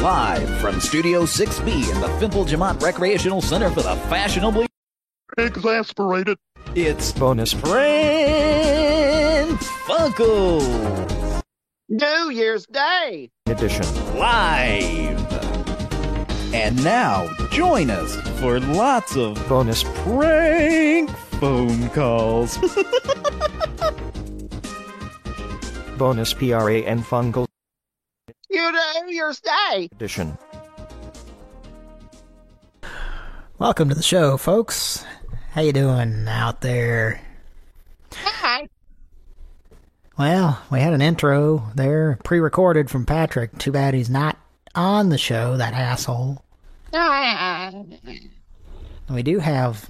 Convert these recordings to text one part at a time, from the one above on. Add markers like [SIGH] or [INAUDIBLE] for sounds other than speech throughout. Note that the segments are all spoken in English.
Live from Studio 6B in the Fimple Jamont Recreational Center for the fashionably exasperated. It's bonus friend Funkle New Year's Day edition live. And now join us for lots of bonus prank phone calls. [LAUGHS] bonus PRA and Fungal You New Year's Day edition. Welcome to the show, folks. How you doing out there? Hi. Well, we had an intro there, pre-recorded from Patrick. Too bad he's not on the show, that asshole. Hi. We do have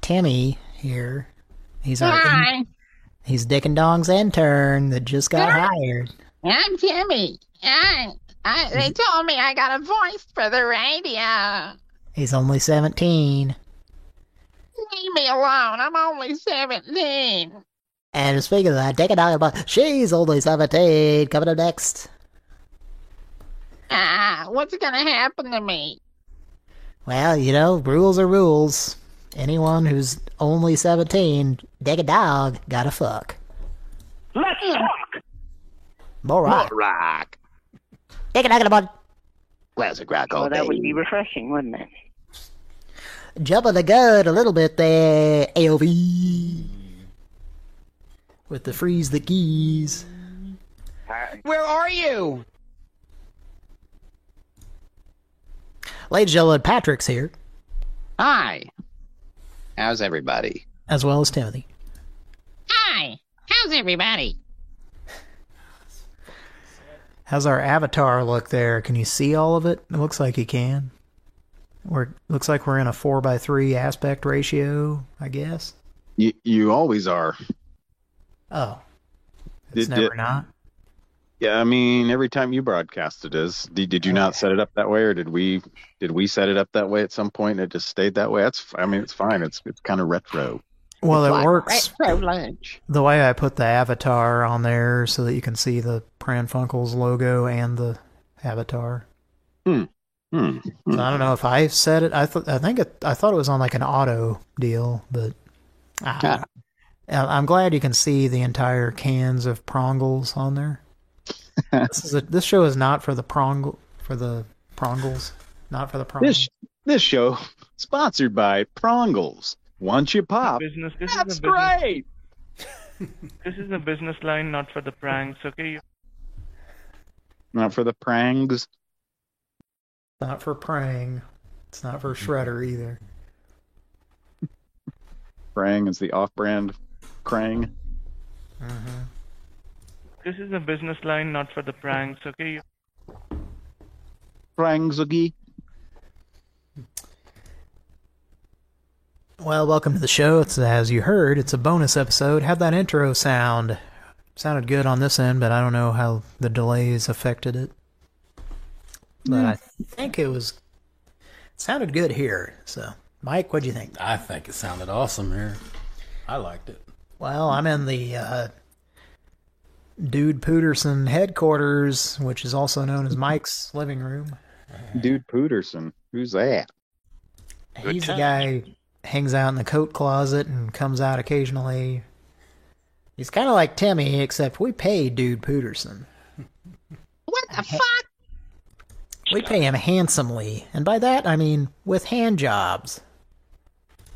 Timmy here. He's our in- Hi. he's Dick and Dong's intern that just got Hi. hired. I'm Timmy. I, I, they told me I got a voice for the radio. He's only 17. Leave me alone. I'm only 17. And speaking of that, Dick and Dong, she's only 17. Coming up next. Ah, what's gonna happen to me? Well, you know, rules are rules. Anyone who's only 17, Dick a dog, gotta fuck. Let's talk. More rock. Rock. Dick a dog, gotta Classic rock all Well, that day. would be refreshing, wouldn't it? Jumping the gun a little bit there. AOV. With the freeze the keys. Where are you? Ladies and gentlemen, Patrick's here, Hi. How's everybody? as well as Timothy. Hi. How's everybody? How's our avatar look there? Can you see all of it? It looks like you can. We're looks like we're in a four by three aspect ratio, I guess. You, you always are. Oh. It's Did- never did- not. Yeah, I mean, every time you broadcast it is. Did, did you not set it up that way, or did we? Did we set it up that way at some point? And it just stayed that way. That's. I mean, it's fine. It's it's kind of retro. Well, it Like works the way I put the avatar on there so that you can see the Pran Funkels logo and the avatar. Hmm. So I don't know if I said it. I thought I think it, I thought it was on like an auto deal, but I, ah. I'm glad you can see the entire cans of prongles on there. [LAUGHS] this is a, this show is not for the prong for the prongles, not for the prongles. This this show sponsored by Prongles. Once you pop, business. This that's is a business. great. [LAUGHS] This is a business line, not for the pranks. Okay, Not for the prangs. not for prang. It's not for Shredder either. [LAUGHS] Prang is the off-brand Krang. Mm-hmm. This is a business line, not for the pranks. Okay, you Prangsugi. Well, welcome to the show. It's as you heard, it's a bonus episode. How'd that intro sound? Sounded good on this end, but I don't know how the delays affected it. But I think it was it sounded good here. So, Mike, what do you think? I think it sounded awesome here. I liked it. Well, I'm in the uh, Dude Pooterson headquarters, which is also known as Mike's living room. Dude Pooterson. Who's that? He's the guy who hangs out in the coat closet and comes out occasionally. He's kind of like Timmy, except we pay Dude Pooterson. What the fuck? We pay him handsomely, and by that I mean with hand jobs.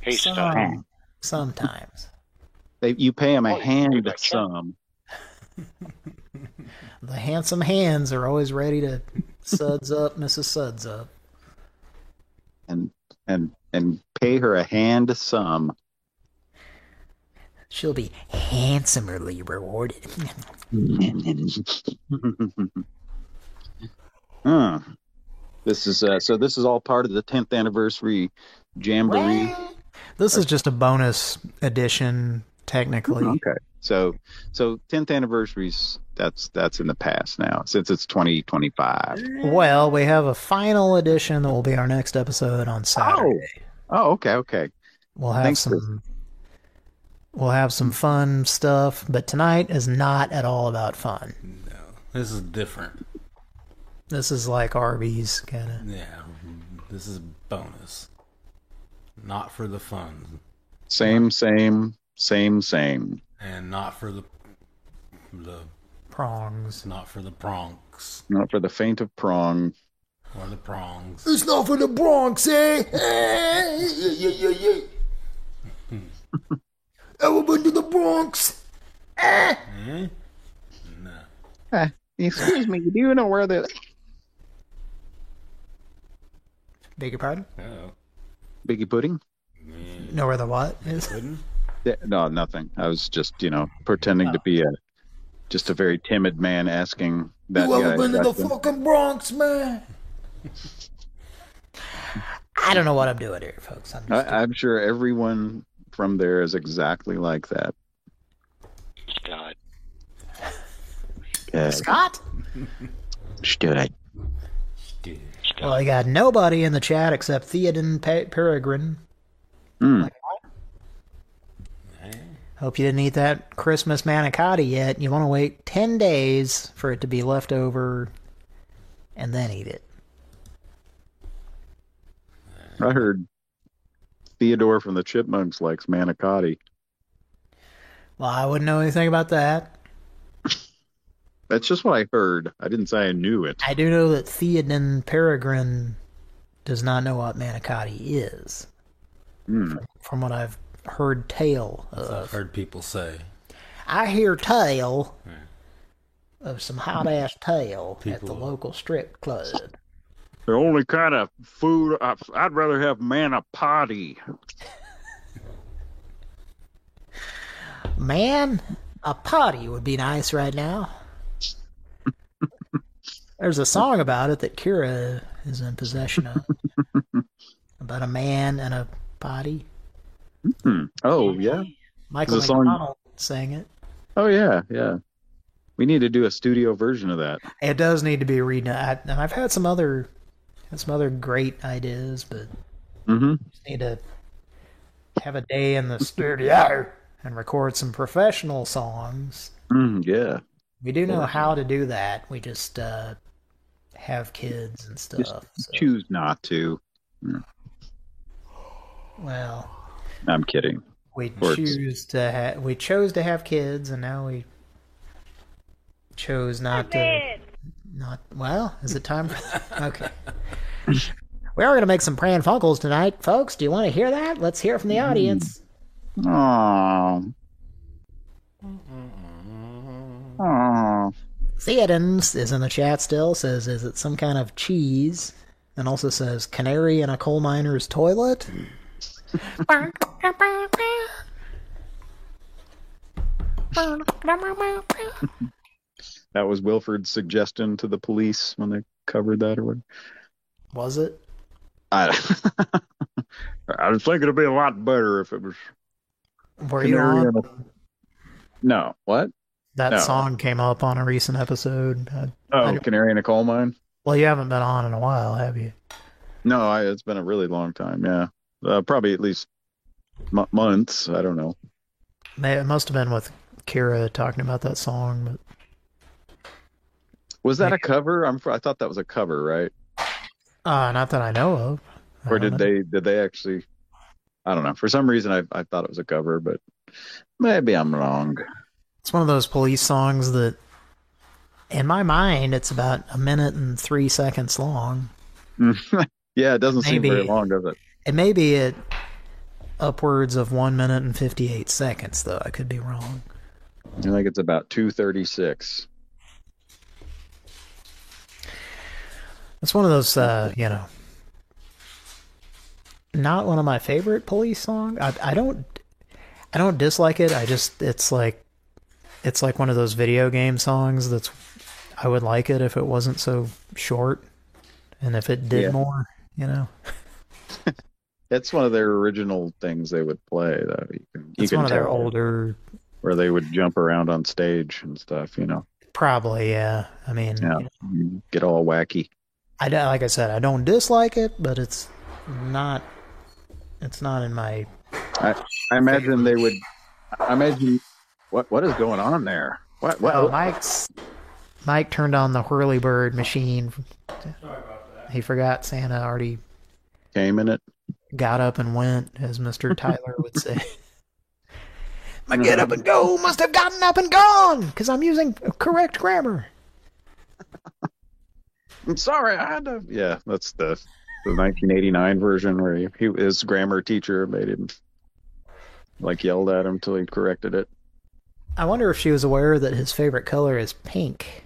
Hey, Some, sometimes. They, you pay him a Oh, hand sum. [LAUGHS] The handsome hands are always ready to suds up Mrs. Suds up. and and and pay her a hand sum. She'll be handsomely rewarded. Huh. [LAUGHS] This is uh, so. This is all part of the 10th anniversary jamboree. This is just a bonus edition, technically. Okay. So so 10th anniversaries. That's that's in the past now since it's 2025. Well, we have a final edition that will be our next episode on oh. Saturday. Oh, okay, okay. We'll have Thanks for- some. We'll have some fun stuff, but tonight is not at all about fun. No this is different. This is like Arby's kind of. Yeah, this is bonus. Not for the fun, Same, same, same, same. and not for the the Prongs. not for the prongs Not for the faint of prong. or the prongs. It's not for the Bronx, eh? Eh, yeah, yeah, yeah, yeah. Ever been to the Bronx? Eh? No. Uh, excuse me, do you know where the Beg your pardon? Oh, Biggie Pudding? Know where the what is? couldn't. Yeah, no, nothing. I was just, you know, pretending to be a just a very timid man asking that you ever guy. been to the question. fucking Bronx, man? I don't know what I'm doing here, folks. I'm just, I, I'm sure everyone from there is exactly like that. Scott. Yeah, Scott. Stuart. Dude. Well, I got nobody in the chat except Theoden Pe- Peregrine. Hmm. Hope you didn't eat that Christmas manicotti yet. You want to wait 10 days for it to be left over and then eat it. I heard Theodore from the Chipmunks likes manicotti. Well, I wouldn't know anything about that. [LAUGHS] That's just what I heard. I didn't say I knew it. I do know that Theoden Peregrine does not know what manicotti is, Hmm. from what I've heard tale I've of. heard people say. I hear tale of some hot ass tale at the local strip club. The only kind of food I, I'd rather have manicotti. Man, a potty would be nice right now. There's a song about it that Kira is in possession of. [LAUGHS] about a man and a potty. Hmm. Oh yeah. Michael a song- McDonald sang it. Oh yeah. Yeah. We need to do a studio version of that. It does need to be redone. I, and I've had some other, had some other great ideas, but Mm-hmm. just need to have a day in the studio and record some professional songs. Mm, yeah. We do know how to do that. We just uh, have kids and stuff. so- Choose not to. well, I'm kidding. we choose to ha- we chose to have kids, and now we chose not to. Not well. Is it time for? Okay. We are going to make some Pran Funkels tonight, folks. Do you want to hear that? Let's hear it from the mm. audience. Aww. Aww. Theodens is in the chat still. Says, "Is it some kind of cheese?" And also says, "Canary in a coal miner's toilet." That was Wilford's suggestion to the police when they covered that or what? Was it? I, [LAUGHS] I was thinking it'd be a lot better if it was Were you on? a... No. What? That No. song came up on a recent episode. I Oh, Canary in a Coal Mine? well, you haven't been on in a while, have you? No, I, it's been a really long time. Yeah. Uh, probably at least m- months. I don't know. May- It must have been with Kira talking about that song, but Was that a cover? I'm, I thought that was a cover, right? uh, not that I know of. I Or did know. they did they actually? I don't know. For some reason, I I thought it was a cover, but maybe I'm wrong. It's one of those police songs that, in my mind, it's about a minute and three seconds long. [LAUGHS] yeah, it doesn't seem very long, does it? It may be at upwards of one minute and fifty-eight seconds, though. I could be wrong. I think it's about two thirty six. It's one of those, uh, you know, not one of my favorite police songs. I, I don't, I don't dislike it. I just, it's like, it's like one of those video game songs. That's, I would like it if it wasn't so short, and if it did Yeah. more, you know. [LAUGHS] It's one of their original things they would play. Though you can, you It's can one of their older, where they would jump around on stage and stuff. You know, probably, yeah. I mean, yeah, get all wacky. I like I said, I don't dislike it, but it's not, it's not in my I I imagine they would. I imagine what what is going on there? What what? Oh, Mike's Mike turned on the Whirlybird machine. He forgot Santa already Came in it. Got up and went, as Mr. [LAUGHS] Tyler would say. My get up and go must have gotten up and gone because I'm using correct grammar. [LAUGHS] I'm sorry, I had to. Yeah, that's the the 1989 version where he, he his grammar teacher made him like yelled at him till he corrected it. I wonder if she was aware that his favorite color is pink.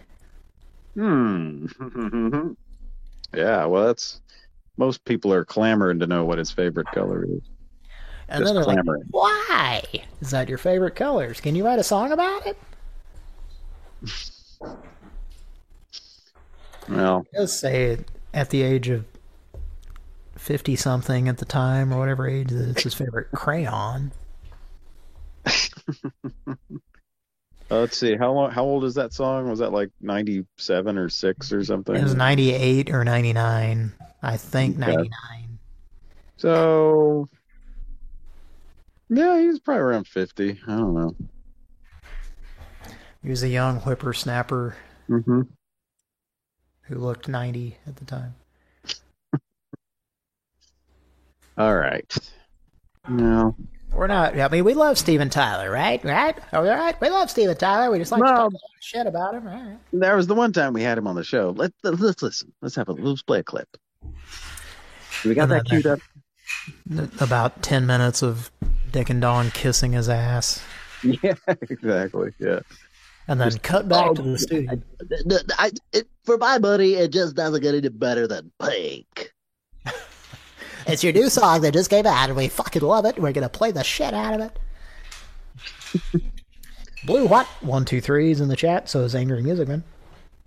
Hmm. [LAUGHS] yeah, well, that's most people are clamoring to know what his favorite color is. And Just then they're like, clamoring. why? Is that your favorite colors? Can you write a song about it? [LAUGHS] Well, It does say at the age of 50 something at the time, or whatever age, that it's his favorite crayon. [LAUGHS] uh, let's see. How long? How old is that song? Was that like 97 or six or something? It was 98 or 99. I think Okay. 99. So, yeah, he was probably around 50. I don't know. He was a young whippersnapper Mm-hmm. who looked 90 at the time. [LAUGHS] All right. No. We're not, I mean, we love Steven Tyler, right? Right? Are we all right? We love Steven Tyler. We just like to No. talk shit about him. Right. There was the one time we had him on the show. Let, let, us listen. Let's have a let's play a clip. We got that queued up. About 10 minutes of Dick and Don kissing his ass. [LAUGHS] Yeah, exactly. Yeah. And then cut back oh, to the studio. I, it, for my money, it just doesn't get any better than pink. It's your new song that just came out, and we fucking love it. We're gonna play the shit out of it. [LAUGHS] Blue what? One two three is in the chat. So is Angry Music Man.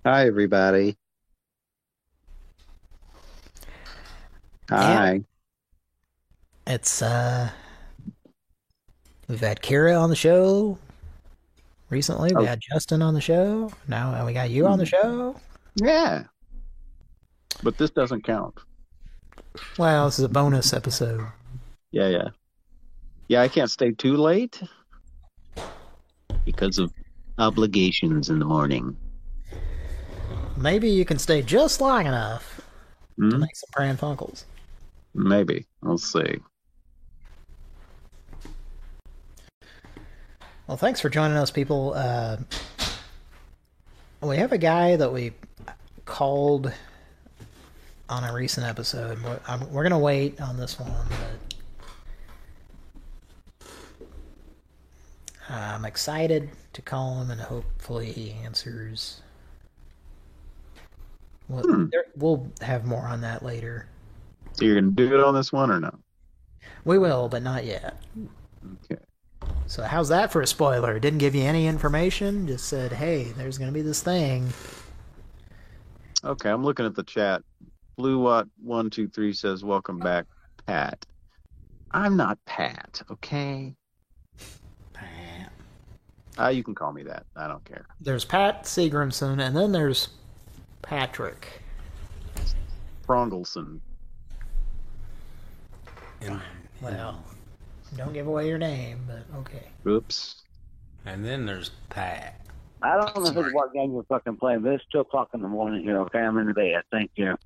Hi, everybody. Hi. It's uh, we've had Kira on the show recently. We Oh. had Justin on the show. Now we got you on the show. Yeah. But this doesn't count. Well, this is a bonus episode. Yeah, yeah. Yeah, I can't stay too late because of obligations in the morning. Maybe you can stay just long enough to Hmm? make some Pran. Maybe. We'll see. Well, thanks for joining us, people. Uh, we have a guy that we called on a recent episode. We're, I'm, we're gonna wait on this one, but I'm excited to call him, and hopefully he answers. We'll, Hmm. there, we'll have more on that later. So you're going to do it on this one or no? We will, but not yet. Okay. So how's that for a spoiler? Didn't give you any information. Just said, "Hey, there's going to be this thing." Okay, I'm looking at the chat. Blue Watt one two three says, "Welcome back, Pat." I'm not Pat, okay? Pat. Uh, you can call me that. I don't care. There's Pat Seagramson, and then there's Patrick. Prongleson. And, Well, don't give away your name, but okay. Oops. and then there's Pat. I don't know Sorry. what game you're fucking playing, but it's two o'clock in the morning here. Okay, I'm in the bed. Thank you.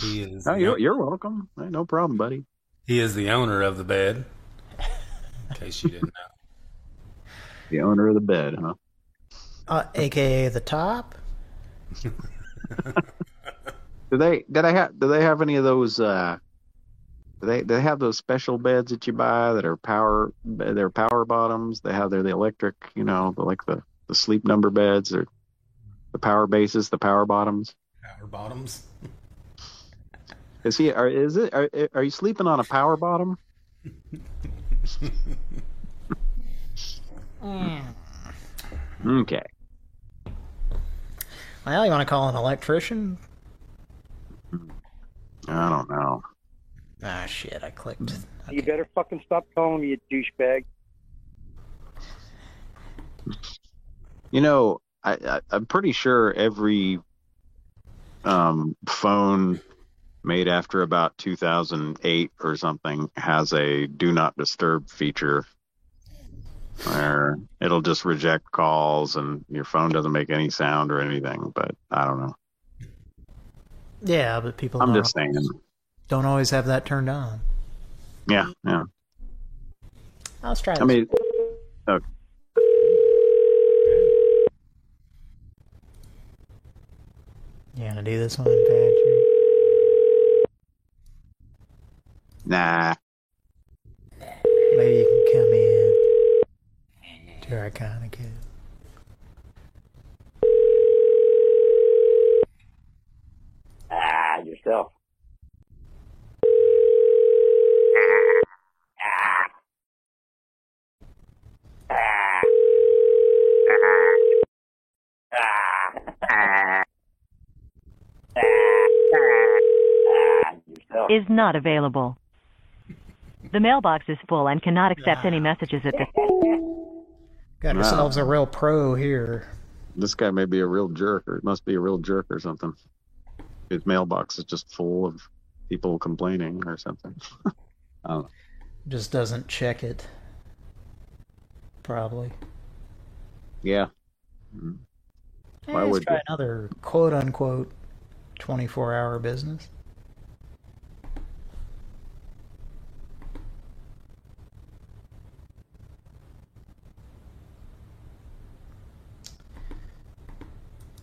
He is. Oh, the- you're, you're welcome. Hey, no problem, buddy. He is the owner of the bed. In [LAUGHS] case you didn't know. The owner of the bed, huh? Uh, AKA the top. [LAUGHS] Do they? Do they have? Do they have any of those? Uh, do they? Do they have those special beds that you buy that are power? They're power bottoms. They have. They're the electric. You know, the, like the the sleep number beds or the power bases, the power bottoms. Power bottoms. Is he? Are, is it? Are, are you sleeping on a power bottom? [LAUGHS] Okay. Well, you want to call an electrician? I don't know. Ah, shit! I clicked. You better fucking stop calling me a douchebag. You know, I, I I'm pretty sure every um, phone made after about 2008 or something has a do not disturb feature. where it'll just reject calls and your phone doesn't make any sound or anything. But I don't know. Yeah, but people I'm just saying. don't always have that turned on. Yeah, yeah. Let's try this. I mean, okay. you gonna do this one, Patrick? Nah. Maybe you can come in to our kind of kid. Ah, yourself. is not available. The mailbox is full and cannot accept any [SIGHS] messages at this Got Wow. yourselves a real pro here. This guy may be a real jerk, or it must be a real jerk or something. His mailbox is just full of people complaining or something. [LAUGHS] I don't know. Just doesn't check it. Probably. Yeah. Mhm. Hey, Why let's would try you? another quote unquote 24 hour business.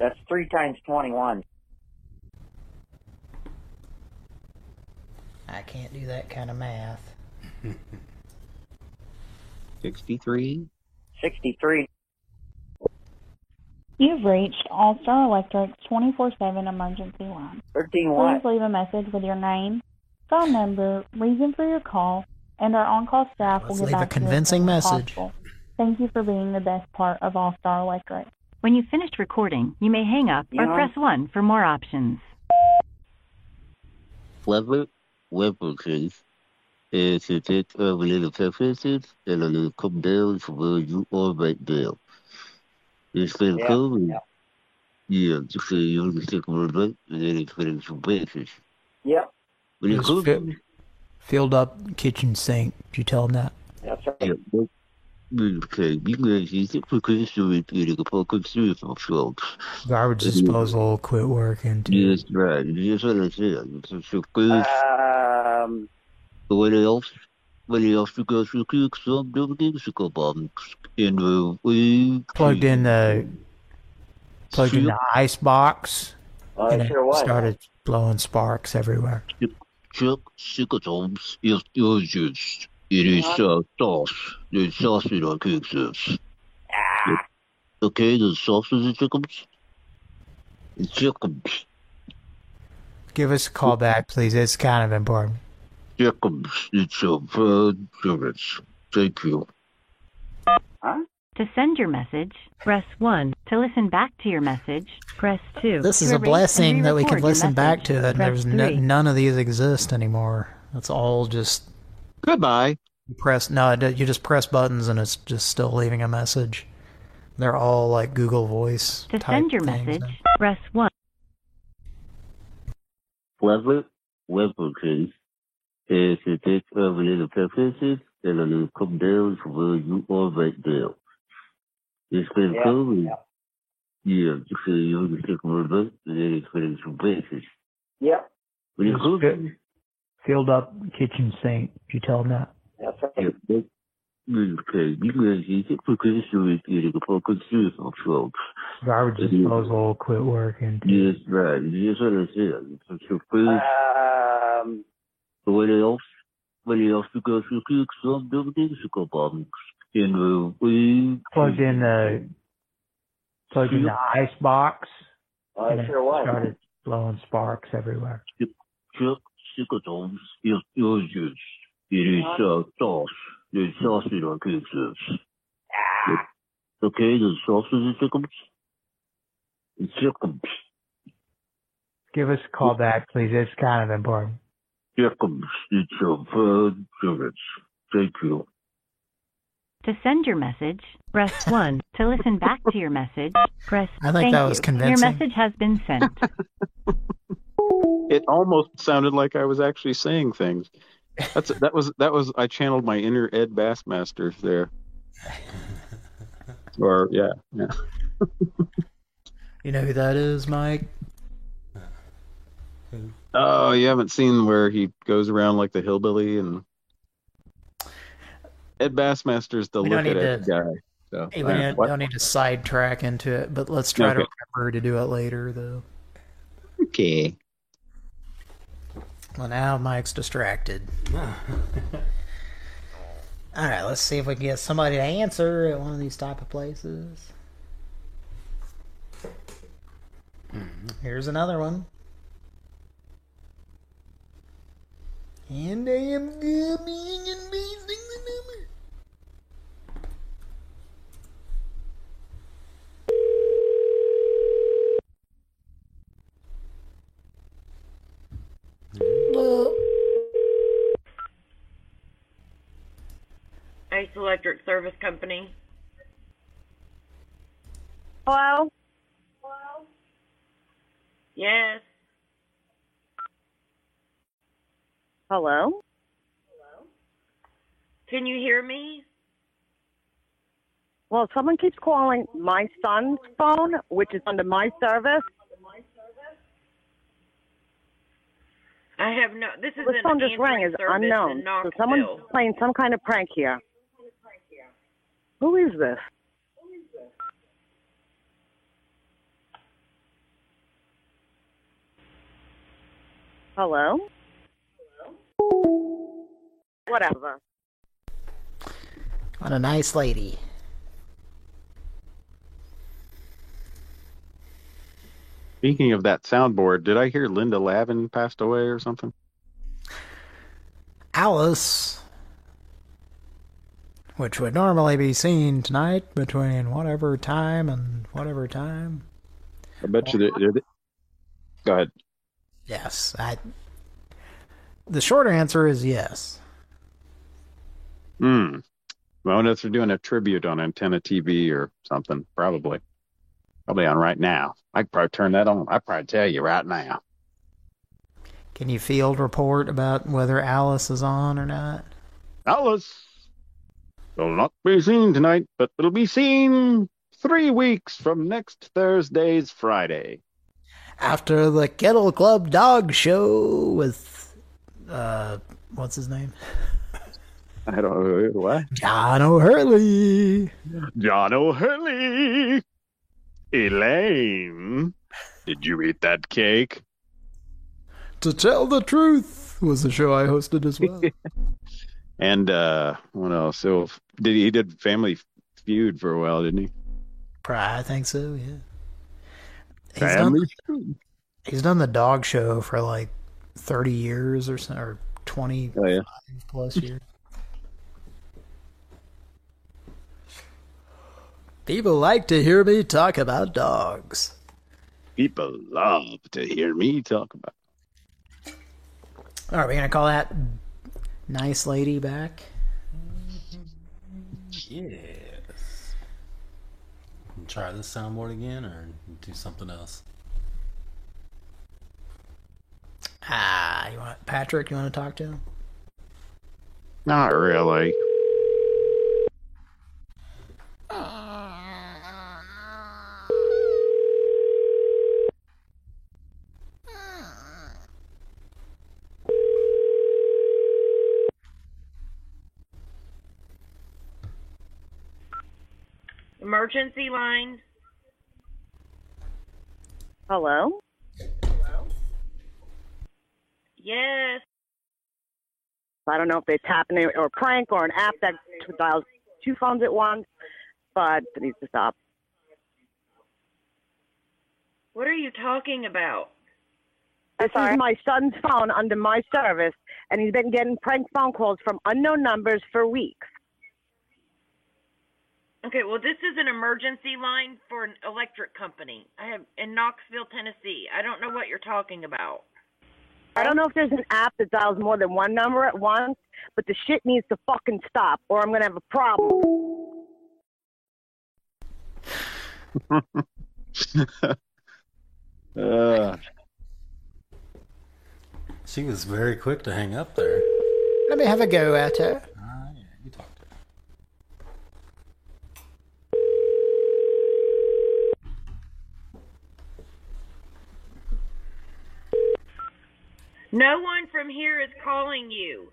That's three times 21. I can't do that kind of math. 63? 63. You've reached All Star Electric's 24-7 emergency line. 13 Please leave a message with your name, phone number, reason for your call, and our on-call staff Let's will get back to you as convincing soon as message. possible. Thank you for being the best part of All Star Electric. When you've finished recording, you may hang up or Yeah. press 1 for more options. Weather, weather case. Is it it of little preferences and a little come down to where you are right now. It's been Yeah, cold. yeah. Yeah, to say you only stick with it and then it's putting some bases. Yep, When you Just cook, fi- filled up kitchen sink. Did you tell him that? that's right. yeah, Garbage disposal quit working. Too. Yes, right. That's what I said. It's so. Um, What else? What else you got to cook some dumb things to bomb in the way? Plugged in the plugged in the ice box, Oh, and it it started blowing sparks everywhere. Chuck Sickatoms is urgent. It is uh, sauce. The sausage on cooks. Okay, the sausage and chickens? The chickens. Give us a call back, please. It's kind of important. Chickens. It's a bird service. Thank you. To send your message, press 1. To listen back to your message, press 2. This is a blessing that we can listen back to it. and There's no, none of these exist anymore. It's all just goodbye. You press no, you just press buttons and it's just still leaving a message. They're all like Google Voice. To type send your things message, now. press 1. Weather, weather case. Is it it of little preferences and a little come down to where you are right now. It's been Yeah, cold. yeah. Yeah, to say you only stick with it and then it's putting some bases. Yep, When you Just cook, fi- filled up kitchen sink. Did you tell them that? that's right. yeah, that- Okay, because he's a professor in a public service folks. Garbage disposal quit working. Yes, right. Yes, what I said. It's a food. Um, What else? What else you got to cook some things to go on in the way? Plugged in the plugged in the ice box. oh, and it it sure was. started blowing sparks everywhere. Sausage on cooks. Okay, the sausage and chickens? The chickens. Give us a call back, please. It's kind of important. Thank you. To send your message, press 1. to listen back to your message, press I think that was you. convincing. Your message has been sent. It almost sounded like I was actually saying things. That's [LAUGHS] that was that was I channeled my inner Ed Bassmaster there. Or yeah, yeah. You know who that is, Mike? Oh, you haven't seen where he goes around like the hillbilly and Ed Bassmaster's the We look at it to- guy. So Hey, we uh, don't, what? don't need to sidetrack into it, but let's try to remember to do it later, though. Okay. Well, now Mike's distracted. [LAUGHS] All right, let's see if we can get somebody to answer at one of these type of places. Here's another one. And I am coming and pasting the number. Ace Electric Service Company. Hello? Hello? Yes. Hello? Hello? Can you hear me? Well, someone keeps calling my son's phone, which is under my service. I have no. This is This an phone just rang is unknown. in So someone's playing some kind of prank here. Who is this? Hello? Whatever. What a nice lady. Speaking of that soundboard, did I hear Linda Lavin passed away or something? Alice, which would normally be seen tonight between whatever time and whatever time. I bet you did. did. Go ahead. Yes, I. The short answer is yes. Hmm. Well, unless they're doing a tribute on Antenna TV or something, probably. Probably on right now. I could probably turn that on. I'd probably tell you right now. Can you field report about whether Alice is on or not? Alice will not be seen tonight, but it'll be seen three weeks from next Thursday's Friday. After the Kennel Club Dog Show with, uh, what's his name? [LAUGHS] I don't know what. John O'Hurley. John O'Hurley. Elaine, did you eat that cake? To tell the truth was the show I hosted as well. [LAUGHS] And uh what else? So did he, he did Family Feud for a while, didn't he? Probably, I think so. Yeah. He's Family done, he's done the dog show for like thirty years or so, or twenty Oh yeah. plus years. People like to hear me talk about dogs. People love to hear me talk about. All right, we're gonna call that nice lady back. Yes. Try this soundboard again or do something else? Ah, you want Patrick? You want to talk to him? Not really. Emergency line. Hello? Hello? Yes. I don't know if they're tapping it or a prank or an app that dials two phones at once, but it needs to stop. What are you talking about? This is my son's phone under my service, and he's been getting prank phone calls from unknown numbers for weeks. Okay, well, this is an emergency line for an electric company. I have in Knoxville, Tennessee. I don't know what you're talking about. I don't know if there's an app that dials more than one number at once, but the shit needs to fucking stop, or I'm gonna have a problem. [LAUGHS] uh, She was very quick to hang up there. Let me have a go at her. Yeah, you talked to her. No one from here is calling you.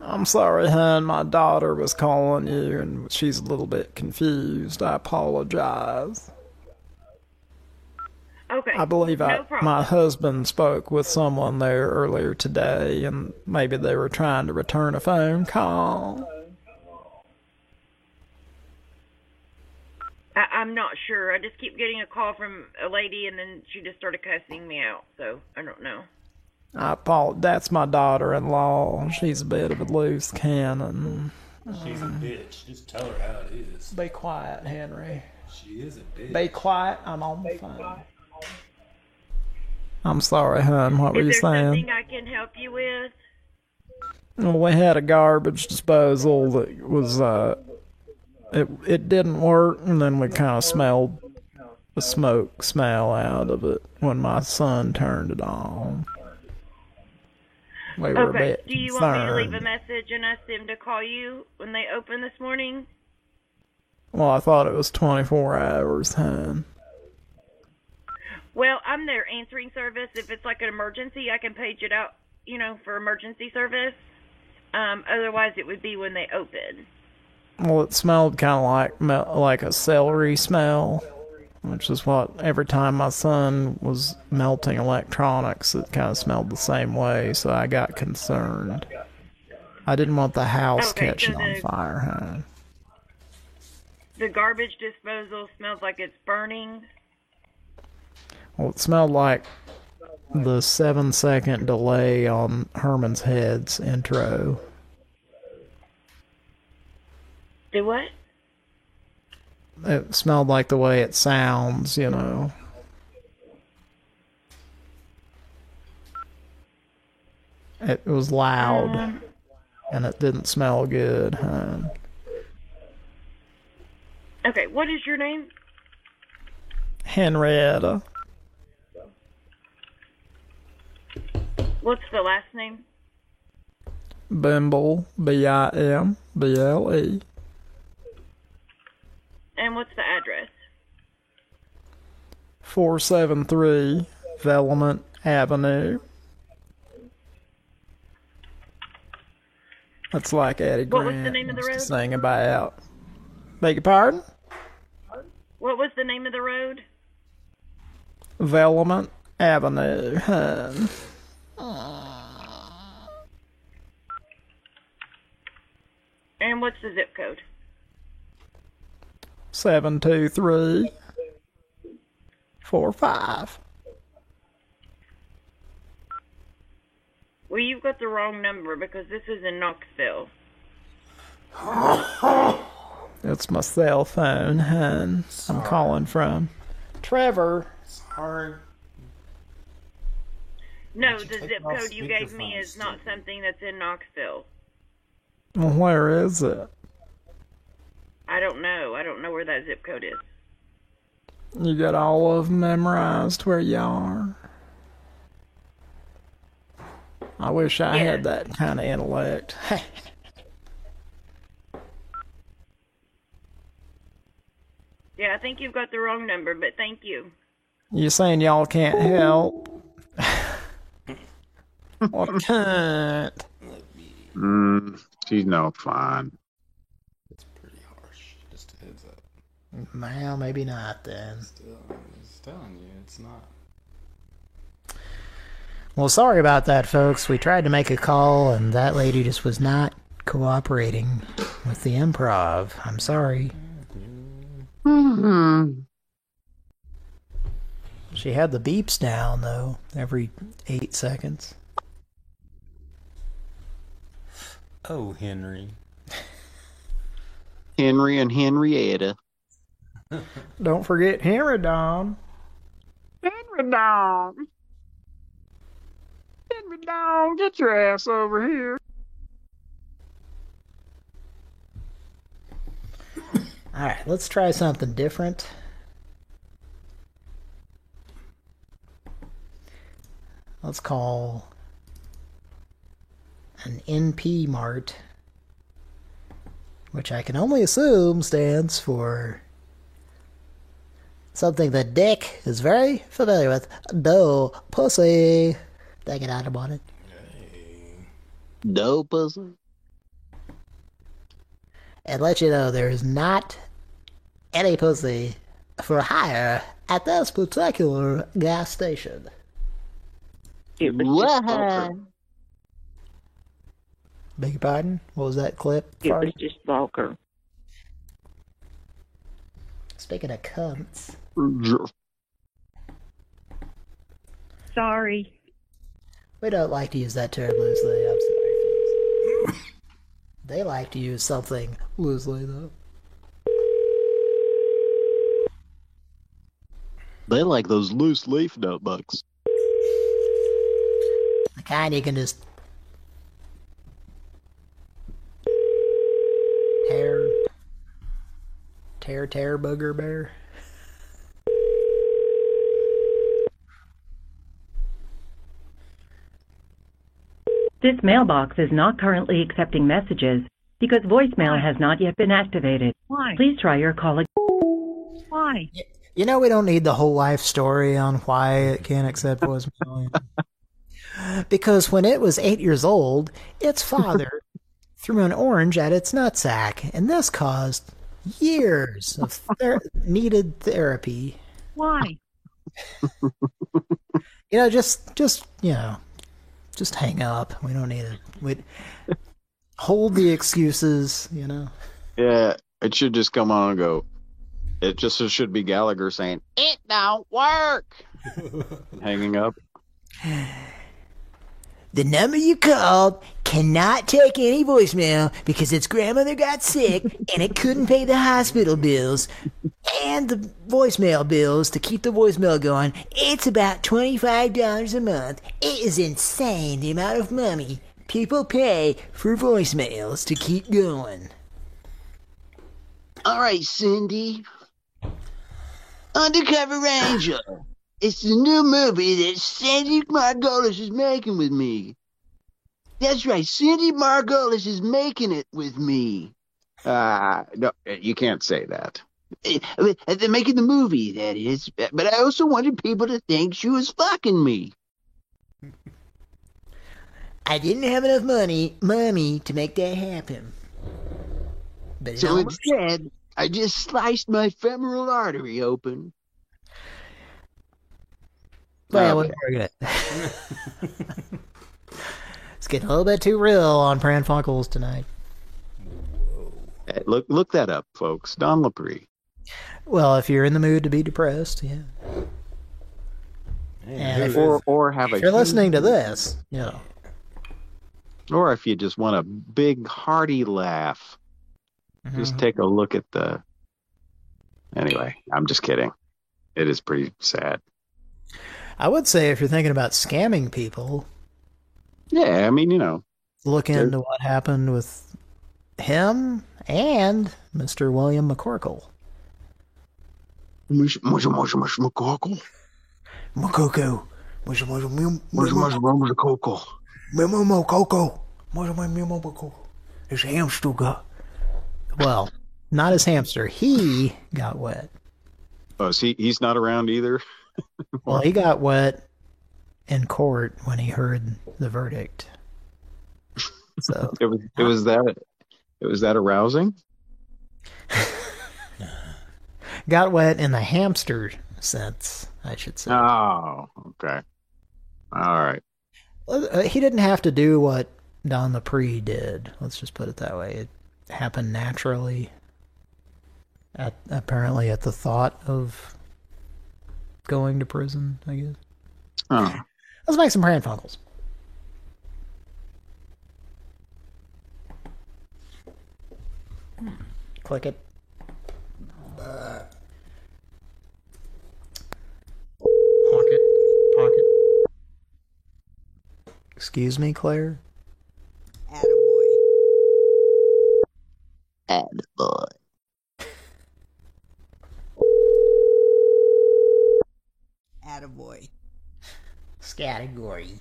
I'm sorry, hon. My daughter was calling you, and she's a little bit confused. I apologize. Okay. I believe I, my husband spoke with someone there earlier today, and maybe they were trying to return a phone call. I, I'm not sure. I just keep getting a call from a lady, and then she just started cussing me out. So I don't know. I apo- That's my daughter-in-law. She's a bit of a loose cannon. She's a bitch. Just tell her how it is. Be quiet, Henry. She is a bitch. Be quiet. I'm on the phone. I'm sorry, hon. What were is you there saying? something I can help you with? Well, we had a garbage disposal that was uh, it it didn't work, and then we kind of smelled the smoke smell out of it when my son turned it on. We were a okay. bit Do you want me to leave a message and ask them to call you when they open this morning? Well, I thought it was 24 hours, huh? Well, I'm their answering service. If it's like an emergency, I can page it out, you know, for emergency service. Um, otherwise, it would be when they open. Well, it smelled kind of like mel- like a celery smell, which is what every time my son was melting electronics, it kind of smelled the same way. So I got concerned. I didn't want the house Okay, so catching on fire, huh? The garbage disposal smells like it's burning. Well, it smelled like the seven second delay on Herman's Head's intro. Do what? It smelled like the way it sounds, you know. It was loud, Um, and it didn't smell good, huh? Okay, what is your name? Henrietta. What's the last name? Bimble, B I M B L E. And what's the address? 473 Velament Avenue. That's like Eddie What was Grant the name of the road? sing about. Beg your pardon? What was the name of the road? Velament Avenue. hun. And what's the zip code? 723 45. Well, you've got the wrong number because this is in Knoxville. It's my cell phone, hun. I'm calling from. Trevor. Sorry. No, the zip code you gave me is not something that's in Knoxville. Well, where is it? I don't know. I don't know where that zip code is. You got all of them memorized where you are. I wish I had that kind of intellect. [LAUGHS] Yeah, I think you've got the wrong number, but thank you. you saying y'all can't help? [LAUGHS] what can't? Mm, she's no fun. Just a heads up. Well, maybe not then. Still, I'm just telling you, it's not. Well, sorry about that, folks. We tried to make a call, and that lady just was not cooperating with the improv. I'm sorry. Mm-hmm. She had the beeps down, though, every eight seconds. Oh, Henry. Henry and Henrietta. [LAUGHS] Don't forget Henry Don. Henry Dog. Henry Dog, get your ass over here. [COUGHS] All right, let's try something different. Let's call an NP Mart, which I can only assume stands for something that Dick is very familiar with. No, pussy. Thinking out about it. No pussy. And let you know there is not any pussy for hire at this particular gas station. It was just vulgar. Beg your pardon? What was that clip? It was just vulgar. Speaking of cunts. Sorry. We don't like to use that term loosely. I'm sorry, folks. They like to use something loosely, though. They like those loose leaf notebooks. The kind you can just tear, tear, tear, booger bear. This mailbox is not currently accepting messages because voicemail has not yet been activated. Why? Please try your call again. Why? You know, we don't need the whole life story on why it can't accept voicemail. [LAUGHS] because when it was eight years old, its father [LAUGHS] threw an orange at its nutsack, and this caused years of ther- [LAUGHS] needed therapy. Why? You know, just, just, you know, just hang up. We don't need it. We hold the excuses, you know. Yeah, it should just come on and go. It just should be Gallagher saying, It don't work. [LAUGHS] hanging up. [SIGHS] The number you called cannot take any voicemail because its grandmother got sick and it couldn't pay the hospital bills and the voicemail bills to keep the voicemail going. It's about $25 a month. It is insane the amount of money people pay for voicemails to keep going. All right, Cindy. Undercover Angel. It's the new movie that Cindy Margolis is making with me. That's right, Cindy Margolis is making it with me. Uh, no, you can't say that. Uh, They're making the movie, that is. But I also wanted people to think she was fucking me. I didn't have enough money, money, to make that happen. But So almost- instead, I just sliced my femoral artery open. Well, Okay. we're good. [LAUGHS] [LAUGHS] it's getting a little bit too real on Pran Funkels tonight. Hey, Look, look that up, folks. Don Lapre. Well, if you're in the mood to be depressed, yeah. And if, Or, or have a you're listening to this, you know, or if you just want a big hearty laugh, just Mhm. take a look at the. Anyway, I'm just kidding. It is pretty sad. I would say if you're thinking about scamming people, Yeah, I mean, you know, look into what happened with him and Mr. William McCorkle. Mush, mush, mush, mush, McCorkle. Makoko. Mush, mush, mush, Mush, mush, McCorkle. Memo Mokoko. Mush, mush, memo Mokoko. It's hamster guy. Well, not his hamster. He got wet. oh, see, he's not around either. [LAUGHS] Well, he got wet in court when he heard the verdict. So [LAUGHS] It was, it was that, it was that arousing. [LAUGHS] got wet in the hamster sense, I should say. Oh, okay. All right. Uh, He didn't have to do what Don Lapre did. Let's just put it that way. It happened naturally. At apparently at the thought of going to prison. I guess. Oh, Let's make some Pran Funkels. Click it. Pocket. Pocket. Excuse me, Claire? Attaboy. Attaboy. Attaboy. Category.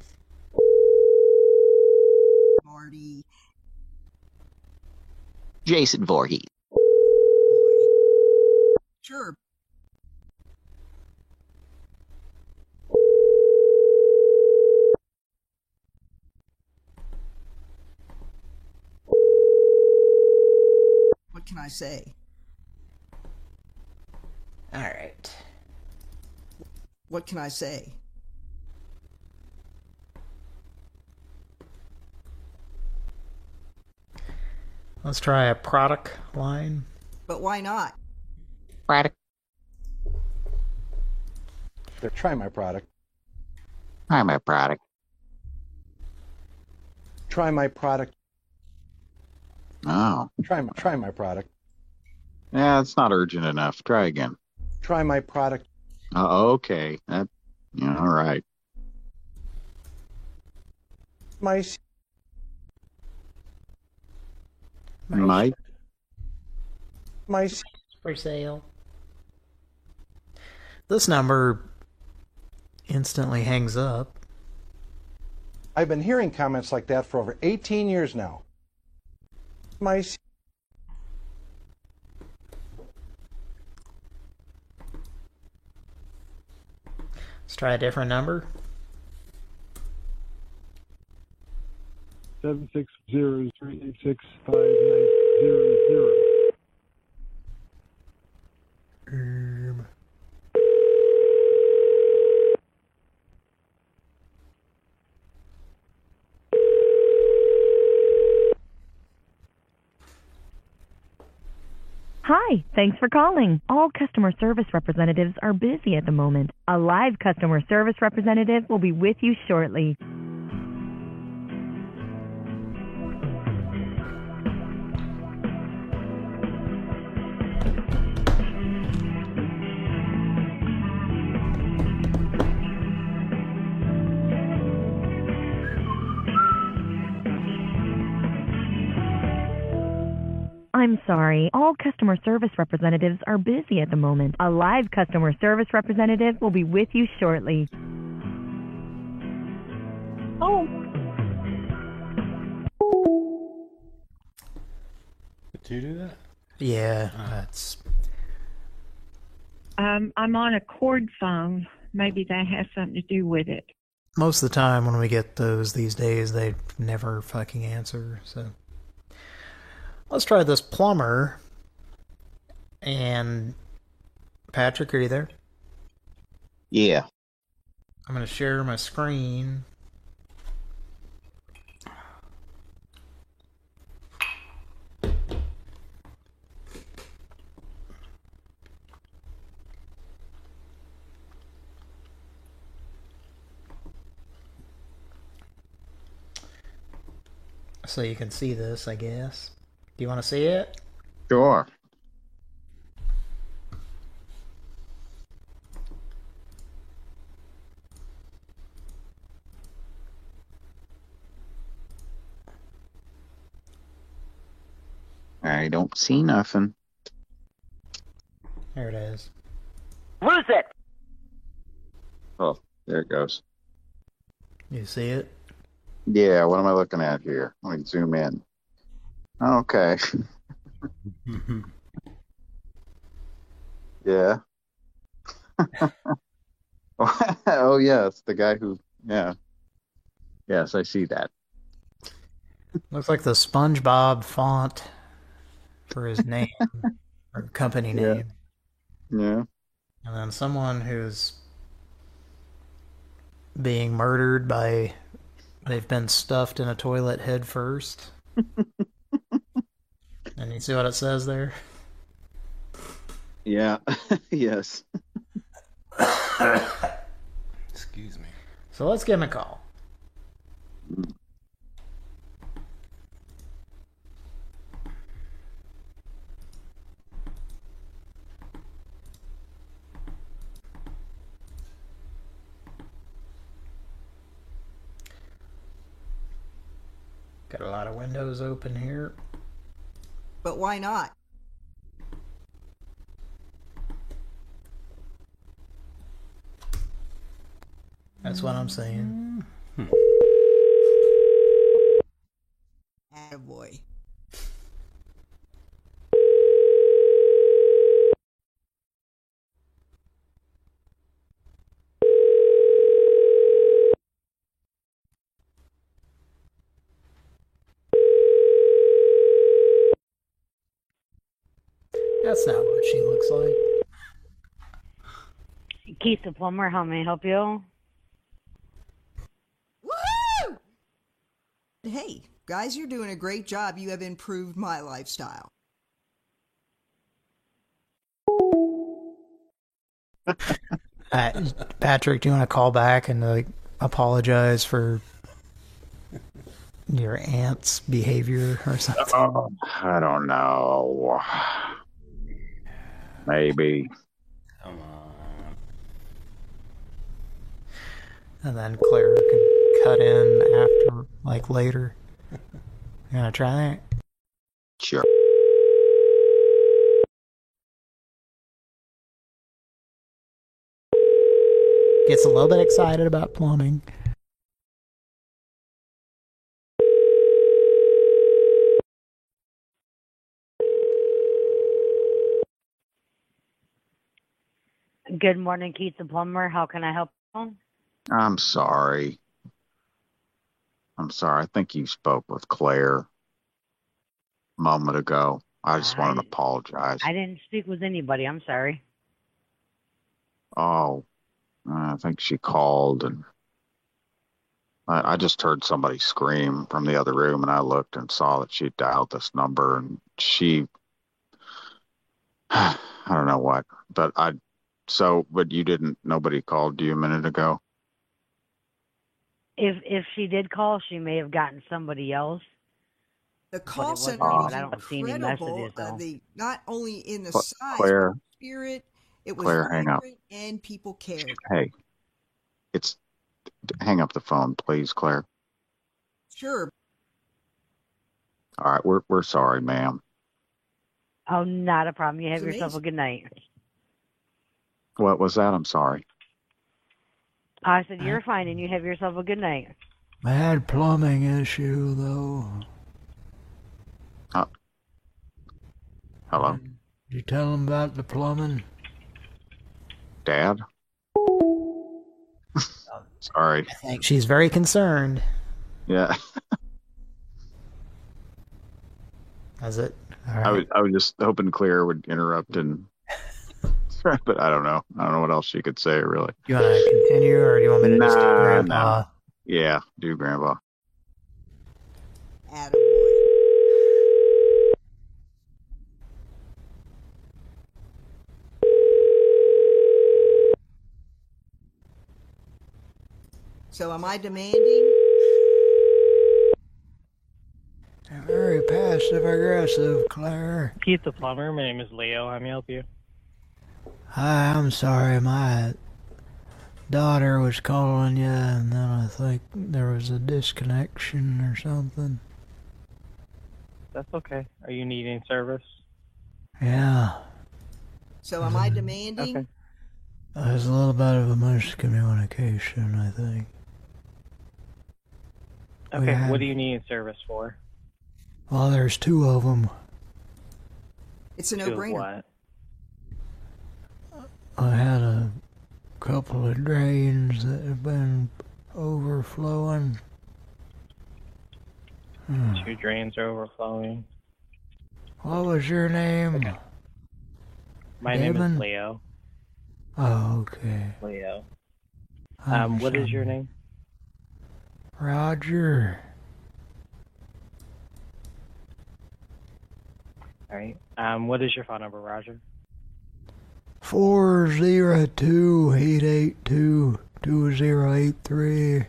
Marty. Jason Voorhees. Sure. What can I say? All right. What can I say? Let's try a product line. But why not? Product. Try my product. Try my product. Try my product. Oh. Try my try my product. Yeah, it's not urgent enough. Try again. Try my product. Uh, okay. That, yeah, all right. Mice. Mike? Mice. For sale. This number instantly hangs up. I've been hearing comments like that for over 18 years now. Mice. Let's try a different number. seven six zero three eight six five nine zero zero. Hi, thanks for calling. All customer service representatives are busy at the moment. A live customer service representative will be with you shortly. Sorry. All customer service representatives are busy at the moment. A live customer service representative will be with you shortly. Oh, Did you do that? Yeah, that's Um, I'm on a cord phone. Maybe that has something to do with it. most of the time when we get those these days, they never fucking answer. So let's try this plumber. And Patrick, are you there? Yeah. I'm gonna share my screen. So you can see this, I guess. Do you want to see it? Sure. I don't see nothing. There it is. Lose it. Oh, there it goes. You see it? Yeah, what am I looking at here? Let me zoom in. Okay. [LAUGHS] yeah. [LAUGHS] oh, yes, the guy who, yeah. Yes, I see that. Looks like the SpongeBob font for his name [LAUGHS] or company Yeah. name. Yeah. And then someone who's being murdered by they've been stuffed in a toilet head first. And you see what it says there? Yeah. [LAUGHS] yes. Excuse me. So let's give him a call. Got a lot of windows open here. But why not? That's what I'm saying. Hmm. Attaboy. That's not what she looks like. Keith the plumber, how may I help you? Woo! Hey, guys, you're doing a great job. You have improved my lifestyle. [LAUGHS] Uh, Patrick, do you want to call back and like apologize for your aunt's behavior or something? Oh, [LAUGHS] I don't know. Maybe. Come on. And then Claire can cut in after, like later. You gonna try that? Sure. Gets a little bit excited about plumbing. Good morning, Keith the plumber. How can I help you? I'm sorry. I'm sorry. I think you spoke with Claire a moment ago. I just wanted to apologize. I didn't speak with anybody. I'm sorry. Oh, I think she called and I, I just heard somebody scream from the other room and I looked and saw that she dialed this number and she, [SIGHS] I don't know what, but I, so, but you didn't, nobody called you a minute ago? If if she did call, she may have gotten somebody else. The call center wasn't me, was but I don't see any incredible. messages, uh, the, not only in the size, Claire. but the spirit, it was Claire, hang up. and people cared. Hey, it's, hang up the phone, please, Claire. Sure. All right, we're, we're sorry, ma'am. Oh, not a problem. You have It's yourself a good night. What was that? I'm sorry. I said you're uh, fine, and you have yourself a good night. Bad plumbing issue, though. Uh, hello, Did you tell him about the plumbing? Dad? [LAUGHS] sorry. I think she's very concerned. Yeah. Is it? All I was I was just hoping Claire would interrupt and [LAUGHS] but I don't know. I don't know what else she could say really. Do you want to continue, or do you want me to just do Nah, grandpa? no. Yeah, do grandpa. Adam. So am I demanding? Very passive aggressive, Claire. Keith the plumber. My name is Leo. How may I help you? Hi, I'm sorry. My daughter was calling you, and then I think there was a disconnection or something. That's okay. Are you needing service? Yeah, So am I uh, demanding? Okay. there's a little bit of a miscommunication, I think. Okay. had- What do you need service for? Well, there's two of them. It's a no-brainer. I had a couple of drains that have been overflowing. Hmm. Two drains are overflowing. What was your name? My name is Leo. Oh, okay. Leo. Um, what is your name? Roger. All right. Um, what is your phone number, Roger? Four zero two eight eight two two zero eight three.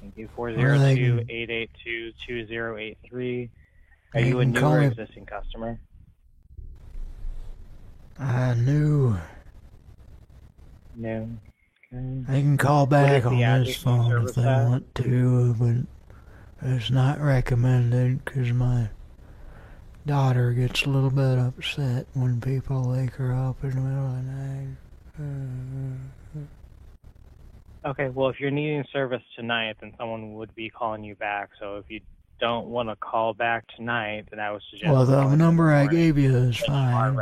Thank you. Four zero two eight eight two two zero eight three. Are you a new or existing customer? I knew. No. Okay. They can call back on this phone if they want to, but it's not recommended because my daughter gets a little bit upset when people wake her up in the middle of the night. Mm-hmm. Okay, well, if you're needing service tonight, then someone would be calling you back. So if you don't want to call back tonight, then I would suggest... Well, the number I gave you is fine.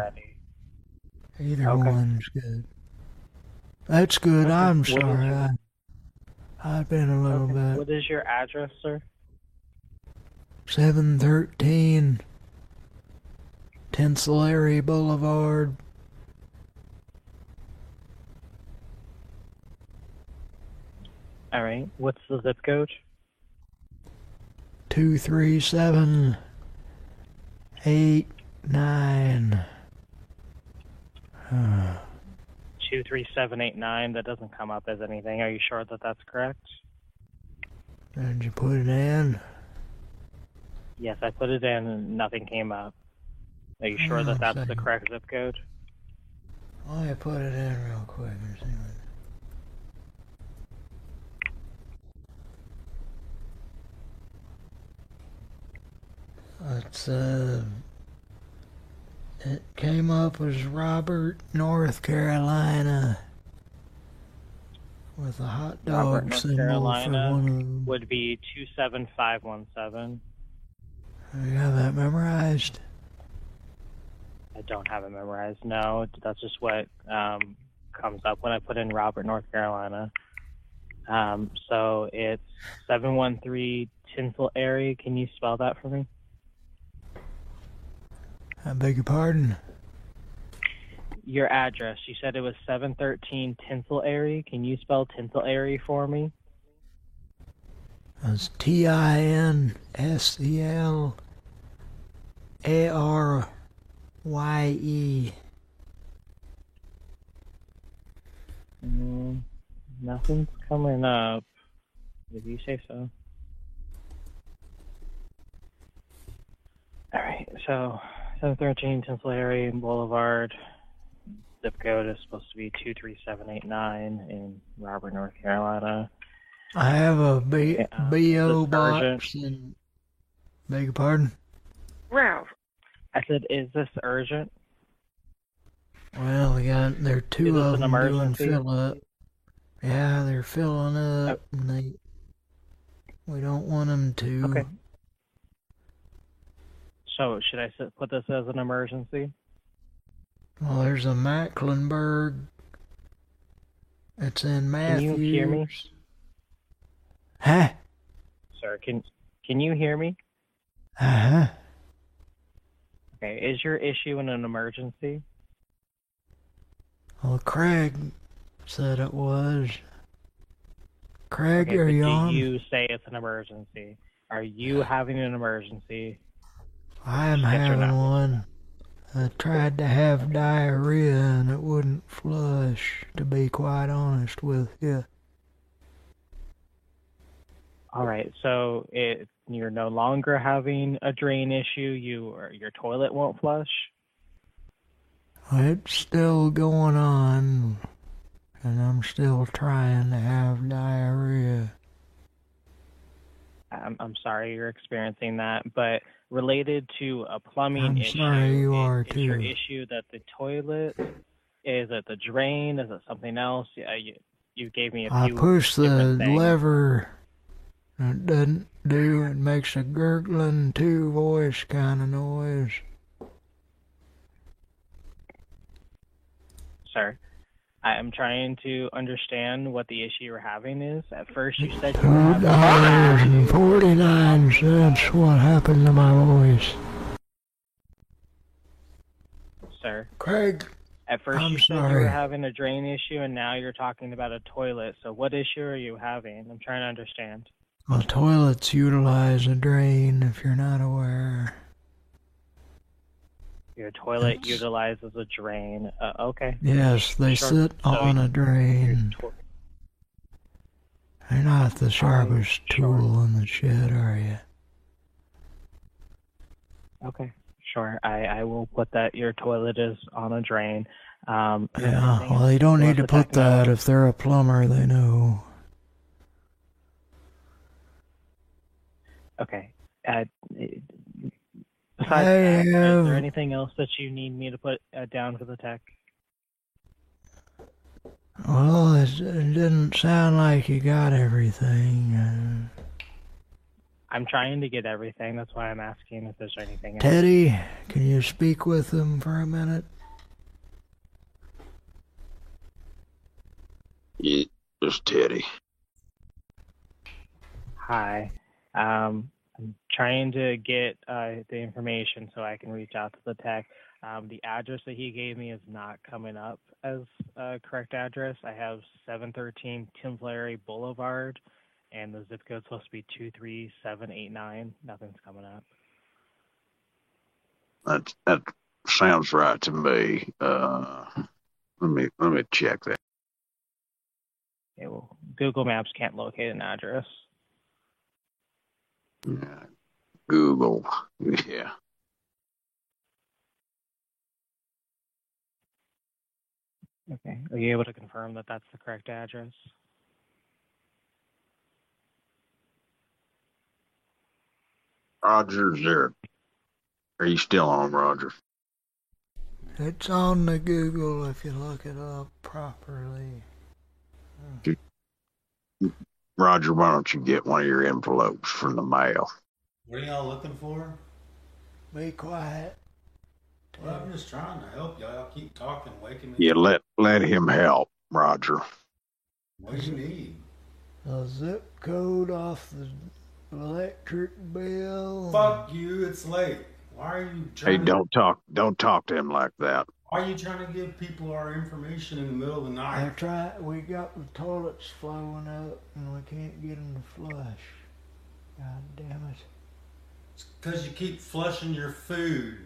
Either okay. one's good. That's good. Okay. I'm sorry. I, I've been a little okay. bit... What is your address, sir? 713 Chancellery Boulevard. All right. What's the zip code? Two three seven eight nine. Two three seven eight nine. that doesn't come up as anything. Are you sure that that's correct? Did you put it in? Yes, I put it in and nothing came up. Are you sure that Oh, that's the correct zip code? Let me put it in real quick and see what. It's uh, it came up as Robert, North Carolina, with a hot dog Robert, North symbol Carolina for one of them. would be two seven five one seven. You have that memorized? I don't have it memorized. No, that's just what um, comes up when I put in Robert, North Carolina. Um, so it's seven one three Tinsel Airy. Can you spell that for me? I beg your pardon. Your address. You said it was seven thirteen Tinsel Airy. Can you spell Tinsel Airy for me? It's T I N S E L A R Y E. Mm, nothing's coming up. If you say so. All right, so 713 Tinsel Airy Boulevard. Zip code is supposed to be 23789 in Robert, North Carolina. I have a B Yeah, B.O. box and. Beg your pardon? Ralph. I said, is this urgent? Well, we got there are two of them doing fill up. Yeah, they're filling up, Oh. and they. We don't want them to. Okay. So should I put this as an emergency? Well, there's a Mecklenburg. It's in Mass. Can you hear me? Huh? Sir, can can you hear me? Uh huh. Okay, is your issue in an emergency? Well, Craig said it was. Craig, Okay, are you do on? you say it's an emergency? Are you having an emergency? I'm Yes or having one. I tried to have diarrhea and it wouldn't flush, to be quite honest with you. All right, so it you're no longer having a drain issue. You or your toilet won't flush. It's still going on, and I'm still trying to have diarrhea. I'm I'm sorry you're experiencing that, but related to a plumbing I'm issue, sorry you are is your issue that the toilet? Is it the drain? Is it something else? Yeah, you you gave me a I few I push the things. lever, and it doesn't do, it makes a gurgling two voice kind of noise. sir. I am trying to understand what the issue you're having is. At first, you said you Two were dollars having. and forty-nine. What happened to my voice? Sir, Craig, at first I'm you said you sorry. were having a drain issue, and now you're talking about a toilet. So, what issue are you having? I'm trying to understand. Well, toilets utilize a drain, if you're not aware. Your toilet That's- utilizes a drain. Uh, okay. Yes, they Sure. sit So on a drain. You're not the sharpest tool in the shed, are you? Okay, sure. I, I will put that your toilet is on a drain. Um, Yeah, well, they don't need to put that. If they're a plumber, they know. Okay. Uh, besides I that, is have- there anything else that you need me to put uh, down for the tech? Well, it, it didn't sound like you got everything. Uh, I'm trying to get everything. That's why I'm asking if there's anything else. Teddy, can you speak with them for a minute? Yeah, there's Teddy. Hi. Um, I'm trying to get uh, the information so I can reach out to the tech. Um, the address that he gave me is not coming up as a correct address. I have 713 Timslary Boulevard, and the zip code's supposed to be 23789. Nothing's coming up. That that sounds right to me. Uh, let me let me check that. Okay, well, Google Maps can't locate an address. Yeah. Google. [LAUGHS] Yeah. Okay. Are you able to confirm that that's the correct address? Roger's there. Are you still on, Roger? It's on the Google if you look it up properly. Roger, why don't you get one of your envelopes from the mail? What are y'all looking for? Be quiet. Well, I'm just trying to help y'all. Y'all keep talking, waking me. You let let him help, Roger. What do you need? A zip code off the electric bill. Fuck you. It's late. Why are you Hey, trying? to, don't talk don't talk to him like that. Why are you trying to give people our information in the middle of the I night? try. We got the toilets flowing up, and we can't get them to flush. God damn it! It's because you keep flushing your food.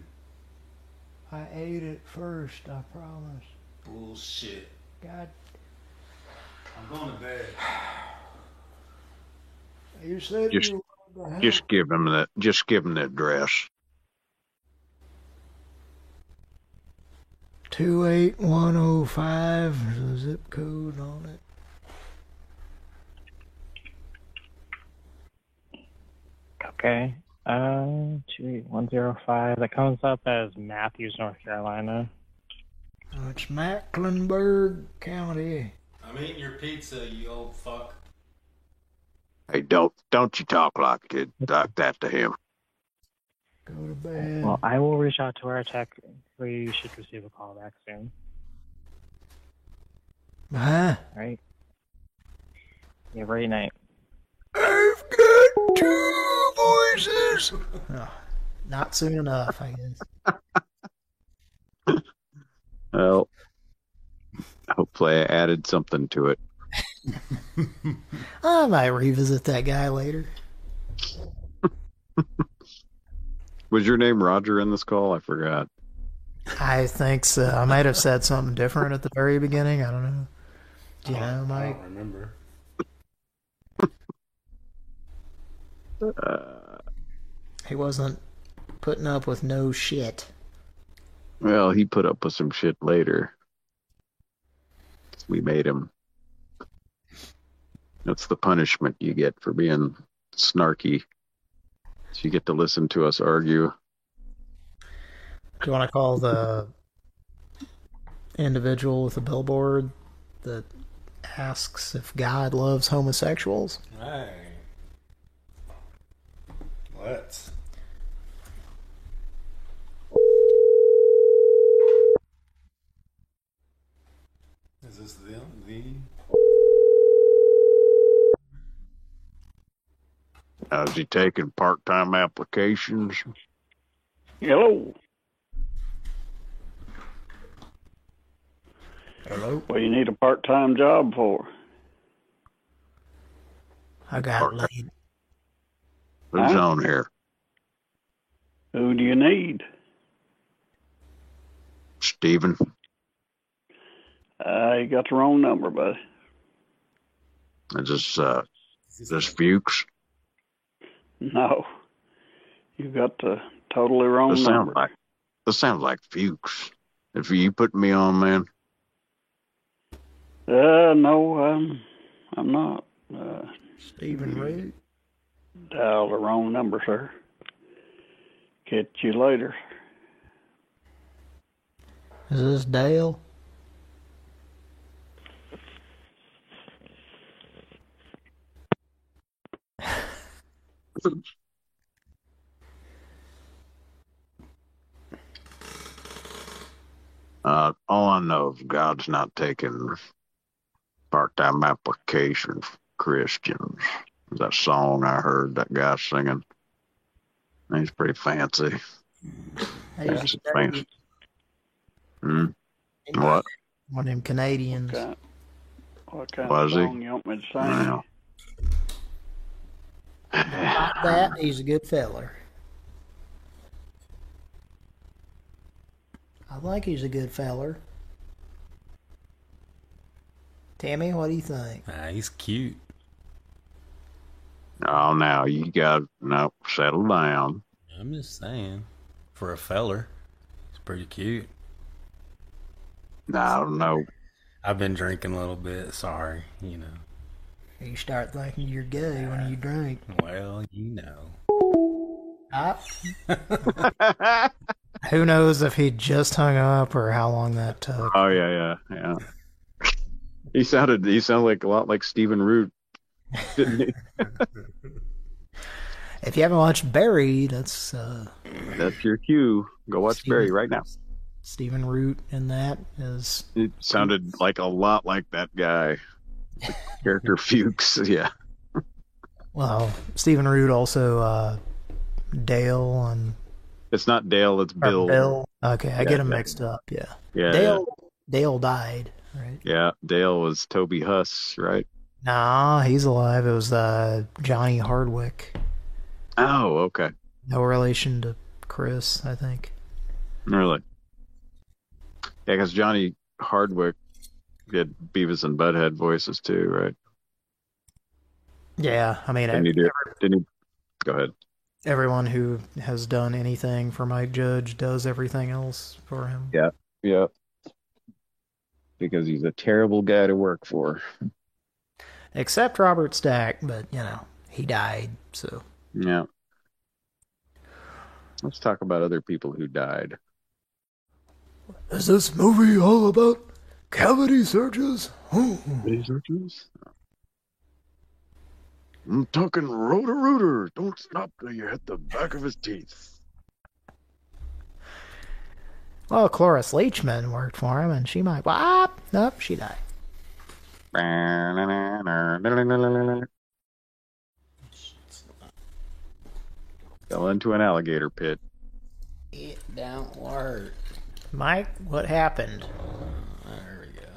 I ate it first. I promise. Bullshit. God, I'm going to bed. you said Just you wanted just give him the just give him the address. Two eight one oh five. There's a zip code on it. Okay. Uh, two eight one zero five. That comes up as Matthews, North Carolina. Oh, It's Mecklenburg County. I'm eating your pizza, you old fuck. Hey, don't don't you talk like it like that to him. Go to bed. Well, I will reach out to our tech. We should receive a call back soon. Huh? All right. You have a great night. I've got two voices. Oh, not soon enough, I guess. [LAUGHS] Well, hopefully I added something to it. [LAUGHS] I might revisit that guy later. [LAUGHS] Was your name Roger in this call? I forgot. I think so. I might have said something different at the very beginning. I don't know. Do you know, I don't remember. Uh, He wasn't putting up with no shit. well, he put up with some shit later. We made him. That's the punishment you get for being snarky. So you get to listen to us argue. Do you want to call the individual with the billboard that asks if God loves homosexuals? Hey. Let's. Is this the the? Now, is he taking part-time applications? Hello. Hello. What do you need a part-time job for? I got laid. Who's Huh? on here? Who do you need? Steven? Uh, you got the wrong number, buddy. Is this, uh, is this Fuches? No. You got the totally wrong This sounds number. like, this sounds like Fuches. If you put me on, man, Uh, no, um, I'm not. Uh, Stephen Reed. dial the wrong number, sir. Catch you later. Is this Dale? [LAUGHS] uh, all I know is God's not taking part-time application for Christians. That song I heard that guy singing. He's pretty fancy. He's That's a fancy. Hmm. What? One of them Canadians. What kind Was of he? you want me to sing? Well, Like that, he's a good feller. I think he's a good feller. Tammy, what do you think? Ah, he's cute. Oh, now you got no settle down. I'm just saying, for a feller, he's pretty cute. I don't know. I've been drinking a little bit. Sorry, you know. You start thinking you're gay when you drink. Well, you know. Ah. [LAUGHS] Who knows if he just hung up or how long that took? Oh yeah, yeah, yeah. He sounded he sounded like a lot like Stephen Root, didn't he? [LAUGHS] If you haven't watched Barry, that's uh, That's your cue. Go watch Barry right now. Stephen Root in that is It sounded like a lot like that guy, the character [LAUGHS] Fuches. Yeah. well, Stephen Root also uh, Dale and. It's not Dale. It's Bill. Bill. Okay, I Yeah, get them yeah. mixed up. Yeah. Yeah, Dale Dale died, right? Yeah, Dale was Toby Huss, right? Nah, he's alive. It was uh, Johnny Hardwick. Oh, okay. No relation to Chris, I think. Really? Yeah, because Johnny Hardwick did Beavis and Butthead voices too, right? Yeah, I mean, Didn't he do? Didn't he? Go ahead. everyone who has done anything for Mike Judge does everything else for him. Yeah, yeah. Because he's a terrible guy to work for. Except Robert Stack, but you know, he died, so Yeah. Let's talk about other people who died. Is this movie all about cavity searches? Hmm. Cavity searches? I'm talking Roto-Rooter. Don't stop till you hit the back of his teeth. Well, Cloris Leachman worked for him, and she might. Wop! Nope, she died. Fell into an alligator pit. It don't work. Mike, what happened? Oh, there we go.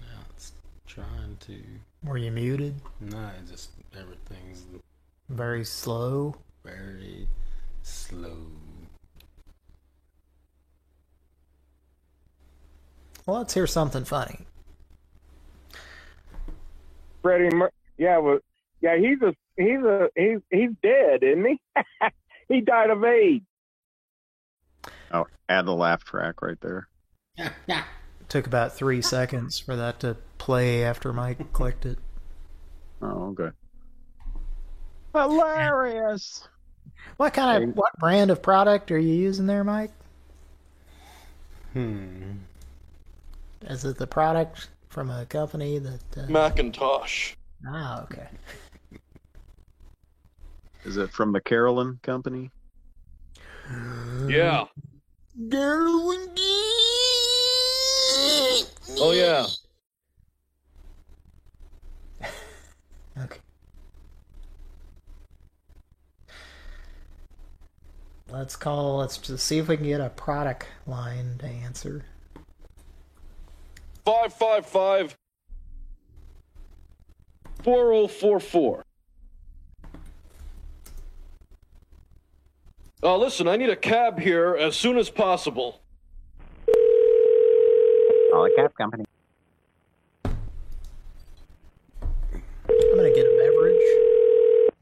Now it's trying to. Were you muted? No, it just everything's Very slow. very slow. Well, let's hear something funny. Freddie, Mer- yeah, well, yeah, he's a he's a he's he's dead, isn't he? [LAUGHS] he died of AIDS. Oh, add the laugh track right there. [LAUGHS] Took about three seconds for that to play after Mike clicked it. Oh, okay. Hilarious. What kind of what brand of product are you using there, Mike? Hmm. Is it the product from a company that? Uh... Macintosh. Ah, okay. Is it from the Carolyn Company? Yeah. Darwin Oh yeah. Okay. Let's call. Let's just see if we can get a product line to answer. Five five five. Four oh four four. Uh, listen, I need a cab here as soon as possible. Oh, the cab company. I'm gonna get a beverage.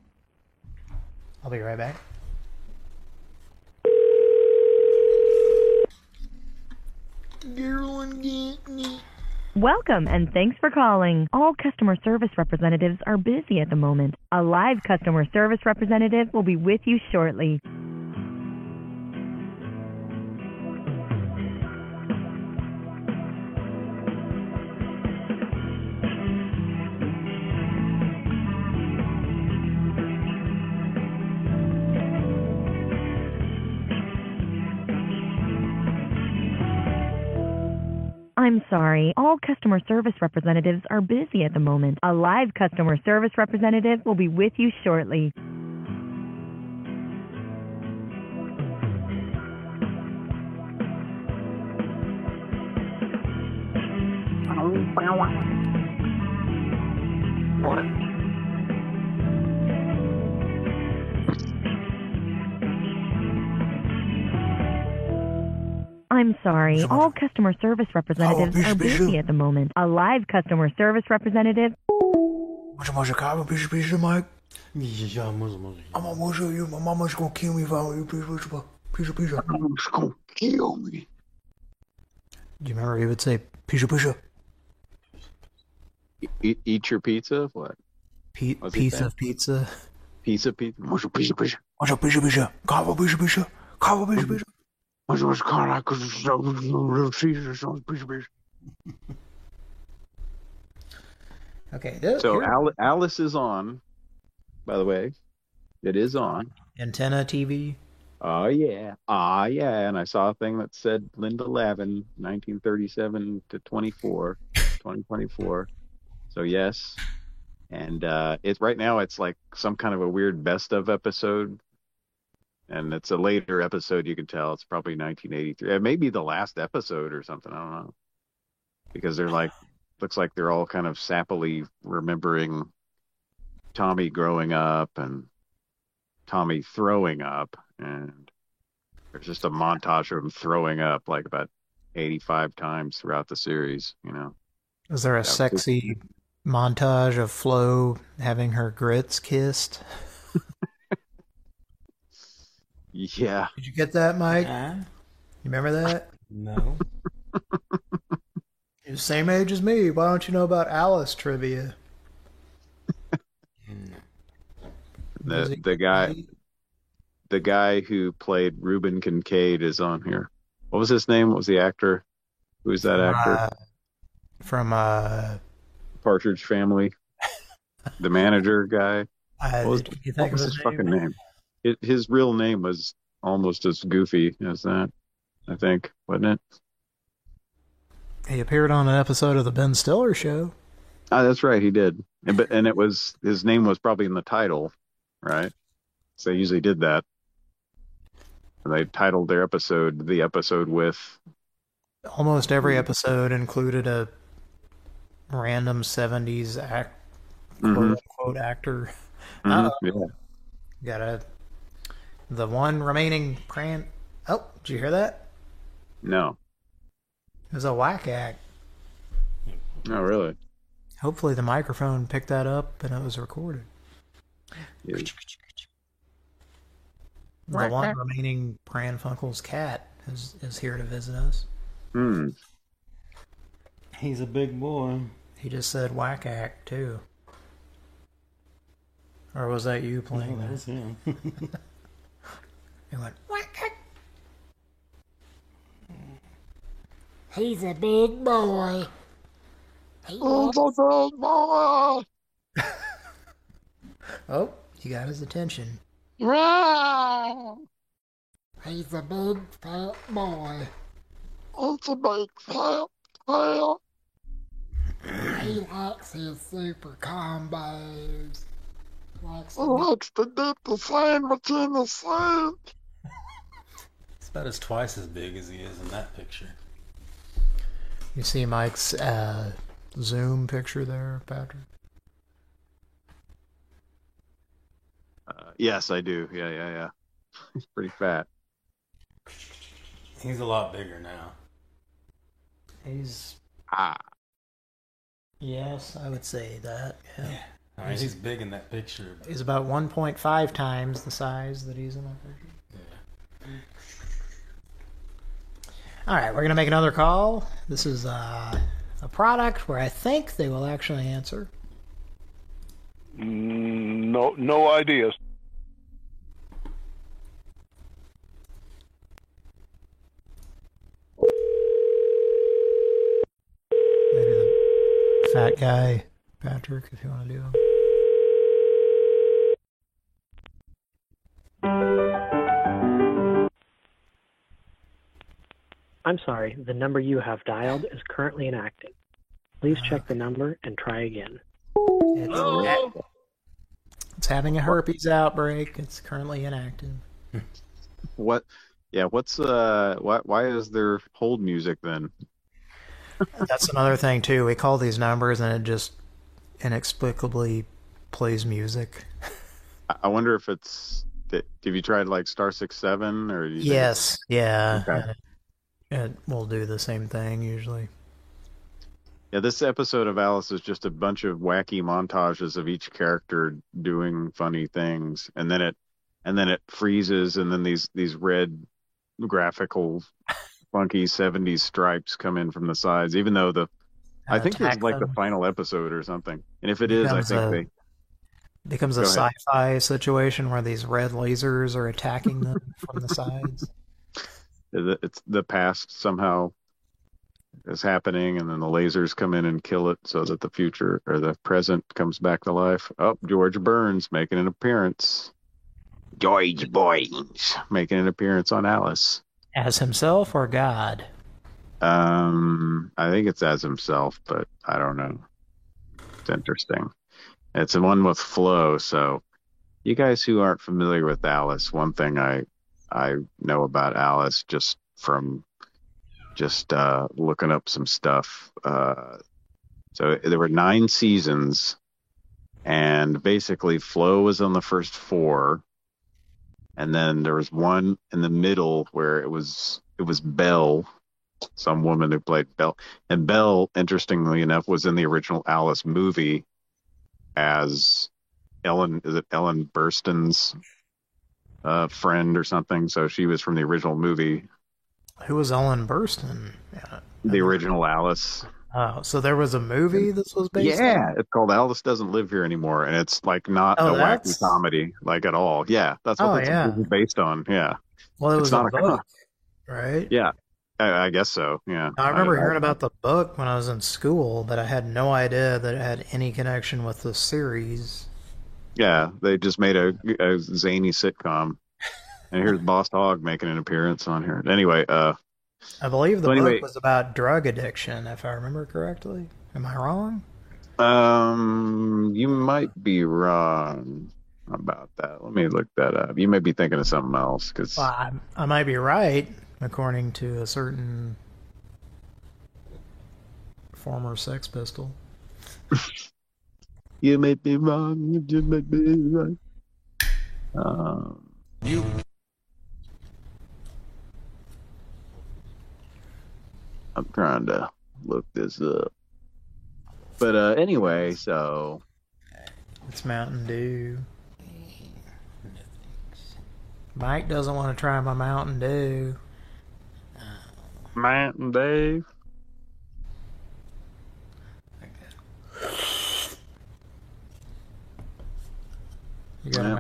I'll be right back. Welcome and thanks for calling. All customer service representatives are busy at the moment. A live customer service representative will be with you shortly. I'm sorry. All customer service representatives are busy at the moment. A live customer service representative will be with you shortly. What? I'm sorry. All customer service representatives bicho, are busy bicho. at the moment. A live customer service representative Może, może kawa, bicho, bicho, Mike? Ja, może, może. Mama, może, you, my mama's gonna kill me if I don't eat bicho, bicho, bicho, bicho. Mama's gonna kill me. Do you remember he would say Bicho, bicho. Eat, eat your pizza? What? Pe- piece of pizza? Piece of pizza? Może pizza, pizza. Może, bicho, bicho. Kawa, bicho, bicho. Kawa, bicho, bicho. Może, może, kara, bicho, bicho. Okay. th- So Al- Alice is on, by the way. It is on. antenna TV. Oh yeah. Ah yeah. And I saw a thing that said Linda Lavin, 1937 to 24, 2024. So yes. And uh it's right now it's like some kind of a weird best of episode. And it's a later episode, you can tell. It's probably 1983. It may be the last episode or something. I don't know. Because they're like, looks like they're all kind of sappily remembering Tommy growing up and Tommy throwing up, and there's just a montage of him throwing up like about 85 times throughout the series. You know, Is there a Yeah, sexy montage of Flo having her grits kissed? [LAUGHS] yeah. Did you get that, Mike? Huh? You remember that? No. [LAUGHS] You're the same age as me. Why don't you know about Alice trivia? [LAUGHS] The the guy, the guy who played Reuben Kincaid is on here. What was his name? What was the actor? Who's that actor? Uh, from uh, Partridge Family. [LAUGHS] The manager guy. uh What was, what was his his fucking name? It, his real name was almost as goofy as that. I think, wasn't it? He appeared on an episode of the Ben Stiller show. Ah, that's right, he did. And but and it was his name was probably in the title, right? So they usually did that. And they titled their episode the episode with Almost every episode included a random '70s act, quote Mhm. unquote actor. Mhm, Uh, yeah. Got a the one remaining pran. Oh, did you hear that? No. It was a whack act. Oh really? Hopefully the microphone picked that up and it was recorded. Yeah. The one remaining Pran Funkel's cat is is here to visit us. Hmm. He's a big boy. He just said whack act too. Or was that you playing that that? [LAUGHS] was. He went, hmm. He's a big boy. He [LAUGHS] Oh, wants- my boy. oh, you got his attention. Yeah. He's a big fat boy. It's a big fat tail. He likes his super combos. Likes He to likes to dip the sandwich in the sink. It's about as twice as big as he is in that picture. You see Mike's uh, Zoom picture there, Patrick? Uh, yes, I do. Yeah, yeah, yeah. [LAUGHS] He's pretty fat. He's a lot bigger now. He's Ah. yes, I would say that. Yeah. I mean, he's big in that picture. But He's about 1.5 times the size that he's in that picture. All right, we're gonna make another call. This is uh, a product where I think they will actually answer. Mm, no, no ideas. Maybe the fat guy, Patrick, if you want to do him. I'm sorry, the number you have dialed is currently inactive. Please check the number and try again. It's, it's having a herpes outbreak. It's currently inactive. [LAUGHS] What? Yeah. What's uh? Why? Why is there hold music then? [LAUGHS] That's another thing too. We call these numbers and it just inexplicably plays music. I- I wonder if it's. Did, have you tried like Star Six Seven or? do you think Yes, yeah. Okay. It will do the same thing usually. Yeah, this episode of Alice is just a bunch of wacky montages of each character doing funny things, and then it, and then it freezes, and then these these red graphical, funky '70s stripes come in from the sides. Even though the, I think it's like the final episode or something, and if it is, I think a- they Becomes a ahead. sci-fi situation where these red lasers are attacking them from the sides. It's the past somehow is happening, and then the lasers come in and kill it, so that the future or the present comes back to life. Oh, George Burns making an appearance. George Burns making an appearance on Alice. As himself or God? Um, I think it's as himself, but I don't know. It's interesting. It's the one with Flo. So, you guys who aren't familiar with Alice, one thing I I know about Alice just from just uh, looking up some stuff. Uh, so there were nine seasons, and basically Flo was on the first four, and then there was one in the middle where it was it was Belle, some woman who played Belle, and Belle, interestingly enough, was in the original Alice movie as Ellen. Is it Ellen Burstyn's uh, friend or something? So she was from the original movie, Who was Ellen Burstyn? Yeah. the original Alice. Oh, so there was a movie this was based yeah, on? it's called Alice Doesn't Live Here Anymore, and it's like not Oh, a that's- wacky comedy like at all. Yeah, that's what Oh, it's yeah. based on. Yeah, Well, it It's was not a a book, right? yeah, I, I guess so. Yeah, I remember hearing about the book when I was in school, but I had no idea that it had any connection with the series. Yeah, they just made a, a zany sitcom, and here's Boss Hogg making an appearance on here. Anyway, uh, I believe the So anyway- book was about drug addiction, if I remember correctly. Am I wrong? um, you might be wrong about that. Let me look that up. You may be thinking of something else because Well, I, I might be right, according to a certain former Sex Pistol. [LAUGHS] you may be wrong. You just may be right. Um, you. I'm trying to look this up. But uh, anyway, so It's Mountain Dew. Mike doesn't want to try my Mountain Dew. Mountain Dave. You got Yeah.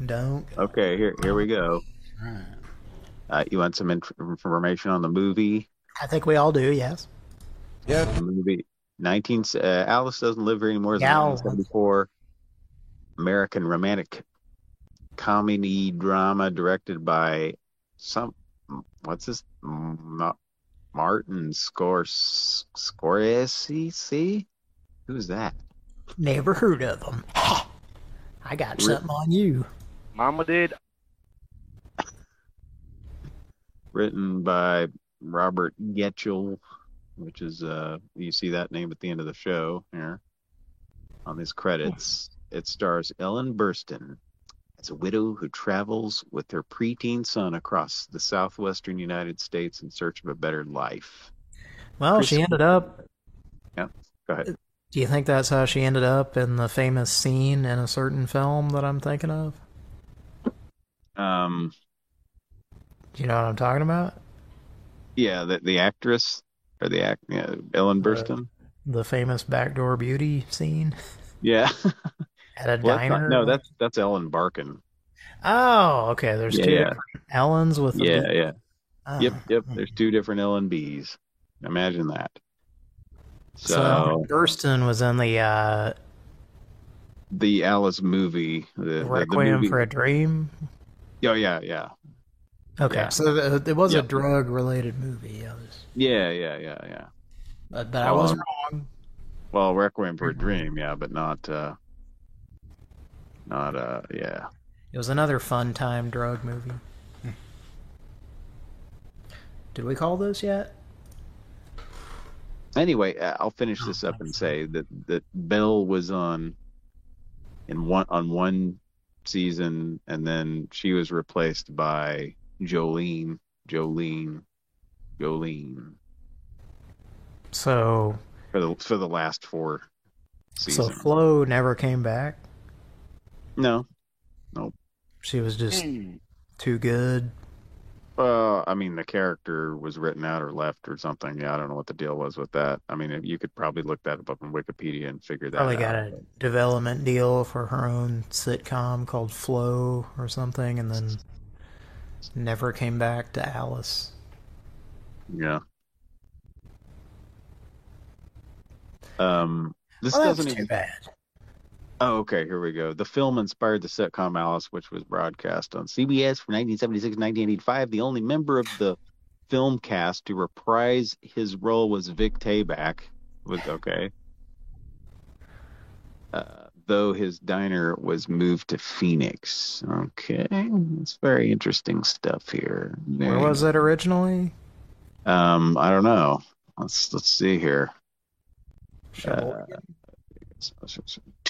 a Don't? Okay, here here we go. Alright. Uh, you want some inf- information on the movie? I think we all do, yes. Yeah. The movie 19 uh, Alice doesn't live here anymore. It's a Gal. 1974 American romantic comedy drama directed by some what's this Ma- Martin Scors Scorsese? Who's that? Never heard of them. [LAUGHS] I got Re- something on you. Mama did. written by Robert Getchell, which is uh you see that name at the end of the show here on these credits. It stars Ellen Burstyn as a widow who travels with her preteen son across the southwestern United States in search of a better life. Well, she ended up. Yeah, go ahead. Do you think that's how she ended up in the famous scene in a certain film that I'm thinking of? Um, Do you know what I'm talking about? yeah, the the actress or the act, yeah, Ellen Burstyn. The famous backdoor beauty scene Yeah. [LAUGHS] at a Well, that's not- diner. no, that's that's Ellen Barkin. Oh, okay. There's Yeah, two yeah. Ellens with the Yeah, B. yeah. Ah. Yep, yep. There's two different Ellen B's. Imagine that. So, So Burstyn was in the uh, the Alice movie, the, the, the Requiem movie. for a Dream. Oh yeah, yeah, Okay, Yeah. so the, it was a drug-related movie. I was, yeah, yeah, yeah, yeah. but, but I was Um, wrong. Well, Requiem for a Dream, yeah, but not, uh not, uh, yeah. It was another fun time drug movie. Did we call this yet? Anyway, uh, I'll finish this up and say that that Belle was on in one on one season, and then she was replaced by Jolene, Jolene, Jolene So, for the for the last four so. Flo never came back. no, no. She was just too good. Uh, I mean, the character was written out or left or something. Yeah, I don't know what the deal was with that. I mean, you could probably look that up on Wikipedia and figure that Probably out. got a development deal for her own sitcom called Flo or something, and then never came back to Alice. Yeah. Um, this Well, doesn't even. bad. Oh, okay. Here we go. The film inspired the sitcom Alice, which was broadcast on CBS from 1976 to 1985. The only member of the film cast to reprise his role was Vic Tayback. Was okay. Uh, though his diner was moved to Phoenix. Okay, it's very interesting stuff here. Where was it originally? Um, I don't know. Let's let's see here. Uh,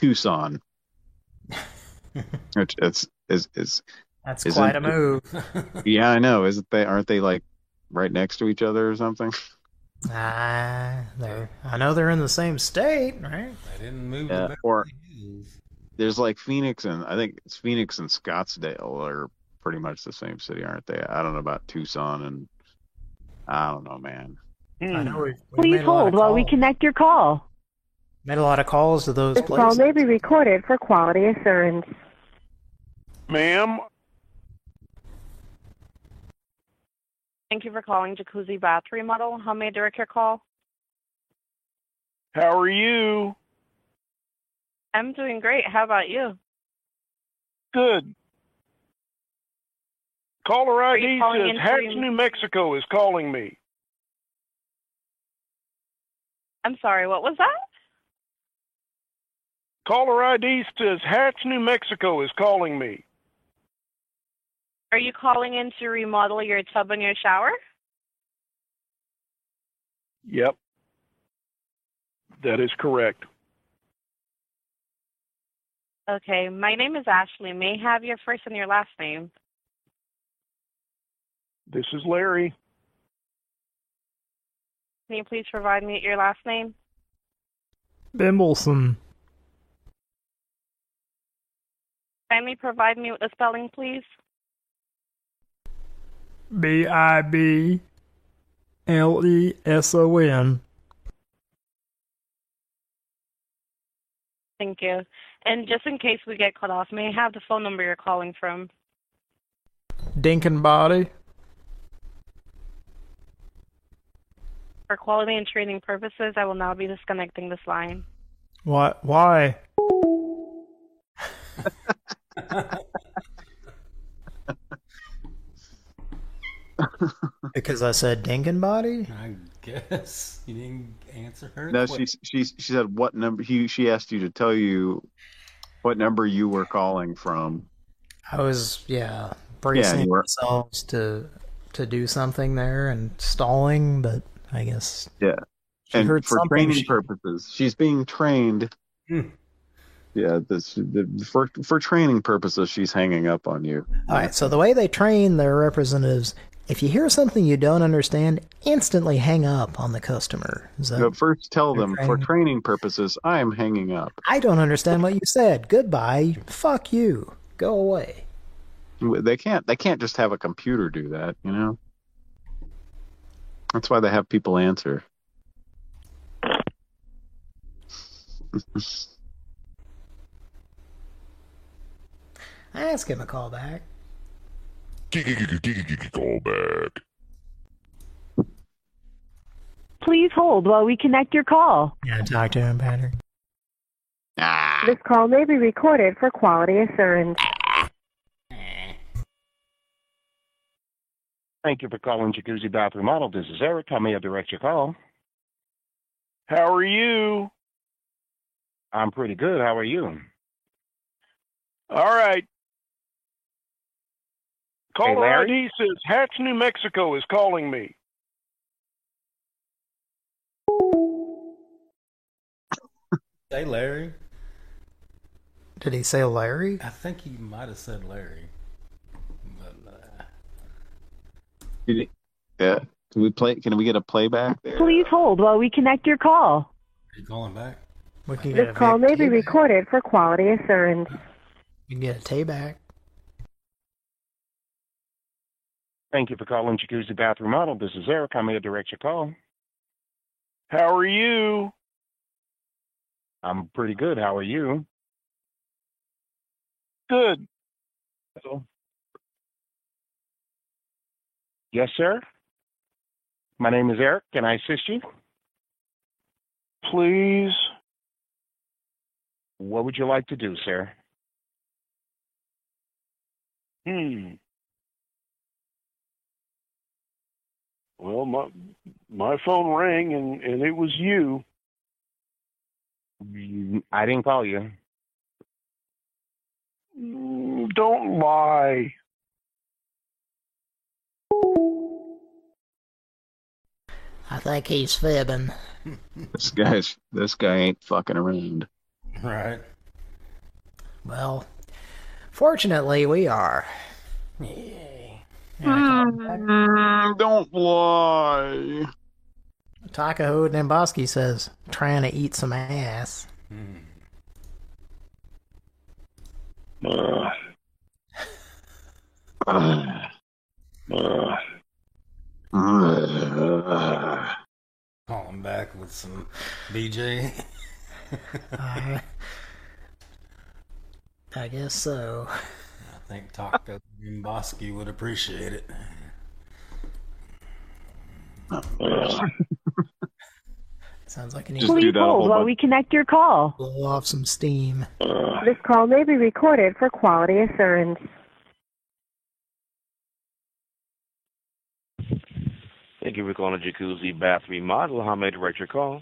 Tucson. Which it's is is That's isn't- quite a move. [LAUGHS] Yeah, I know. Isn't they? Aren't they like right next to each other or something? [LAUGHS] Ah, they're. I know they're in the same state, right? They didn't move Yeah, the or there's like Phoenix and I think it's Phoenix and Scottsdale are pretty much the same city, aren't they? I don't know about Tucson and I don't know, man. I know we've, we've Please made a lot hold while we connect your call. Made a lot of calls to those This call places. may be recorded for quality assurance. Ma'am, Thank you for calling Jacuzzi Bath Remodel. How may I direct your call? how are you? I'm doing great. How about you? Good. Caller ID says in Hatch, New Mexico is calling me. I'm sorry, what was that? Caller ID says Hatch, New Mexico is calling me. Are you calling in to remodel your tub and your shower? Yep. That is correct. Okay, my name is Ashley. May I have your first and your last name? This is Larry. Can you please provide me your last name? Bimbleson. Kindly provide me with the spelling, please. B I B L E S O N. Thank you. And just in case we get cut off, may I have the phone number you're calling from? Dinkin body. For quality and training purposes, I will now be disconnecting this line. What? Why? [LAUGHS] [LAUGHS] because I said Dinkin body. I guess you didn't answer her. No, she she she said what number he she asked you to tell you what number you were calling from. I was yeah bracing you were- ourselves to to do something there and stalling, but I guess Yeah. She and heard for something training she- purposes, she's being trained. Hmm. Yeah, this the, for for training purposes, she's hanging up on you. All right, so the way they train their representatives, if you hear something you don't understand, instantly hang up on the customer. That, But first, tell them for training- training purposes, I am hanging up. I don't understand what you said. Goodbye. Fuck you. Go away. They can't. They can't just have a computer do that. You know. That's why they have people answer. [LAUGHS] I ask him a call back. Call back. Please hold while we connect your call. Yeah, talk to him, Patrick. Ah. This call may be recorded for quality assurance. Thank you for calling Jacuzzi Bath Remodel. This is Eric. How may I direct your call? How are you? I'm pretty good. How are you? All right. Caller Larry? ID says Hatch, New Mexico is calling me. Say Larry. Did he say Larry? I think he might have said Larry. But uh, Did he- Yeah. Can we play? Can we get a playback there? Please hold while we connect your call. are you calling back? We can This a call may be recorded for quality assurance. We can get a T back. Thank you for calling Jacuzzi Bath Remodel. This is Eric. How may I direct your call? How are you? I'm pretty good. How are you? Good. Yes, sir. My name is Eric. Can I assist you? Please. What would you like to do, sir? Hmm. Well, my my phone rang and and it was you. You- I didn't call you. Don't lie. I think he's fibbing. This guy's this guy ain't fucking around. Right. Well, fortunately, we are. Mm, don't lie. Takaho Namboski says, trying to eat some ass. Uh, uh, Uh, Calling back with some BJ. Uh, [LAUGHS] I guess so. I think Taco and Bosky would appreciate it. [LAUGHS] Sounds like an Just do that a whole we connect your call. blow off some steam. This call may be recorded for quality assurance. Thank you for calling the Jacuzzi Bath Remodel. How may I direct your call?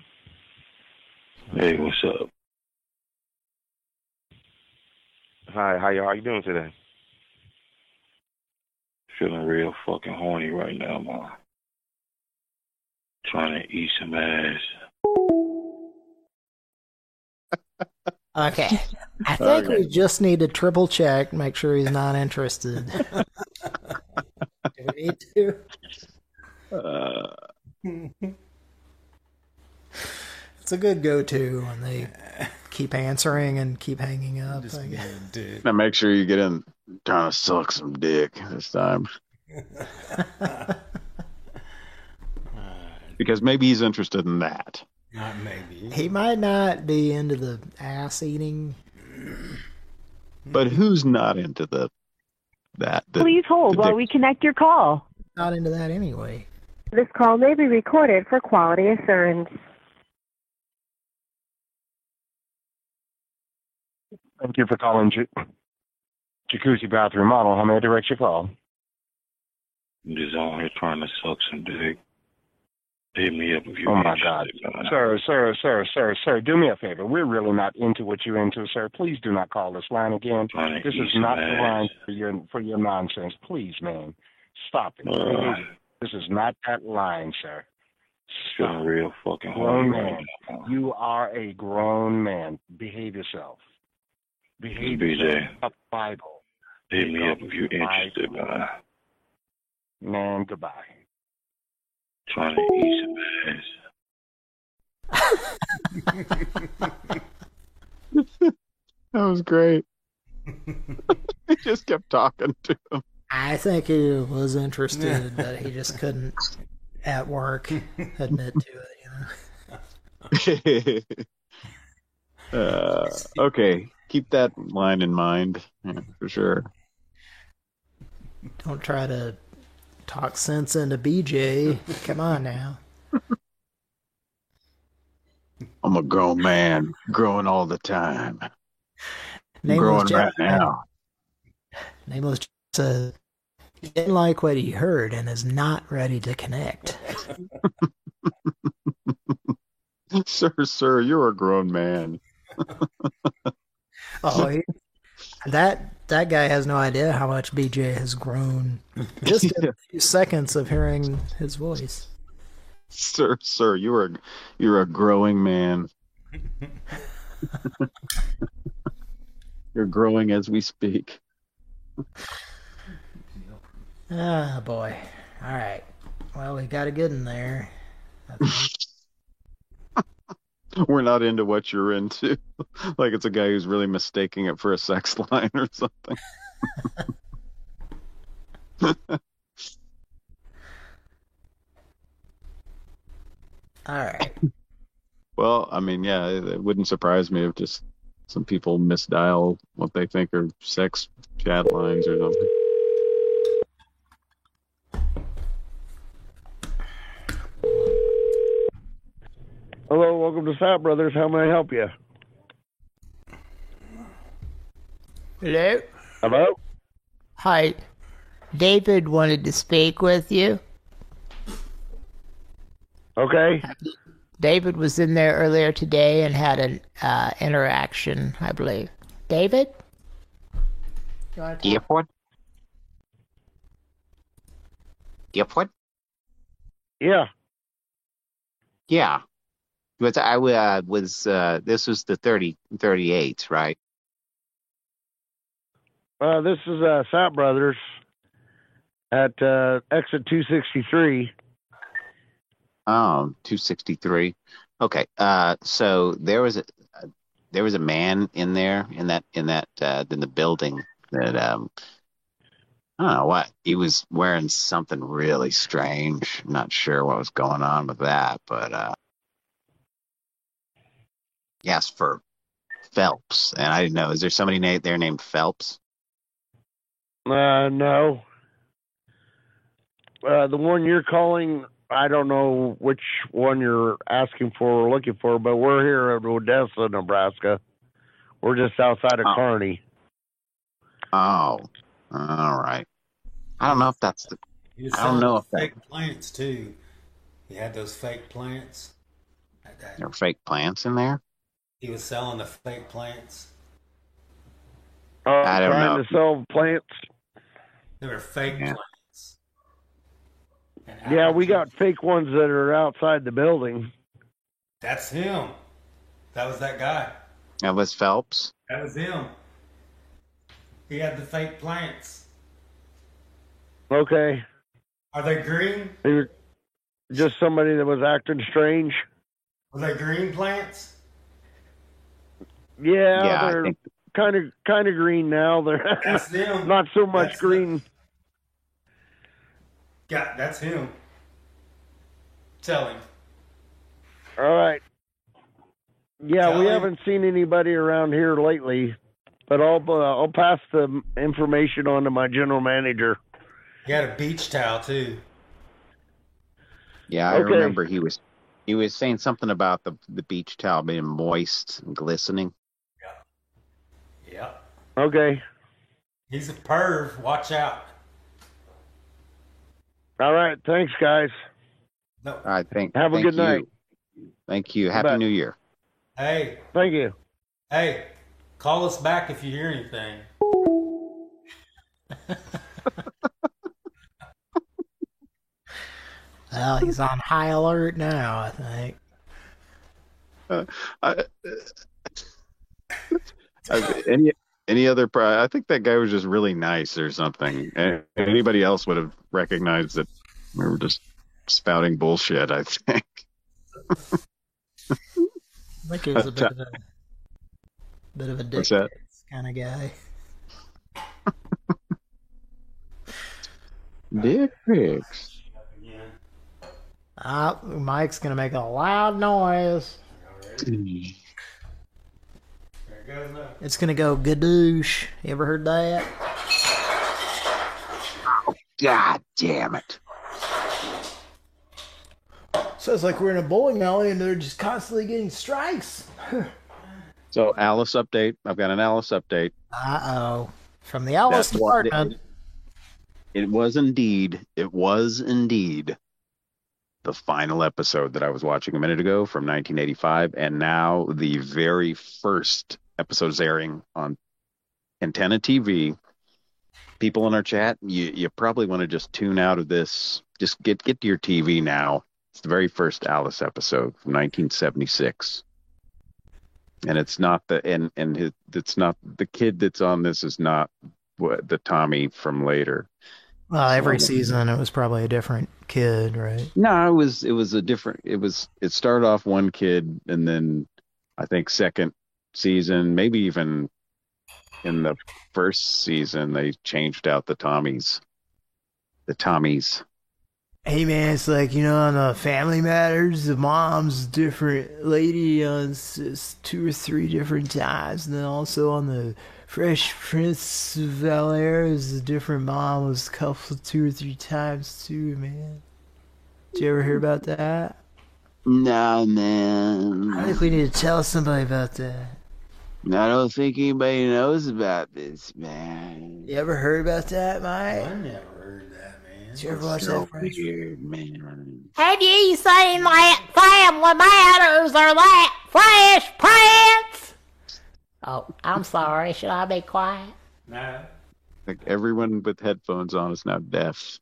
Hey, what's up? Hi, how you, how you doing today? Feeling real fucking horny right now, man. Trying to eat some ass. [LAUGHS] Okay. I think we just need to triple check, make sure he's not interested. [LAUGHS] Do we need to? uh, [LAUGHS] It's a good go-to when they keep answering and keep hanging up. I guess. now make sure you get in trying to suck some dick this time. [LAUGHS] because maybe he's interested in that. Not maybe. He might not be into the ass eating. But who's not into the that? The, Please hold the while dick- we connect your call. Not into that anyway. This call may be recorded for quality assurance. Thank you for calling J- Jacuzzi Bath Remodel. How may I direct your call? I'm just here trying to suck some dick. Hit me up if you Oh my God, sir, sir, sir, sir, sir, do me a favor. We're really not into what you're into, sir. Please do not call this line again. This is not the line for your for your nonsense. Please, man, stop it. Uh. This is not that line, sir. Feeling real fucking Grown man, right now. you are a grown man. Behave yourself. Behave BJ. yourself. Up Bible. Hit me up if you're interested, man. Man, goodbye. Trying to eat some ass. [LAUGHS] that was great. [LAUGHS] he just kept talking to him. I think he was interested, [LAUGHS] but he just couldn't at work admit to it. You know. uh, okay, keep that line in mind yeah, for sure. Don't try to talk sense into BJ. Come on now. [LAUGHS] I'm a grown man, growing all the time. Growing Jack- right now. Nameless says he didn't like what he heard and is not ready to connect. [LAUGHS] sir, sir, you're a grown man. [LAUGHS] Oh, he, that that guy has no idea how much BJ has grown just in a few seconds of hearing his voice. Sir, sir, you're a you're a growing man. [LAUGHS] You're growing as we speak. Ah, boy. All right. Well, we got a good in there. [LAUGHS] [LAUGHS] We're not into what you're into. [LAUGHS] like it's a guy who's really mistaking it for a sex [LAUGHS] line or something. All right. Well, I mean, yeah, it, it wouldn't surprise me if just some people misdial what they think are sex chat lines or something. Hello, welcome to Fat Brothers. How may I help you? Hello? Hello? Hi. David wanted to speak with you. Okay. David was in there earlier today and had an uh, interaction, I believe. David? You want? Airport? Airport? Yeah. Yeah. But I uh, was, uh, this was the 30, 38, right? Uh, this is uh, Fat Brothers at uh, exit 263. Oh, 263. Okay. Uh, so there was a, there was a man in there in that, in that, uh, in the building that, um, I don't know what he was wearing something really strange. I'm not sure what was going on with that, but, uh, yes, for Phelps. And I didn't know, is there somebody na- there named Phelps? Uh, no. Uh, the one you're calling, I don't know which one you're asking for or looking for, but we're here in Odessa, Nebraska. We're just outside of Oh. Kearney. Oh, all right. I don't know if that's the. I don't know if that, fake plants too. He had those fake plants. there are fake plants in there. He was selling the fake plants. Uh, I don't trying know. to sell plants. They were fake Yeah. plants. Yeah, we got fake ones that are outside the building. That's him. That was that guy. That was Phelps. That was him. He had the fake plants. Okay. Are they green? They were just somebody that was acting strange. Were they green plants? Yeah, Yeah, they're think- kind of kind of green now. They're That's them. [LAUGHS] not so much That's green. Yeah, that's him. Tell him. All right. Yeah, we Kelly? haven't seen anybody around here lately, but I'll uh, I'll pass the information on to my general manager. He had a beach towel too. Yeah, I Okay. remember he was he was saying something about the the beach towel being moist and glistening. Yeah. Okay. He's a perv. Watch out. All right. Thanks, guys. No. All right, thank Have a good you. night. Thank you. Happy bet. New Year. Hey, Thank you. hey, call us back if you hear anything. [LAUGHS] Well, he's on high alert now, I think. Uh, I, I- any any other? pri- I think that guy was just really nice or something. Anybody else would have recognized that we were just spouting bullshit. I think. [LAUGHS] He was a bit of a bit of a dick kind of guy. [LAUGHS] Dick pics. Uh, Mike's gonna make a loud noise. It's gonna go gadoosh. You ever heard that? God damn it! Sounds like we're in a bowling alley and they're just constantly getting strikes. [LAUGHS] So Alice update. I've got an Alice update. Uh oh. From the Alice That wa- department. It was indeed, it was indeed the final episode that I was watching a minute ago from 1985, and now the very first episode is airing on Antenna TV. People in our chat, you you probably want to just tune out of this. Just get get to your TV now. It's the very first Alice episode from 1976. and it's not the and and his, it's not the kid that's on this is not the Tommy from later. Well, every So- season it was probably a different kid, right? No, it was it was a different. It was it started off one kid, and then I think second season, maybe even in the first season, they changed out the Tommies. The Tommies. Hey man, it's like you know on the Family Matters, the mom's different lady on s- s- two or three different times, and then also on the Fresh Prince of Bel Air is a different mom was a couple two or three times too, man. Did you ever hear about that? Nah, man. I think we need to tell somebody about that. I don't think anybody knows about this, man. You ever heard about that, Mike? I never heard that, man. Did you ever watch so that? Fresh? weird, man. Have you seen that Family Matters or that Fresh Prince? Oh, I'm sorry. Should I be quiet? No. Like everyone with headphones on is now deaf.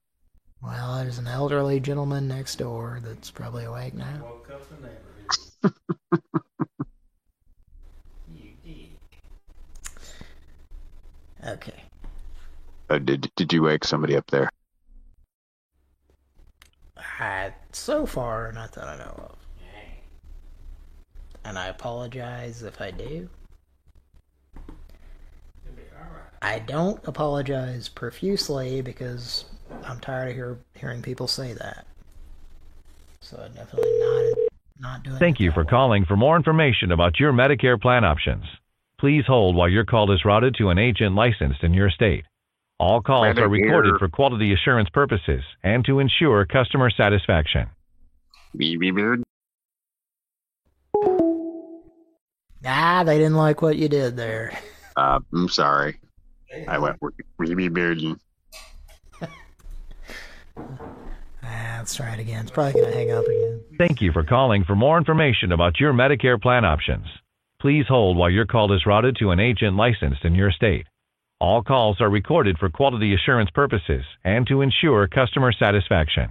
Well, there's an elderly gentleman next door that's probably awake now. Woke up the neighborhood. [LAUGHS] you did. Okay. Uh, did did you wake somebody up there? Uh, so far, not that I know of. And I apologize if I do. I don't apologize profusely because I'm tired of hear, hearing people say that. So I definitely not not doing. Thank you for calling. For more information about your Medicare plan options, please hold while your call is routed to an agent licensed in your state. All calls are recorded Medicare. for quality assurance purposes and to ensure customer satisfaction. Ah, they didn't like what you did there. Uh, I'm sorry. I went Weeby Beardy. [LAUGHS] Ah, let's try it again. It's probably gonna hang up again. Thank you for calling. For more information about your Medicare plan options, please hold while your call is routed to an agent licensed in your state. All calls are recorded for quality assurance purposes and to ensure customer satisfaction.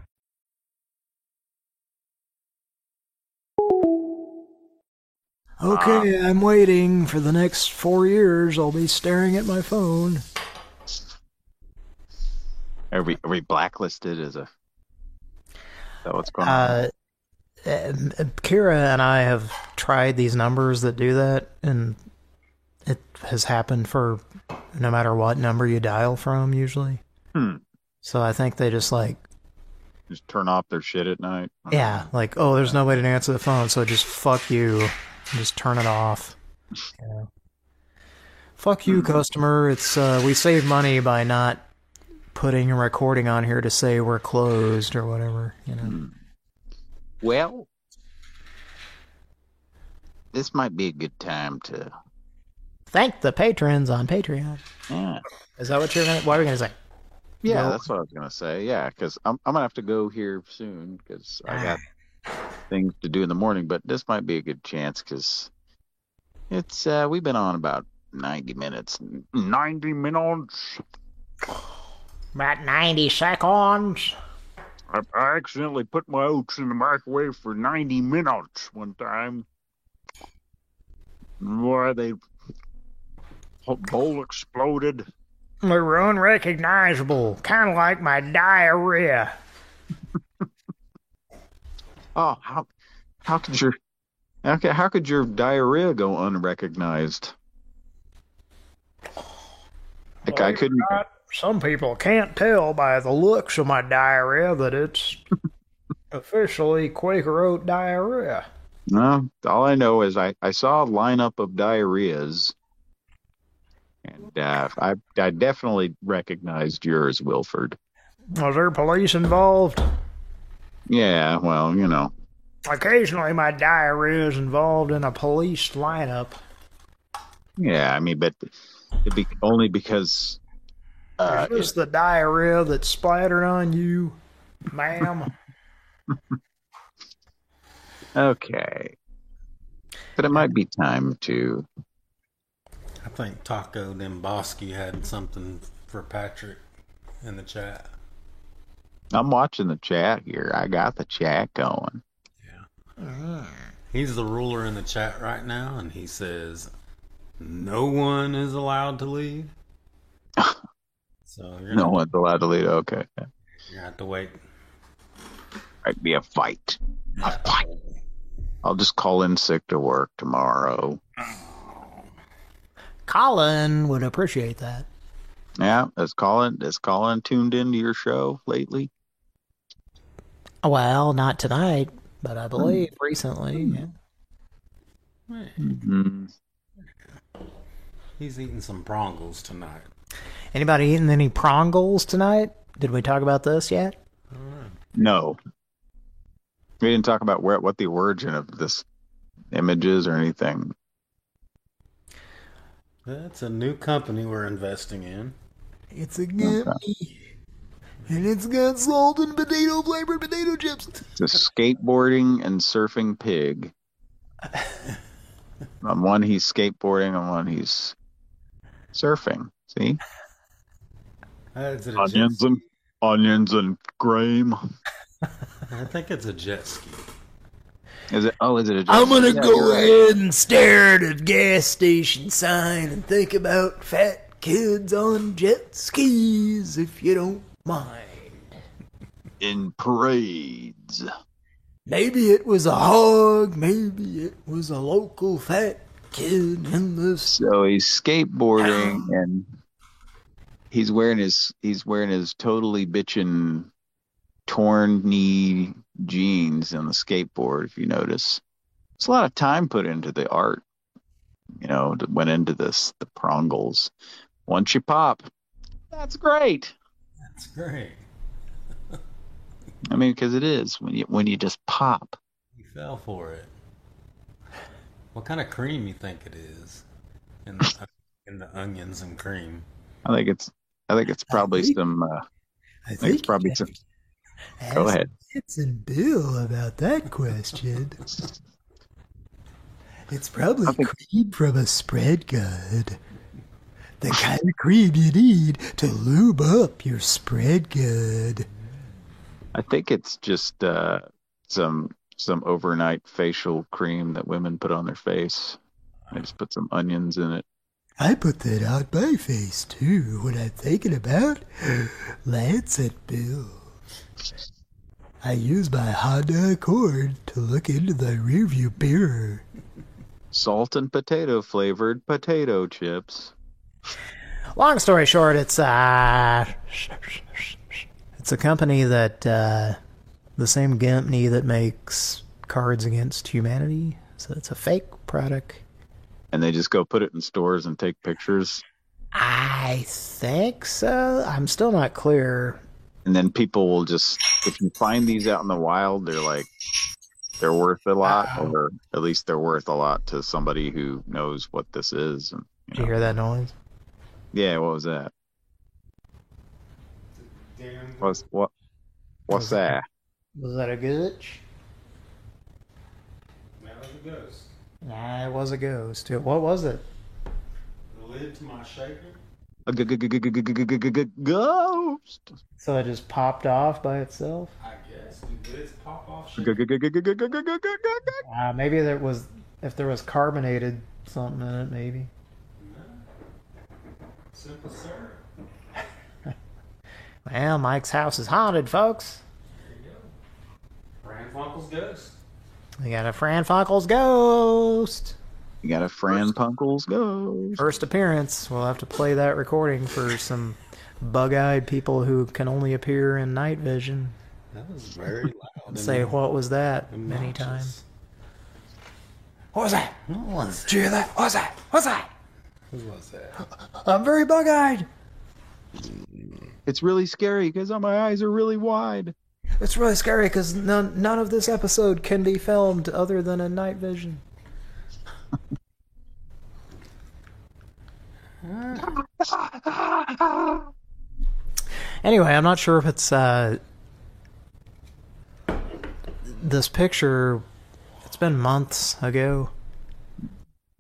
Okay, I'm waiting for the next four years. I'll be staring at my phone. Are we are we blacklisted as a? Is that what's going on? Uh, uh, Kira and I have tried these numbers that do that, and it has happened for no matter what number you dial from, usually. Hmm. So I think they just like, Just turn off their shit at night. yeah, like, oh, there's nobody to answer the phone, so just fuck you, just turn it off. [LAUGHS] Know? Fuck you, customer. It's uh, we save money by not putting a recording on here to say we're closed or whatever. You know. Well, this might be a good time to. Thank the patrons on Patreon. Yeah. Is that what you're gonna? What are we gonna say? Yeah, Go. that's what I was gonna say. Yeah, because I'm I'm gonna have to go here soon because I got things to do in the morning. But this might be a good chance because it's uh we've been on about ninety minutes. Ninety minutes. About 90 seconds. I, I accidentally put my oats in the microwave for ninety minutes one time. Why they bowl exploded. They're unrecognizable, kind of like my diarrhea. [LAUGHS] Oh, how how could your okay, how could your diarrhea go unrecognized? Like I couldn't Not- Some people can't tell by the looks of my diarrhea that it's [LAUGHS] officially Quaker Oat diarrhea. No, all I know is I, I saw a lineup of diarrheas, and uh, I I definitely recognized yours, Wilford. Was there police involved? Yeah, well, you know, Occasionally, my diarrhea is involved in a police lineup. yeah. I mean, but it'd be only because uh, Is this the diarrhea that splattered on you, ma'am? [LAUGHS] okay, but it might be time to. I think Taco Demboski had something for Patrick in the chat. I'm watching the chat here. I got the chat going. Yeah. He's the ruler in the chat right now, and he says no one is allowed to leave. [LAUGHS] So you're No gonna, one's allowed to lead. Okay. you have to wait. Might be a fight. A fight. I'll just call in sick to work tomorrow. Colin would appreciate that. Yeah, is Colin is Colin tuned into your show lately? Well, not tonight, but I believe recently. Yeah. Mm-hmm. He's eating some prongles tonight. Anybody eating any prongles tonight? Did we talk about this yet? No. We didn't talk about where what the origin of this image is or anything. That's a new company we're investing in. It's a Gummy. And it's got salt and potato flavored potato chips. It's a skateboarding and surfing pig. [LAUGHS] on one he's skateboarding, on one he's surfing. See? Is it a Onions and onions and graham. I think it's a jet ski. Is it? Oh, is it a? I'm gonna Yeah, go you're right. ahead and stare at a gas station sign and think about fat kids on jet skis, if you don't mind. in parades. Maybe it was a hog, maybe it was a local fat kid in the So he's skateboarding and he's wearing his he's wearing his totally bitchin' torn knee jeans on the skateboard. If you notice, it's a lot of time put into the art. You know, that went into this the prongles. Once you pop, that's great. That's great. [LAUGHS] I mean, because it is when you when you just pop. You fell for it. What kind of cream you think it is? In the, in the onions and cream. I think it's I think it's probably some. Uh, I think it's probably some. Go ahead. It's and Bill about that question. It's probably cream from a spread gun. The kind of cream you need to lube up your spread gun. I think it's just uh, some some overnight facial cream that women put on their face. They just put some onions in it. I put that on my face too when I'm thinking about Lance and Bill. I use my Honda Accord to look into the rearview mirror. Salt and potato flavored potato chips. Long story short, it's uh, it's a company that uh, the same company that makes Cards Against Humanity. So it's a fake product. And they just go put it in stores and take pictures. I think so. I'm still not clear. And then people will just, if you find these out in the wild, they're like, they're worth a lot, oh. or at least they're worth a lot to somebody who knows what this is. And, Did you hear that noise? yeah, what was that? What's what? What's that? Was that a gooch? That was a ghost. Nah, it was a ghost. What was it? The lid to my shaker? A g- g- g- g- g- g- g- g- g- g- ghost. So it just popped off by itself? I guess. Do lids pop off G- g- g- g- g- g- g- g- g- g- g- Uh, maybe there was, if there was carbonated something in it, maybe. Simple sir. Well, Mike's house is haunted, folks. There you Pran Funkels' ghost. We got a Pran Funkels' ghost. You got a Pran Funkels' ghost. First appearance. We'll have to play that recording for some bug-eyed people who can only appear in night vision. That was very loud. Say, what was that? Many times. What was that? What was Did you hear that? What was that? What's that? Who was that? [GASPS] I'm very bug-eyed. It's really scary because my eyes are really wide. It's really scary because none, none of this episode can be filmed other than in night vision. Anyway, I'm not sure if it's uh, this picture. It's been months ago,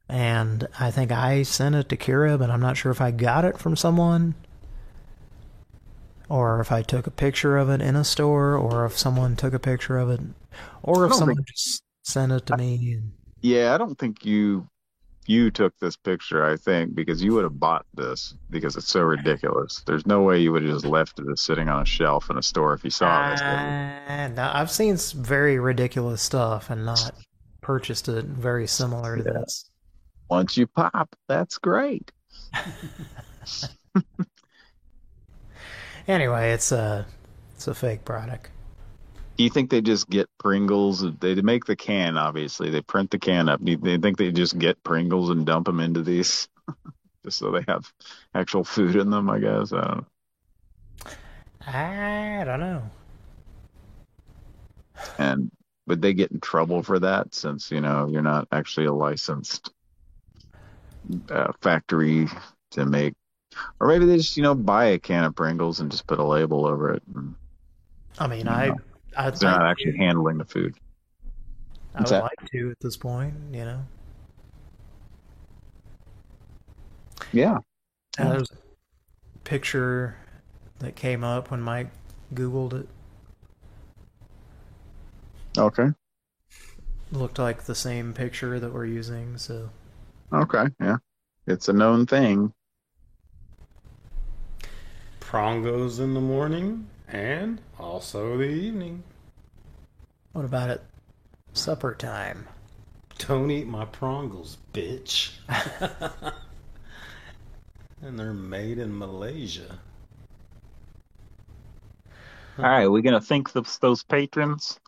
and I think I sent it to Kira, but I'm not sure if I got it from someone, or if I took a picture of it in a store, or if someone took a picture of it, or if someone think- just sent it to me. And Yeah, I don't think you you took this picture. I think because you would have bought this because it's so ridiculous. There's no way you would have just left it sitting on a shelf in a store if you saw this. Uh, no, I've seen very ridiculous stuff and not purchased it very similar to this. Once you pop, that's great. [LAUGHS] [LAUGHS] Anyway, it's a it's a fake product. Do you think they just get Pringles? They make the can, obviously. They print the can up. Do you they think they just get Pringles and dump them into these, [LAUGHS] just so they have actual food in them? I guess I don't know. I don't know. And would they get in trouble for that since you know you're not actually a licensed uh, factory to make, or maybe they just you know buy a can of Pringles and just put a label over it. And I mean, I I they're not actually handling the food. I would that? like to at this point. You know, Yeah. Uh, there's a picture that came up when Mike Googled it. Okay. Looked like the same picture that we're using. So Okay. Yeah. It's a known thing. Prongos in the morning and also the evening. what about it? Supper time. Don't eat my prongos, bitch. [LAUGHS] and they're made in Malaysia. All right, we gonna thank those, those patrons.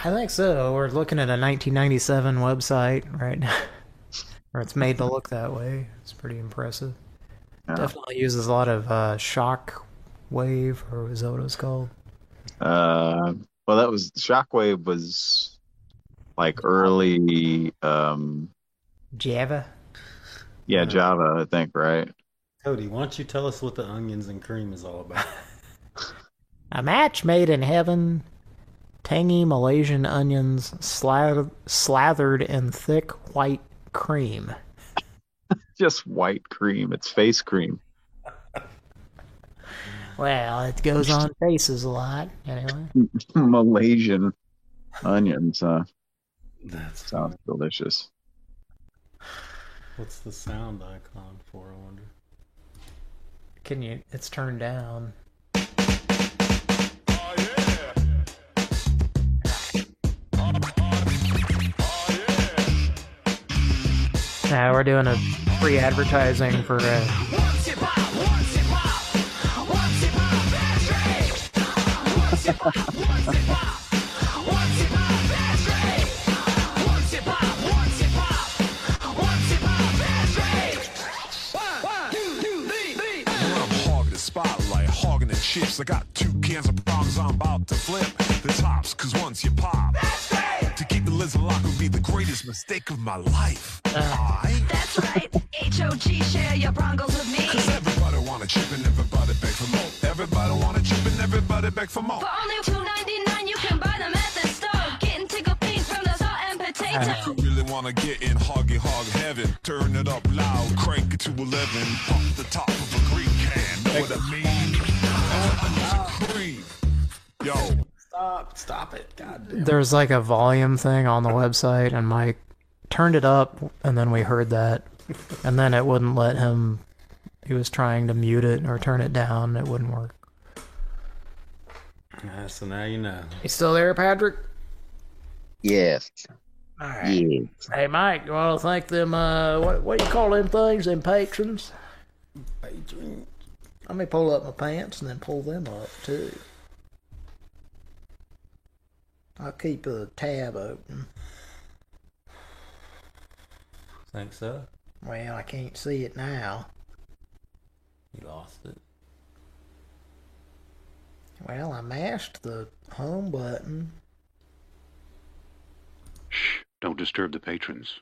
I think so. We're looking at a 1997 website right now, [LAUGHS] or it's made to look that way. It's pretty impressive. Definitely uses a lot of uh, shock wave, or is that what it's called? Uh, well, that was Shockwave was like early, um, Java. yeah, Java, I think, right? Cody, why don't you tell us what the onions and cream is all about? [LAUGHS] A match made in heaven. Tangy Malaysian onions slathered, slathered in thick white cream. [LAUGHS] Just white cream. It's face cream. [LAUGHS] Well, it goes on faces a lot, anyway. [LAUGHS] Malaysian onions. Uh, that sounds delicious. What's the sound icon for, I wonder? Can you? It's turned down. Now we're doing a free advertising for. Uh, chips. I got two cans of prongs I'm about to flip. The tops, cause once you pop, to keep the lids would be the greatest mistake of my life. I, That's right. H-O-G, share your Broncos with me. cause everybody wanna chip and everybody beg for more. Everybody wanna chip and everybody beg for more. For only $2.99, you can buy them at the store. Getting tickled pink from the salt and If potato. you really wanna get in hoggy hog heaven, turn it up loud, crank it to 11, pop the top of a green can. Know what I mean? Onions and cream. Yo, Stop, stop it. God damn. there's like a volume thing on the website, and Mike turned it up, and then we heard that, and then it wouldn't let him. He was trying to mute it or turn it down. It wouldn't work. Ah, so now you know. You still there, Patrick? Yes. All right. Hey, Mike, you want to thank them? Uh, what what do you call them things? Them patrons. Patrons. Let me pull up my pants and then pull them up too. I'll keep a tab open. Think so? Well, I can't see it now. You lost it. Well, I mashed the home button. Shh, don't disturb the patrons.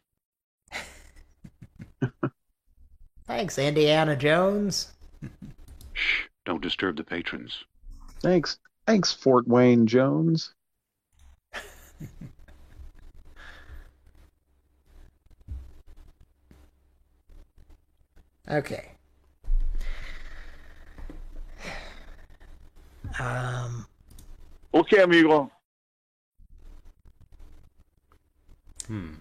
[LAUGHS] Thanks, Indiana Jones. Shh, don't disturb the patrons. Thanks, thanks, Fort Wayne Jones. Okay. Um. Okay, amigo. Hmm.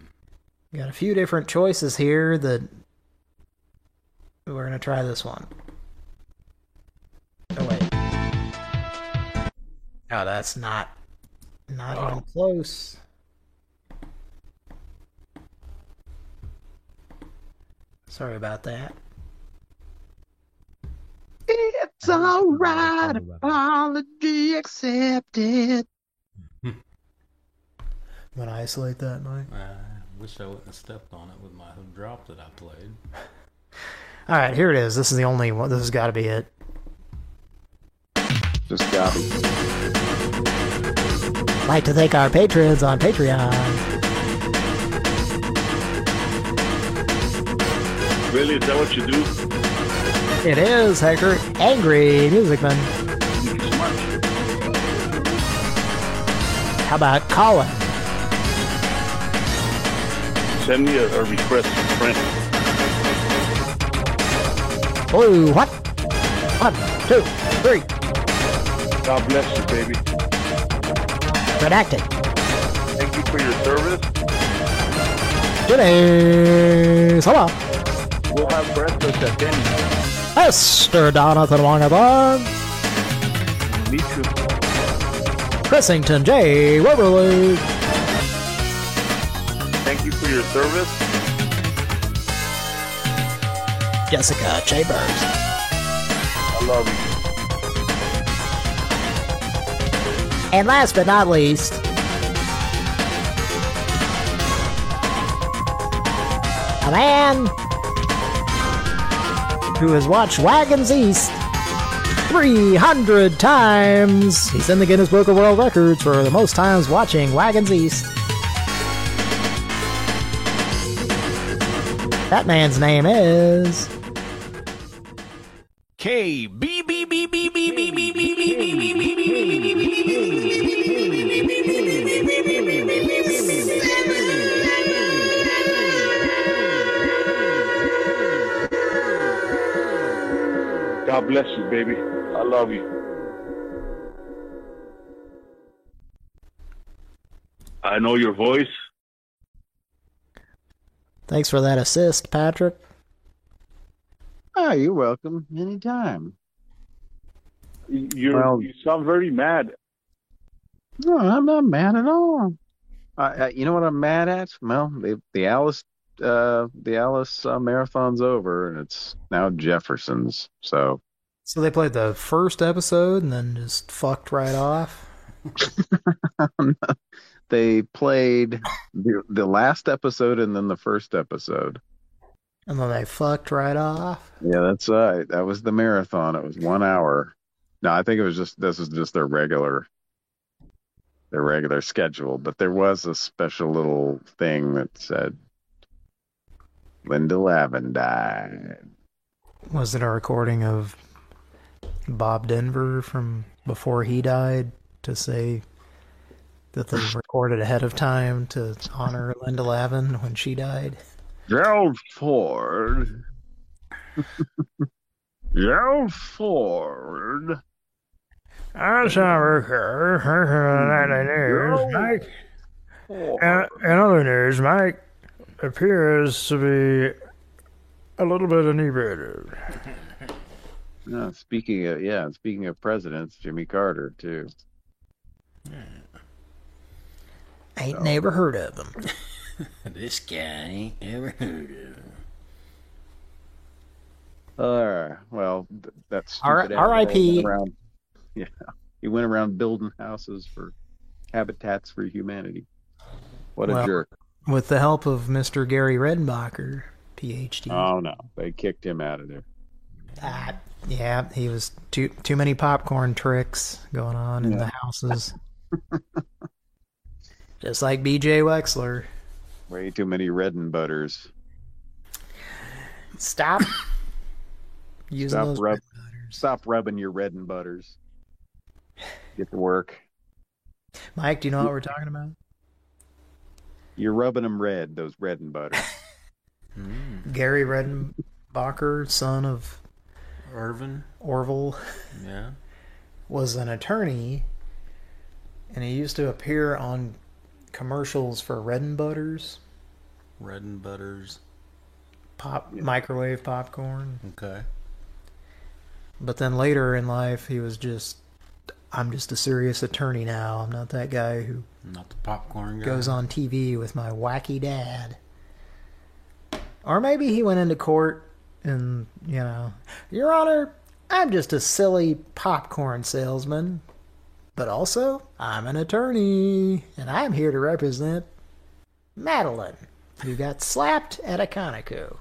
Got a few different choices here that we're gonna try this one. Oh wait. Oh, that's not not even close. Sorry about that. It's alright. Apology accepted. [LAUGHS] I'm gonna isolate that, Mike. I wish I wouldn't have stepped on it with my drop that I played. [LAUGHS] All right, here it is. This is the only one. This has got to be it. Just got it. Like to thank our patrons on Patreon. Really? Is that what you do? It is Hacker Angry Music Man. How about Colin? Send me a, a request from friend. Blue, what? One, two, three. God bless you, baby. Redacted. Thank you for your service. Jimmy, hello. We'll have breakfast at Denny's. Mr. Donathan Wangathon. Me too. Chrisington J. Weberly. Thank you for your service. Jessica Chambers. I love you. And last but not least, a man who has watched Wagons East 300 times. He's in the Guinness Book of World Records for the most times watching Wagons East. That man's name is. K God bless you, baby. I love you. I know your voice. Thanks for that assist, Patrick. Ah, you're welcome. Anytime. You Well- you sound very mad. No, I'm not mad at all. I, I, you know what I'm mad at? Well, the the Alice uh the Alice uh, marathon's over and it's now Jefferson's. So So they played the first episode and then just fucked right off. [LAUGHS] they played the the last episode and then the first episode. And then they fucked right off. Yeah, that's right. That was the marathon. It was one hour. No, I think it was just this was just their regular their regular schedule, but there was a special little thing that said Linda Lavin died. Was it a recording of Bob Denver from before he died to say that they recorded ahead of time to honor Linda Lavin when she died? Gerald Ford. [LAUGHS] Gerald Ford. As I recall, [LAUGHS] news, Mike. In, in other news, Mike appears to be a little bit inebriated. [LAUGHS] No, speaking of yeah, speaking of presidents, Jimmy Carter too. Ain't never heard of him. [LAUGHS] this guy ain't ever heard of him. Uh, well, th- that's R- R.I.P.. Around, [LAUGHS] yeah, he went around building houses for Habitats for Humanity. What a Well, jerk! With the help of Mr. Gary Redenbacher, PhD. Oh no, they kicked him out of there. Ah, yeah, he was too too many popcorn tricks going on in the houses. [LAUGHS] Just like B.J. Wexler. Way too many red and butters. Stop [LAUGHS] using Stop those rub, stop rubbing your red and butters. Get to work. Mike, do you know what we're talking about? You're rubbing them red, those red and butters. [LAUGHS] Mm. Gary Redenbacher, son of Irvin. Orville, Yeah. was an attorney, and he used to appear on commercials for Red and Butters. Red and Butters. Pop microwave popcorn. Okay. But then later in life, he was just, I'm just a serious attorney now. I'm not that guy who Not the popcorn guy. goes on TV with my wacky dad. Or maybe he went into court and, you know, Your Honor, I'm just a silly popcorn salesman. But also, I'm an attorney, and I'm here to represent Madeline, who got slapped at a Conoco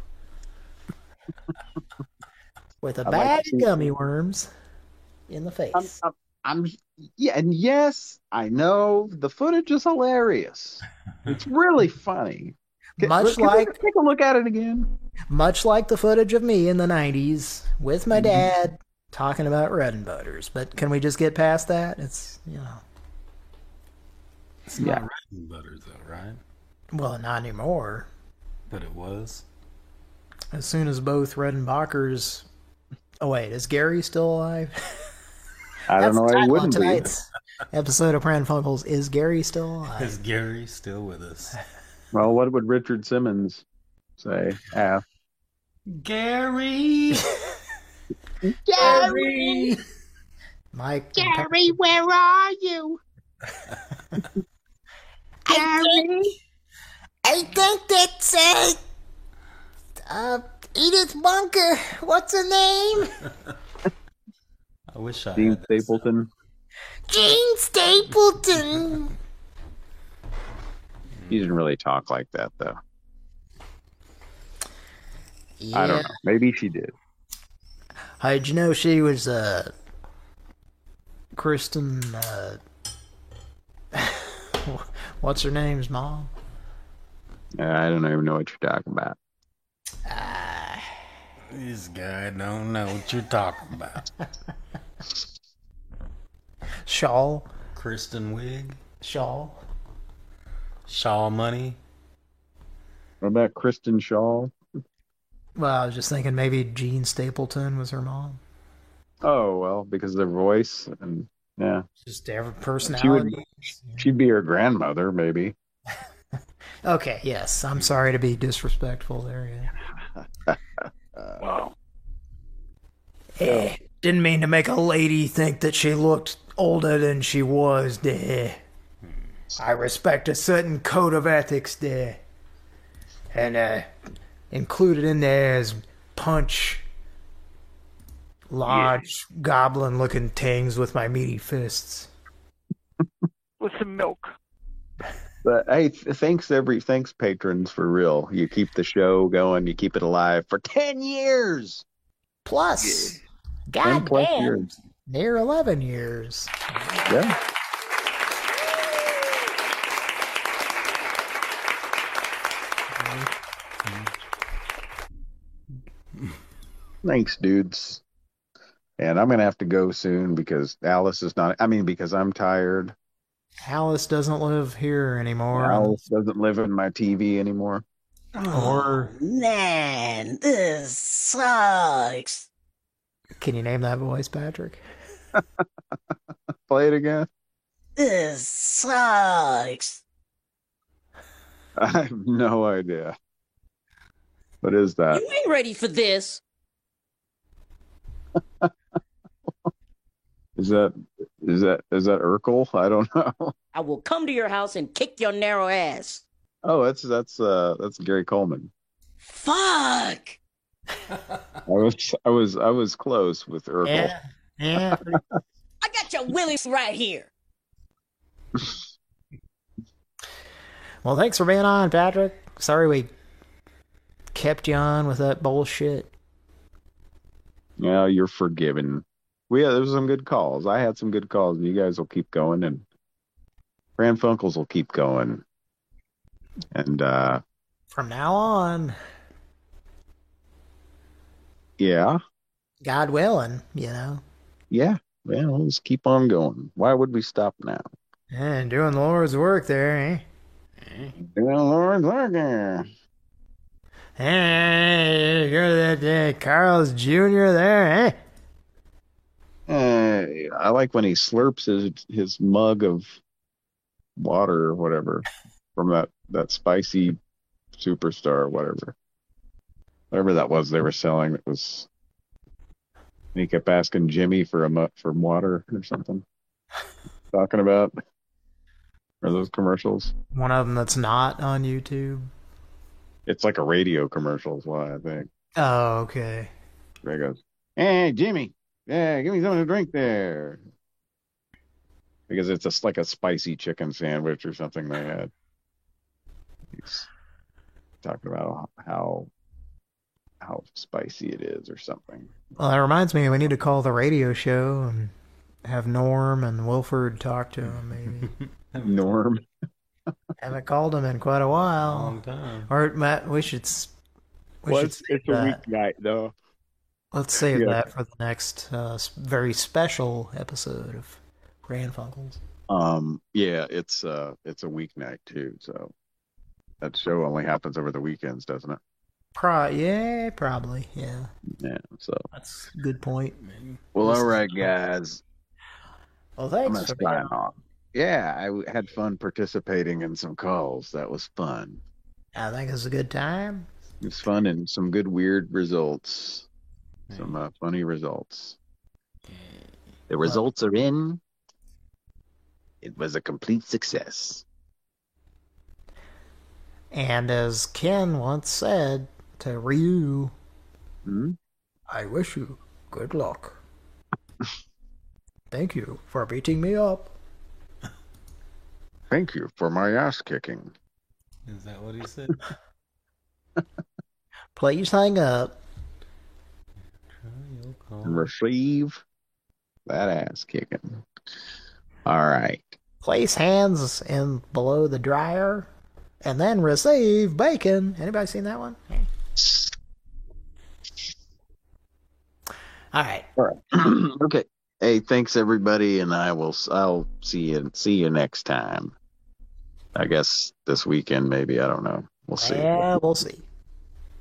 with a I'd like bag of gummy worms in the face. I'm, I'm yeah, and yes, I know the footage is hilarious. [LAUGHS] It's really funny. Can- Much can we like- take a look at it again. Much like the footage of me in the 90s with Mm-hmm. my dad talking about Red and Butters. But can we just get past that? It's, you know, It's not Red and Butters, though, right? well, not anymore. But it was. As soon as both Redenbachers. Oh, wait, is Gary still alive? [LAUGHS] I That's don't know. the I wouldn't of be. tonight's episode of Pran Funkels. Is Gary still alive? Is Gary still with us? Well, what would Richard Simmons say? Ask. Gary! [LAUGHS] Gary! Mike. Gary, where are you? [LAUGHS] Gary? I think that's, uh, uh, Edith Bunker. What's her name? [LAUGHS] I wish I Dean had. Stapleton. Jean Stapleton. He didn't really talk like that, though. I don't know. Maybe she did. Hey, did you know she was, uh, Kristen, uh, [LAUGHS] what's her name's mom? I don't even know what you're talking about. Uh, This guy don't know what you're talking about. [LAUGHS] Shaw. Kristen Wiig. Shaw. Shaw Money. What about Kristen Shaw? Well, I was just thinking maybe Jean Stapleton was her mom. Oh well, because of their voice and yeah, Just every she would. personality. She'd be her grandmother, maybe. [LAUGHS] Okay, yes. I'm sorry to be disrespectful there. Yeah. [LAUGHS] wow. Eh, didn't mean to make a lady think that she looked older than she was there. I respect a certain code of ethics there. And uh included in there is punch large goblin looking things with my meaty fists. With some milk. But hey, th- thanks every thanks patrons for real. You keep the show going. You keep it alive for ten years. Plus, Ten God plus damn. years. Near 11 years. Yeah. Thanks, dudes. And I'm gonna have to go soon because Alice is not. I mean, because I'm tired. Alice doesn't live here anymore. Alice doesn't live in my TV anymore. Or Man, this sucks. Can you name that voice, Patrick? [LAUGHS] Play it again. This sucks. [LAUGHS] I have no idea. What is that? You ain't ready for this. [LAUGHS] Is that is that is that Urkel? I don't know. I will come to your house and kick your narrow ass. Oh, that's that's uh that's Gary Coleman. Fuck. I was I was I was close with Urkel. Yeah. Yeah. I got your willies right here. Well, thanks for being on, Patrick. Sorry we kept you on with that bullshit. Yeah, you're forgiven. We had there was some good calls. I had some good calls. and You guys will keep going, and Pran Funkels will keep going. And uh From now on, yeah, God willing, you know, yeah, yeah. let's keep on going. Why would we stop now? and doing the Lord's work there, eh? Doing the Lord's work there. Hey, you're that uh, Carl's Jr. there, eh? Uh, I like when he slurps his his mug of water or whatever from that that spicy Superstar, whatever, whatever that was they were selling. That was. And he kept asking Jimmy for a for water or something. Talking about. Are those commercials? One of them that's not on YouTube. It's like a radio commercial, is why I think. Oh, okay. There he goes. Hey, Jimmy. Yeah, give me something to drink there. Because it's just like a spicy chicken sandwich or something they had. He's talking about how how spicy it is or something. Well, that reminds me, we need to call the radio show and have Norm and Wilford talk to him, maybe. [LAUGHS] [LAUGHS] Norm. Haven't called him in quite a while. Long time. Or Matt, we should. s- We Well, should it's, it's a that. weeknight though. Let's save Yeah. that for the next uh, very special episode of Pran Funkels. Um, yeah, it's uh, it's a weeknight too. So that show only happens over the weekends, doesn't it? Pro, yeah, probably, yeah. Yeah. So That's a good point. well, all right, guys. Well, I'm thanks for being sign on. off. Yeah, I had fun participating in some calls. That was fun. I think it's a good time. It was fun and some good weird results. Some uh, funny results. The results are in. It was a complete success. And as Ken once said to Ryu, Hmm? I wish you good luck. Thank you for beating me up. Thank you for my ass kicking. Is that what he [LAUGHS] said? Please hang up. Receive that ass kicking. All right. Place hands in below the dryer, and then receive bacon. Anybody seen that one? All right. All right. [CLEARS THROAT] okay. Hey, thanks everybody, and I will. I'll see you. See you next time. I guess this weekend, maybe. I don't know. We'll see. Yeah, we'll see.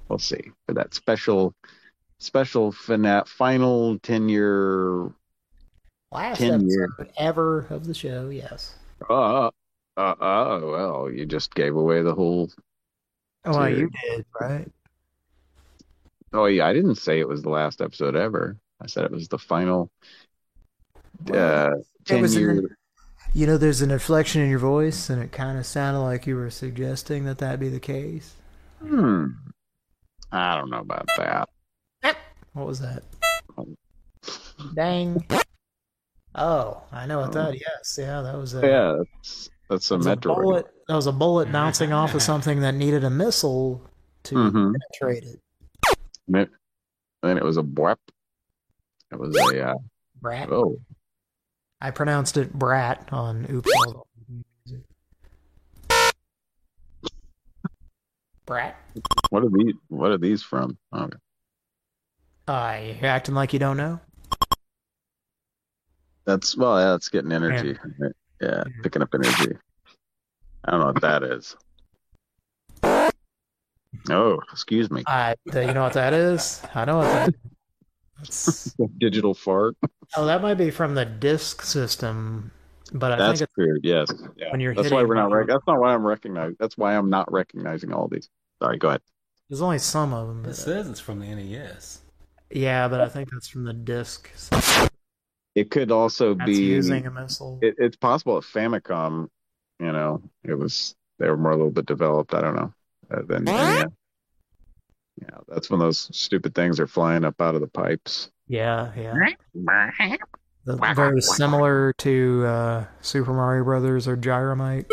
We'll see for that special, special fina- final ten year. Last 10 year. ever of the show. Yes. Uh, uh, uh, well, you just gave away the whole. Oh, well, you did, right? Oh yeah, I didn't say it was the last episode ever. I said it was the final. Uh, It ten was year. an, you know, there's an inflection in your voice, and it kind of sounded like you were suggesting that that be the case. Hmm. I don't know about that. What was that? Dang. Oh, I know what that. Yes, yeah, that was a, Yeah, that's that's a that was a bullet. That was a bullet bouncing off of [LAUGHS] something that needed a missile to Mhm. penetrate it. And it- then it was a blep. It was a uh, Brat. oh I pronounced it brat on Oops. Brat. what are these? What are these from? Okay. Uh, you're acting like you don't know. That's well, yeah, that's getting energy. Yeah, picking up energy. I don't know what that is. Oh, excuse me. I, you know what that is? I know what. That's, [LAUGHS] Digital fart. oh, that might be from the disk system, but I That's think it's weird. Yes. Yeah. when you're that's why we're not. Rec- that's not why I'm recognizing. That's why I'm not recognizing all these. Sorry. Go ahead. there's only some of them. It But, says it's from the NES. yeah, but I think that's from the disk. system. It could also That's be using a missile. It, it's possible at Famicom. You know, it was they were more a little bit developed. I don't know. Uh, than yeah. Yeah, that's when those stupid things are flying up out of the pipes. Yeah, yeah. The- very similar to uh, Super Mario Brothers or Gyromite.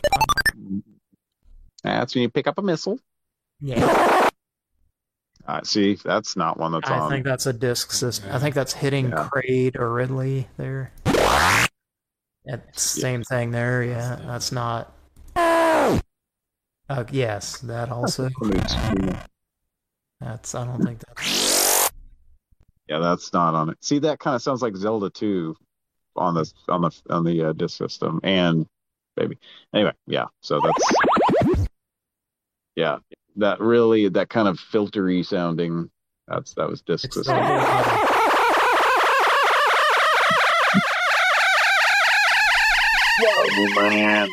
That's when you pick up a missile. Yeah, Uh, see, that's not one that's I on. think that's a disk system. I think that's hitting Yeah. Kraid or Ridley there. It's same thing there. Yeah, that's not. Uh, yes, that also. That's. I don't think that. Yeah, that's not on it. See, that kind of sounds like Zelda 2 on the on the on the uh, disc system and baby. Anyway, yeah. So that's yeah. That really that kind of filtery sounding. That's that was disc system. [LAUGHS] Whoa, man.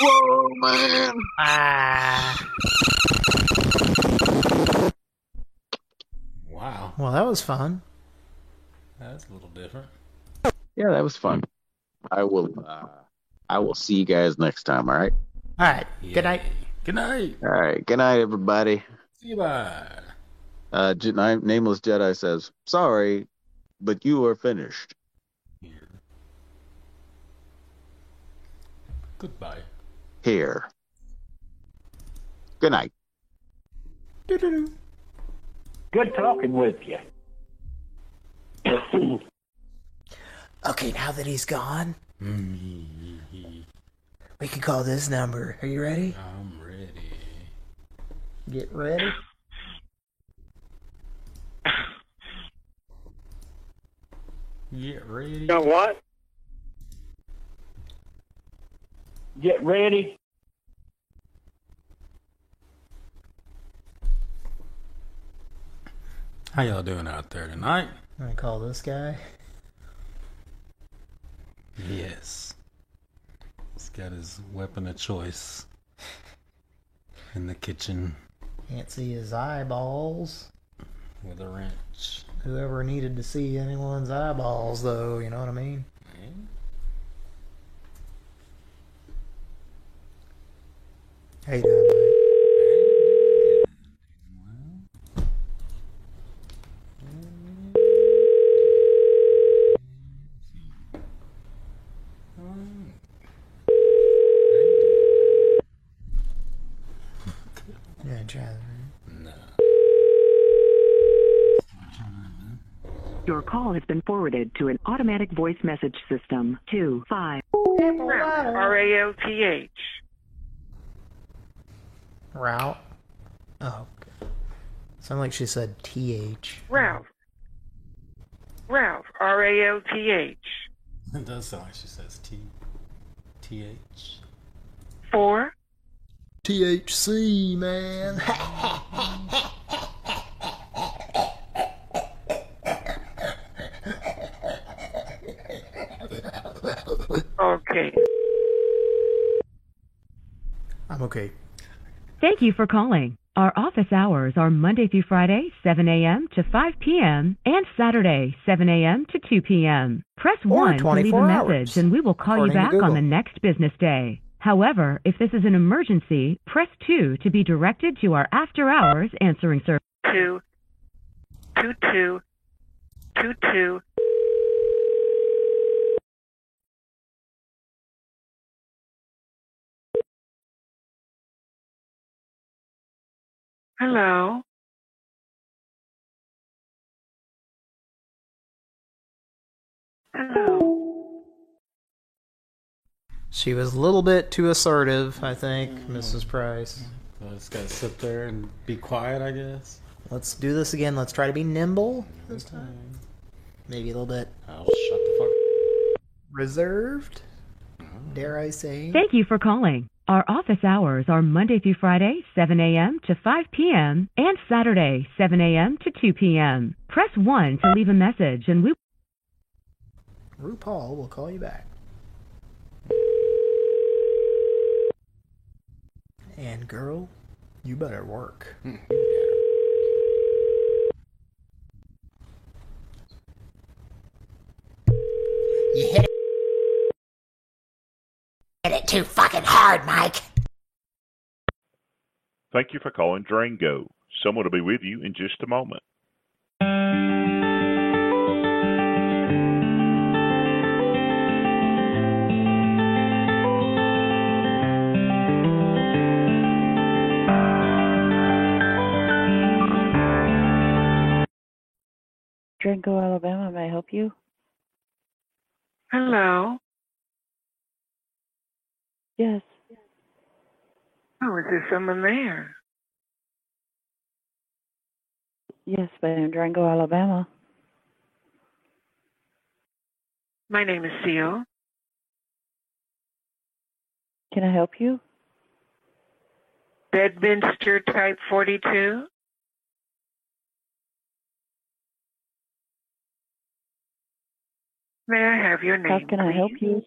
Whoa, man. Ah. Wow. Well, that was fun. That's a little different. Yeah, that was fun. I will. Uh, I will see you guys next time. All right. All right. Good night. Good night. All right. Good night, everybody. See you. Bye. Uh, nameless Jedi says, "Sorry, but you are finished." Goodbye. Here. Good night. Good talking with you. [CLEARS THROAT] Okay, now that he's gone, we can call this number. Are you ready? I'm ready. Get ready. Get ready. Got what? Get ready. How y'all doing out there tonight? I'm gonna call this guy. Yes. He's got his weapon of choice in the kitchen Can't see his eyeballs. with a wrench. Whoever needed to see anyone's eyeballs, though, you know what I mean? How you doing, mate? Yeah, try that. Your call has been forwarded to an automatic voice message system. Two five. R A L T H. Route. Oh, okay. Sounded like she said TH. Ralph. Ralph. R A L T H. It does sound like she says T. T H. Four. THC, man. Okay. I'm okay. Thank you for calling. Our office hours are Monday through Friday, 7 a.m. to 5 p.m. and Saturday, 7 a.m. to 2 p.m. Press Or 1 to leave a message hours, and we will call you back on the next business day. However, if this is an emergency, press 2 to be directed to our after hours answering service. Two. Two two. Two two. Hello. Hello. She was a little bit too assertive, I think, Mrs. Price. So I just gotta sit there and be quiet, I guess. Let's do this again. Let's try to be nimble this time. Maybe a little bit I'll shut the fuck reserved. Dare I say? Thank you for calling. Our office hours are Monday through Friday, 7 a.m. to 5 p.m. and Saturday, 7 a.m. to 2 p.m. Press 1 to leave a message and we RuPaul will call you back. And girl, you better work. Hmm. You hit it. Hit it too fucking hard, Mike. Thank you for calling Drango. Someone will be with you in just a moment. Drango, Alabama, may I help you? Hello. Yes. Oh, is there someone there? Yes, ma'am. Durango, Alabama. My name is Seal. Can I help you? Bedminster Type 42. May I have your name? How can I help you?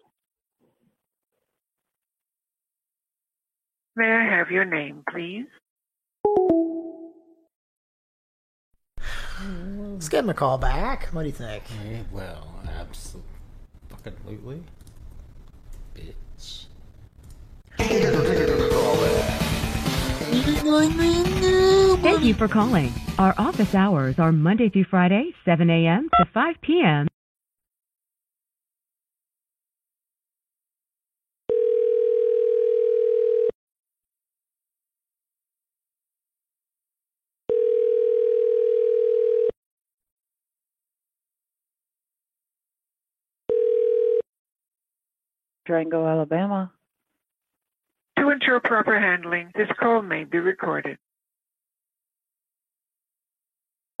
May I have your name, please? Let's give him a call back. What do you think? Yeah, well, absolutely. Bitch. Thank you for calling. Our office hours are Monday through Friday, 7 a.m. to 5 p.m. Durango, Alabama. To ensure proper handling, this call may be recorded. [LAUGHS]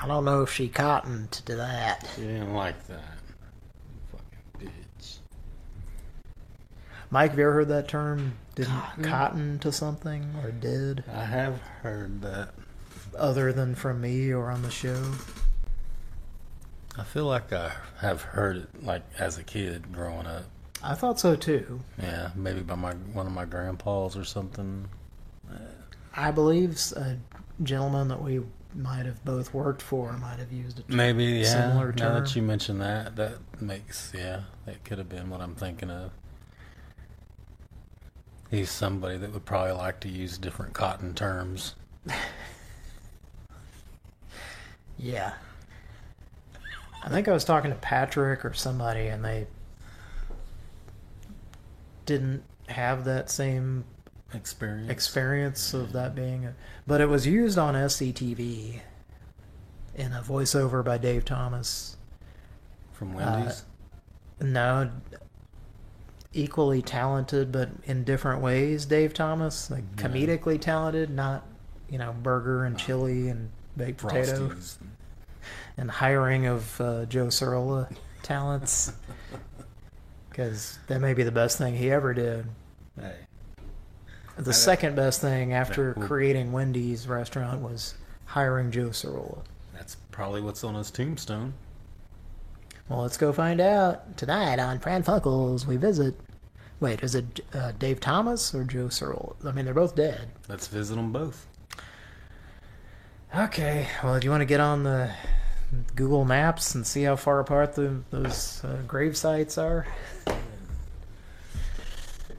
I don't know if she cottoned to that. She didn't like that. Fucking bitch. Mike, have you ever heard that term? Didn't cotton, to something or did? I have heard that. Other than from me or on the show? I feel like I have heard it like as a kid growing up. I thought so too. Yeah, maybe by my one of my grandpas or something. I believe a gentleman that we might have both worked for might have used a Maybe yeah. similar now that you mention that, that makes yeah, that could have been what I'm thinking of. He's somebody that would probably like to use different cotton terms. [LAUGHS] Yeah. I think I was talking to Patrick or somebody, and they didn't have that same experience experience of that being a, but it was used on SCTV in a voiceover by Dave Thomas From Wendy's? Uh, no, equally talented, but in different ways. Dave Thomas, like comedically talented, not you know burger and chili and baked potato, Frosties. And hiring of uh, Joe Sirola talents. Because that may be the best thing he ever did. Hey. The second best thing after well- creating Wendy's restaurant was hiring Joe Sirola. That's probably what's on his tombstone. Well, let's go find out. Tonight on Pran Funkels, we visit. Wait, is it uh, Dave Thomas or Joe Sirola? I mean, they're both dead. Let's visit them both. Okay, well, do you want to get on the Google Maps and see how far apart the, those uh, grave sites are?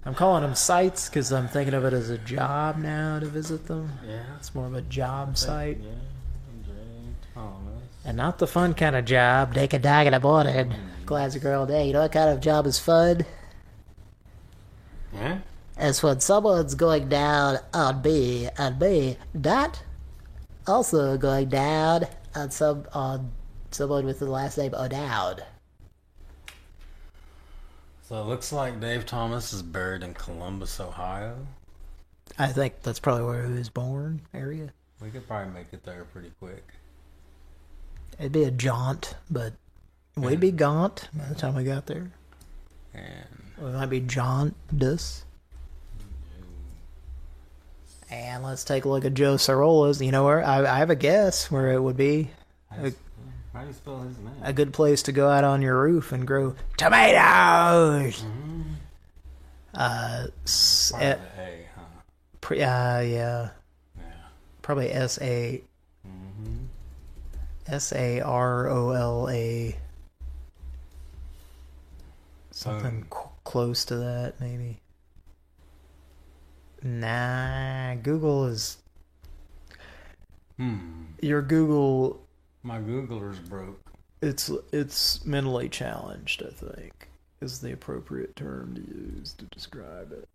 I'm calling them sites because I'm thinking of it as a job now to visit them. Yeah. It's more of a job site. Yeah. And not the fun kind of job. Take a dog in the morning. Glass a girl day. You know what kind of job is fun? Yeah? As when someone's going down on me and me not also going down on some on someone with the last name O'Dowd. So it looks like Dave Thomas is buried in Columbus, Ohio. I think that's probably where he was born, area. We could probably make it there pretty quick. It'd be a jaunt, but we'd be gaunt by the time we got there. And We might be jaundiced. And let's take a look at Joe Sirola's. You know where? I, I have a guess where it would be. A, how do you spell his name? a good place to go out on your roof and grow tomatoes. Uh, s- Probably eh, A, huh? pre- uh, yeah. Probably S A S A R O L A. Something Boom. c- close to that, maybe. Nah, Google is. Hmm. Your Google, My Googler's broke. it's it's mentally challenged. I think is the appropriate term to use to describe it.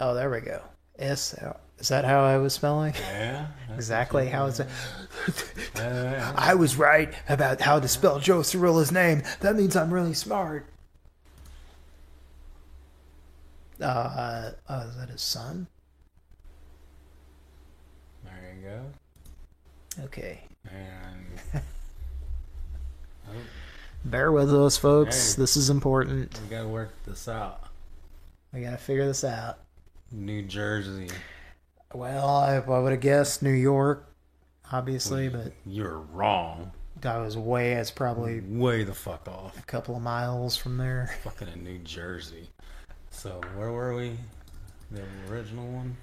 Oh, there we go. S. Is that how I was spelling? Yeah. [LAUGHS] exactly how it's. [LAUGHS] I was right about how to spell Joe Cirilla's name. That means I'm really smart. Uh, uh, is that his son? There you go. Okay. And [LAUGHS] oh, Bear with us, folks. Hey. This is important. we gotta work this out. We gotta figure this out. New Jersey. Well, I, I would have guessed New York, obviously, but You're wrong. I was way. It's probably Way the fuck off. a couple of miles from there. Fucking in New Jersey. So where were we? The original one?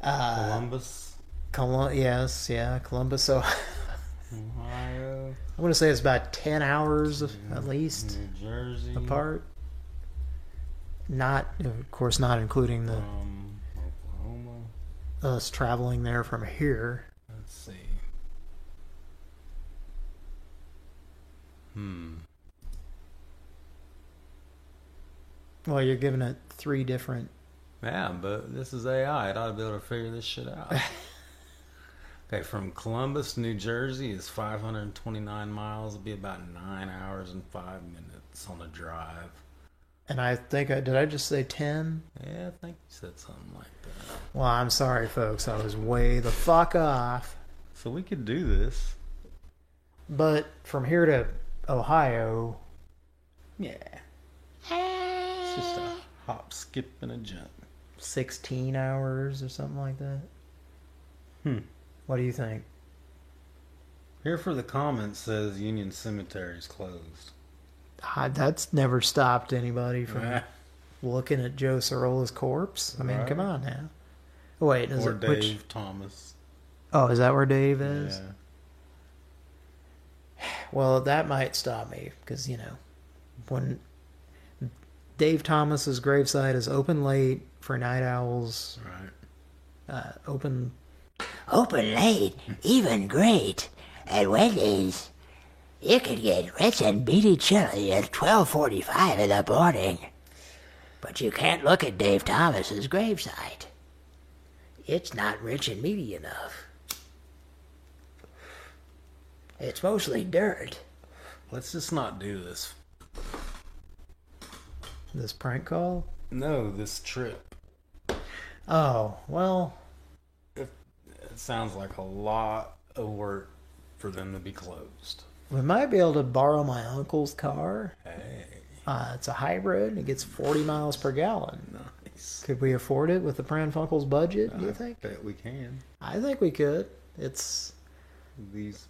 Uh, Columbus. Colum- yes, yeah, Columbus, Ohio. Ohio, I'm gonna say it's about ten hours at least New Jersey, apart. Not, of course, not including the um, Oklahoma. us traveling there from here. Let's see. Hmm. Well, you're giving it three different. Yeah, but this is AI. It ought to be able to figure this shit out. [LAUGHS] okay, from Columbus, New Jersey is 529 miles. It'll be about nine hours and five minutes on the drive. And I think I did. I just say ten. Yeah, I think you said something like that. Well, I'm sorry, folks. I was way the fuck off. So we could do this. But from here to Ohio, Yeah. Just a hop, skip, and a jump. 16 hours or something like that. Hmm. What do you think? Here for the comments says Union Cemetery is closed. Ah, that's never stopped anybody from looking at Joe Sorola's corpse. I mean, come on now. Wait, is or it Dave which? Thomas. Oh, is that where Dave is? Yeah. [SIGHS] Well, that might stop me because you know, when Dave Thomas's gravesite is open late for night owls, right? Uh, open Open late, even great. At Wendy's, you can get rich and beady chili at 12.45 in the morning. But you can't look at Dave Thomas's gravesite. It's not rich and meaty enough. It's mostly dirt. Let's just not do this. This prank call. No, this trip. Oh well, It, it sounds like a lot of work for them to be closed. we might be able to borrow my uncle's car. Hey, Uh, it's a hybrid. It gets 40 miles per gallon. nice. Could we afford it with the Pran Funkels budget? Do you I think? bet we can. I think we could. It's These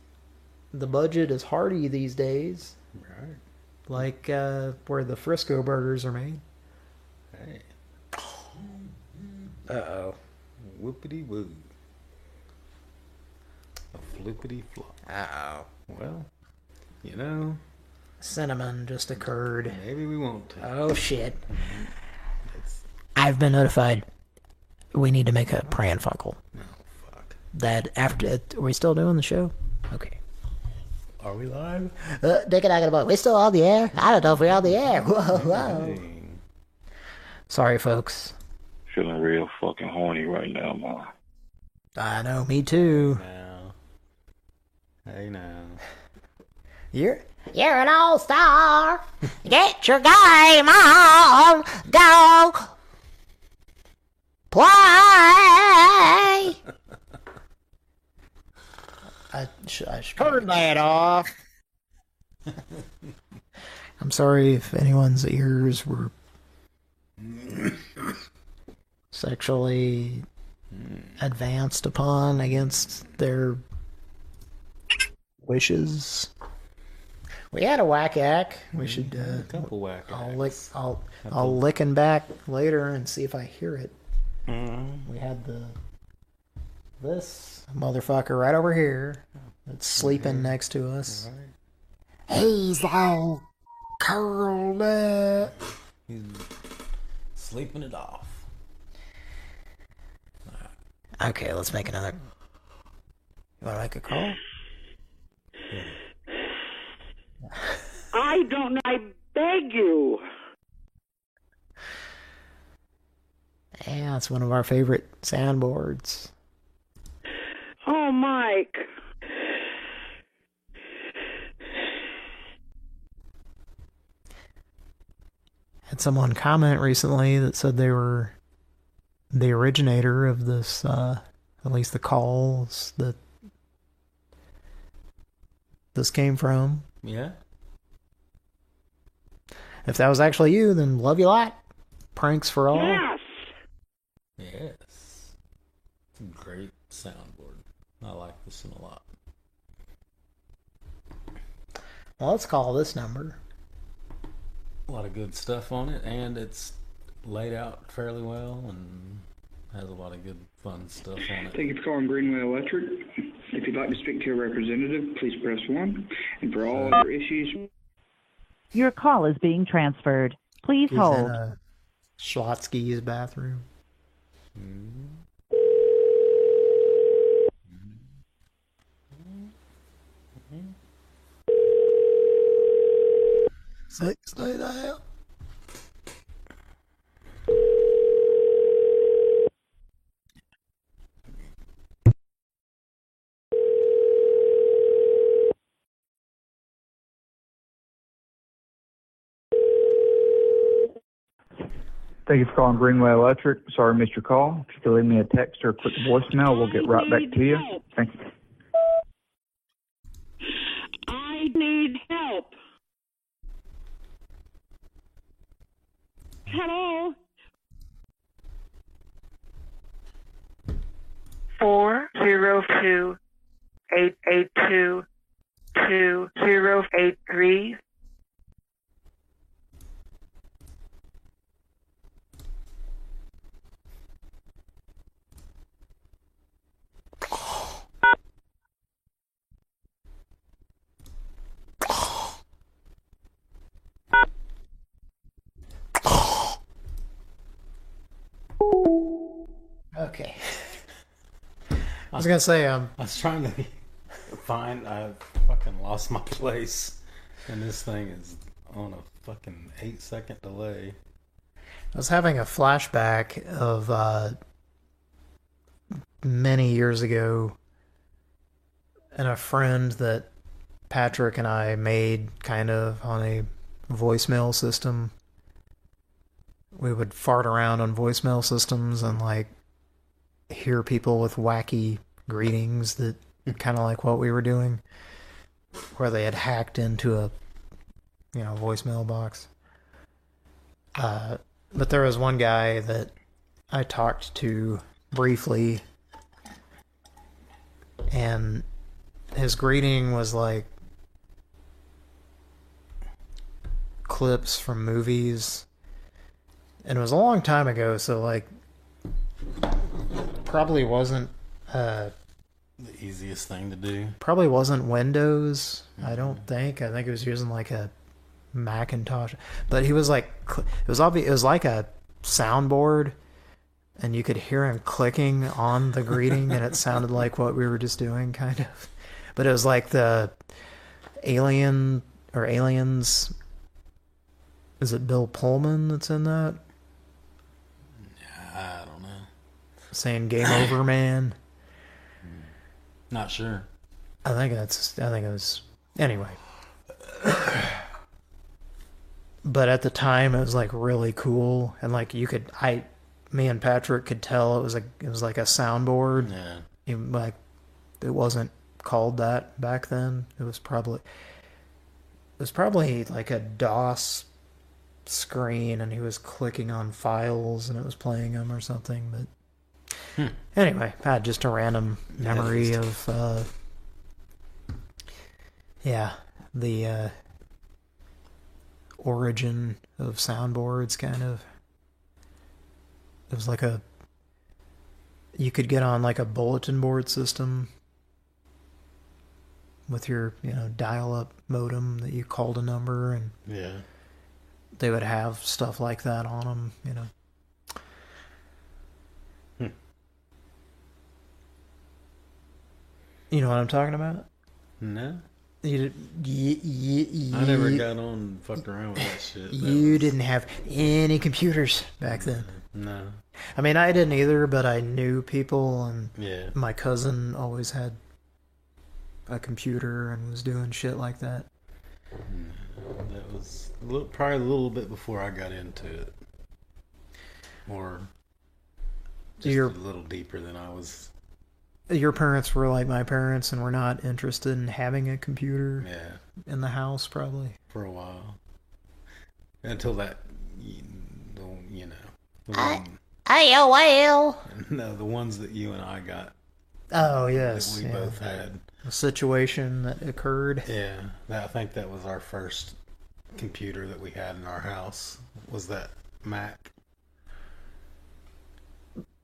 the budget is hardy these days, right. Like uh, where the Frisco burgers are made. Hey, Uh oh. whoopity woo. A flippity flop. Uh oh. Well, you know, Cinnamon just occurred. maybe we won't. Oh shit. It's, I've been notified. We need to make a Pran Funkel. oh fuck. That after are we still doing the show? Okay. Are we live? Uh, Dick and I got about, we're still on the air? I don't know if we're on the air. [LAUGHS] Whoa, whoa. Hey. Sorry, folks. Feeling real fucking horny right now, man. I know, me too. Now. Hey now. You're You're an all star. Get your game on. Go. Play. [LAUGHS] I should, I should Turn that off. [LAUGHS] I'm sorry if anyone's ears were sexually advanced upon against their wishes. We had a whack ack. We should. Uh, A couple whack I'll lick. acts. I'll. I'll licking back later and see if I hear it. Mhm. We had the this motherfucker right over here that's sleeping next to us. He's all curled up. He's sleeping it off. Okay, let's make another. You want to make a call? I don't. I beg you. Yeah, it's one of our favorite soundboards. Oh, Mike. Had someone comment recently that said they were the originator of this, uh, at least the calls that this came from. Yeah. If that was actually you, then love you a lot. Pranks for all. Yes. Yes. Great soundboard. I like this one a lot. Well, let's call this number. A lot of good stuff on it, and it's laid out fairly well, and Has a lot of good fun stuff on it. Thank you for calling Greenway Electric. If you'd like to speak to a representative, please press 1. And for all other issues, Your call is being transferred. Please He's hold. in a Schlotzsky's bathroom. Mm-hmm. Six night out. Thank you for calling Greenway Electric. Sorry, I missed your call. If you could leave me a text or a quick voicemail, we'll get right back to you. Thank you. I need help. Hello? Four zero two eight eight two two zero eight three. Okay. I was gonna say, um, I was trying to [LAUGHS] find. I fucking lost my place, and this thing is on a fucking eight second delay. I was having a flashback of uh, many years ago, and a friend that Patrick and I made kind of on a voicemail system. We would fart around on voicemail systems and like hear people with wacky greetings that kind of like what we were doing, where they had hacked into a you know voicemail box. Uh, but there was one guy that I talked to briefly, and his greeting was like clips from movies, and it was a long time ago, so like probably wasn't uh The easiest thing to do. probably wasn't Windows. I don't mm-hmm. think. I think it was using like a Macintosh. But he was like, it was obvious. It was like a soundboard, and you could hear him clicking on the greeting, and it sounded like what we were just doing, kind of. But it was like the Alien or Aliens. Is it Bill Pullman that's in that? I don't know. Saying "Game over, man." [LAUGHS] Not sure. I think that's. I think it was. Anyway. [SIGHS] But at the time, it was like really cool, and like you could, I, me and Patrick could tell it was like it was like a soundboard. Yeah. Like, it wasn't called that back then. It was probably, it was probably like a DOS screen, and he was clicking on files, and it was playing them or something. But Hmm. anyway, I had just a random memory of, uh, yeah, the uh, origin of soundboards, kind of. It was like a. You could get on like a bulletin board system with your, you know, dial up modem that you called a number and Yeah. they would have stuff like that on them, you know. You know what I'm talking about? No. You, did- y- y- I never got on and fucked around with that shit. That You didn't have any computers back then. No. I mean, I didn't either, but I knew people, and Yeah. my cousin always had a computer and was doing shit like that. Mm, that was a little, probably a little bit before I got into it. Or just You're- a little deeper than I was. Your parents were like my parents and were not interested in having a computer Yeah. in the house, probably. for a while. Until that, you you know. The I- one, AOL. Oh, no, the ones that you and I got. Oh, yes. That we yeah. both had. A situation that occurred. Yeah, I think that was our first computer that we had in our house. Was that Mac?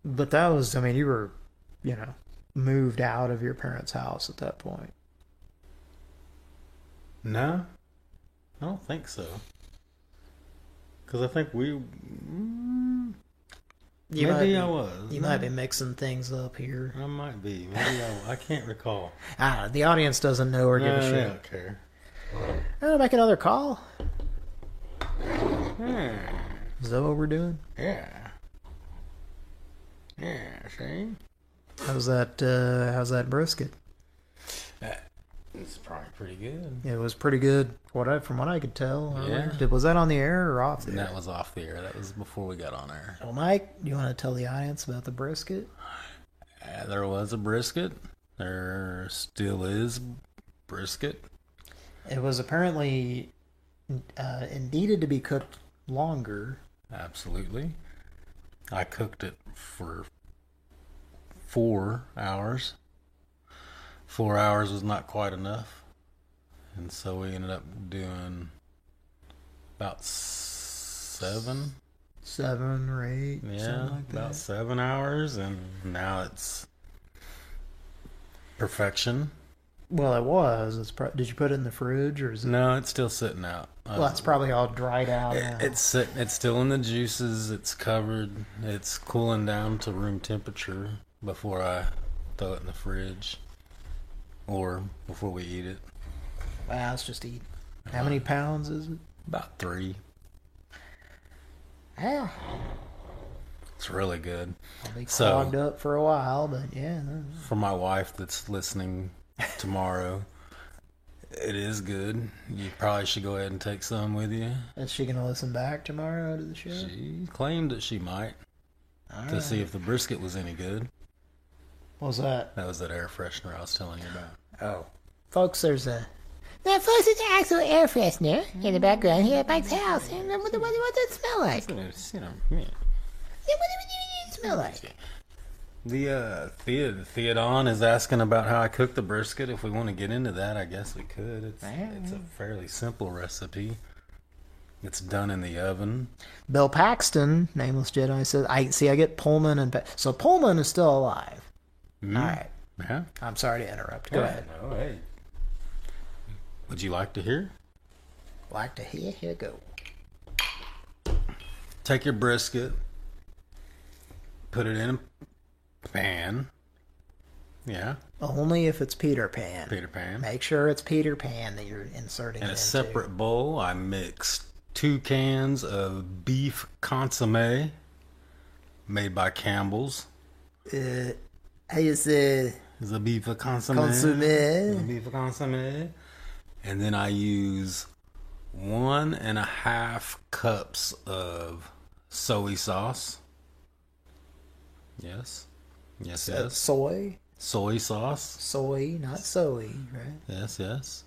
But that was, I mean, you were, you know, moved out of your parents' house at that point. No, I don't think so. Because I think we. mm, You maybe might be- I was. You might be mixing things up here. I might be. Maybe I, I can't recall. [LAUGHS] Ah, the audience doesn't know or give a they shit. don't care. Oh, make another call. Hmm. Is that what we're doing? Yeah. Yeah, see? How's that? Uh, how's that brisket? It's probably pretty good. It was pretty good. What I, from what I could tell. Yeah. Did, was that on the air or off the air? that was off the air. That was before we got on air. Well, Mike, you want to tell the audience about the brisket? Uh, there was a brisket. There still is brisket. It was apparently uh, needed to be cooked longer. Absolutely. I cooked it for four hours. Four hours was not quite enough. And so we ended up doing about seven. Seven or eight, Yeah, something like about seven hours. And now it's perfection. Well, it was. It's pro- did you put it in the fridge or is it? No, it's still sitting out. Well, it's um, probably all dried out. It- it's sitting. It's still in the juices. It's covered. It's cooling down to room temperature before I throw it in the fridge, or before we eat it. Wow, let's just eat. How uh-huh. many pounds is it? About three. Yeah, It's really good. I'll be So- clogged up for a while, but yeah. For my wife that's listening tomorrow, it is good. You probably should go ahead and take some with you. Is she gonna listen back tomorrow to the show? She claimed that she might to see if the brisket was any good. What was that? That was that air freshener I was telling you about. Oh, folks, there's a Now, folks, it's an actual air freshener in the background here at Mike's house. And what, what, what does it smell like? You know, yeah. Yeah, what, what, what does it smell like? The uh, Theod- Theoden is asking about how I cook the brisket. If we want to get into that, I guess we could. It's it's a fairly simple recipe. It's done in the oven. Bill Paxton, Nameless Jedi, says, "I see. I get Pullman and pa- so Pullman is still alive." Mm. All right. Yeah. I'm sorry to interrupt. Go Yeah, ahead. No, hey. Would you like to hear? Like to hear? Here go. Take your brisket, put it in a pan. Yeah, Only if it's Peter Pan. Peter Pan. Make sure it's Peter Pan that you're inserting In it a into. separate bowl, I mixed two cans of beef consomme made by Campbell's. Uh, how you say? It's a beef consomme. Consomme. It's a beef consomme. And then I use one and a half cups of soy sauce. Yes. Yes, Uh, yes. soy. Soy sauce. Soy, not soy, right? Yes, yes.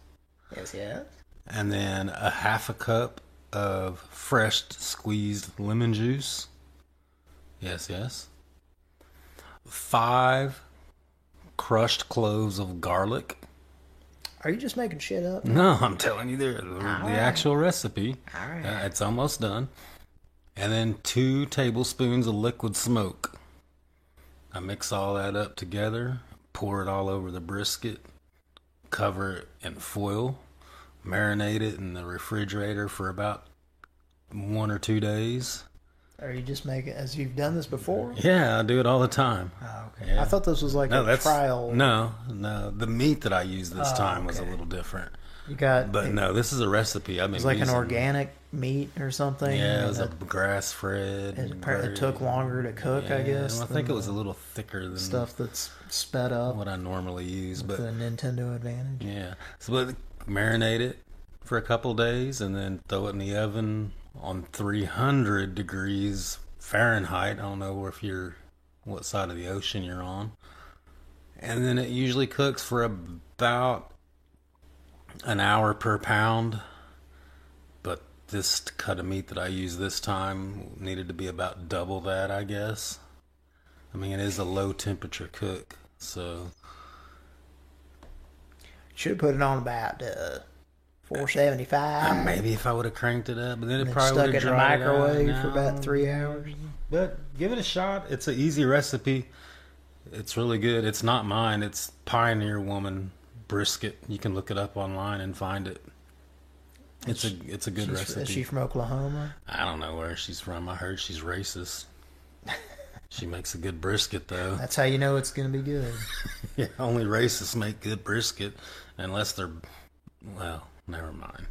Yes, yes. And then a half a cup of fresh squeezed lemon juice. Yes, yes. Five crushed cloves of garlic. Are you just making shit up? No, I'm telling you, the, the right. actual recipe. All right. Uh, it's almost done. And then two tablespoons of liquid smoke. I mix all that up together, pour it all over the brisket, cover it in foil, marinate it in the refrigerator for about one or two days. Are you just making as you've done this before? Yeah, I do it all the time. Oh, okay. I thought this was like no, a trial. No, no. The meat that I used this Oh, time was a little different. You got But no, this is a recipe. I mean, It's like an organic meat or something. Yeah, it was a that- grass fed. It, apparently took longer to cook, I guess. I think it was a little thicker than stuff that's sped up. what I normally use, but the Nintendo Advantage. yeah. So but marinate it for a couple days and then throw it in the oven on 300 degrees Fahrenheit. I don't know if you're what side of the ocean you're on. And then it usually cooks for about an hour per pound. But this cut of meat that I used this time needed to be about double that, I guess. I mean, it is a low temperature cook, so Should put it on about uh, Four seventy Uh, maybe if I would have cranked it up, but then it probably stuck would it have in the microwave for about three hours. But give it a shot. It's an easy recipe. It's really good. It's not mine. It's Pioneer Woman brisket. You can look it up online and find it. It's a it's a good She's- recipe. Is she from Oklahoma? I don't know where she's from. I heard she's racist. [LAUGHS] she makes a good brisket though. That's how you know it's gonna be good. [LAUGHS] Yeah, only racists make good brisket unless they're well, never mind.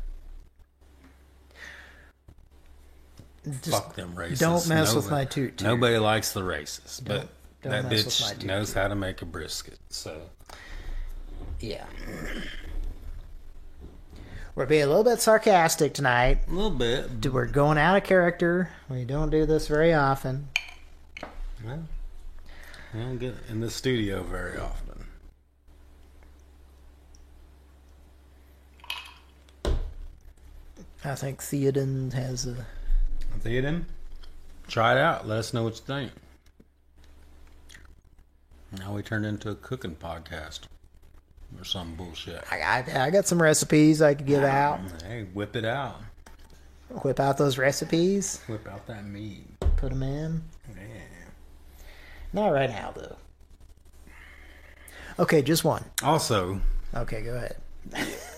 Just Fuck them racists. don't mess with my toot toot. Nobody likes the racists, but don't that with my bitch knows how to make a brisket. So Yeah. We're being a little bit sarcastic tonight. A little bit. We're going out of character. We don't do this very often. well, I don't get in the studio very often. I think Theoden has a. Theoden, try it out. Let us know what you think. Now we turned into a cooking podcast or some bullshit. I got, I got some recipes I could give out. Hey, whip it out. Whip out those recipes. Whip out that meat. Put them in. Yeah. Not right now, though. Okay, just one. Also, Okay, go ahead. [LAUGHS]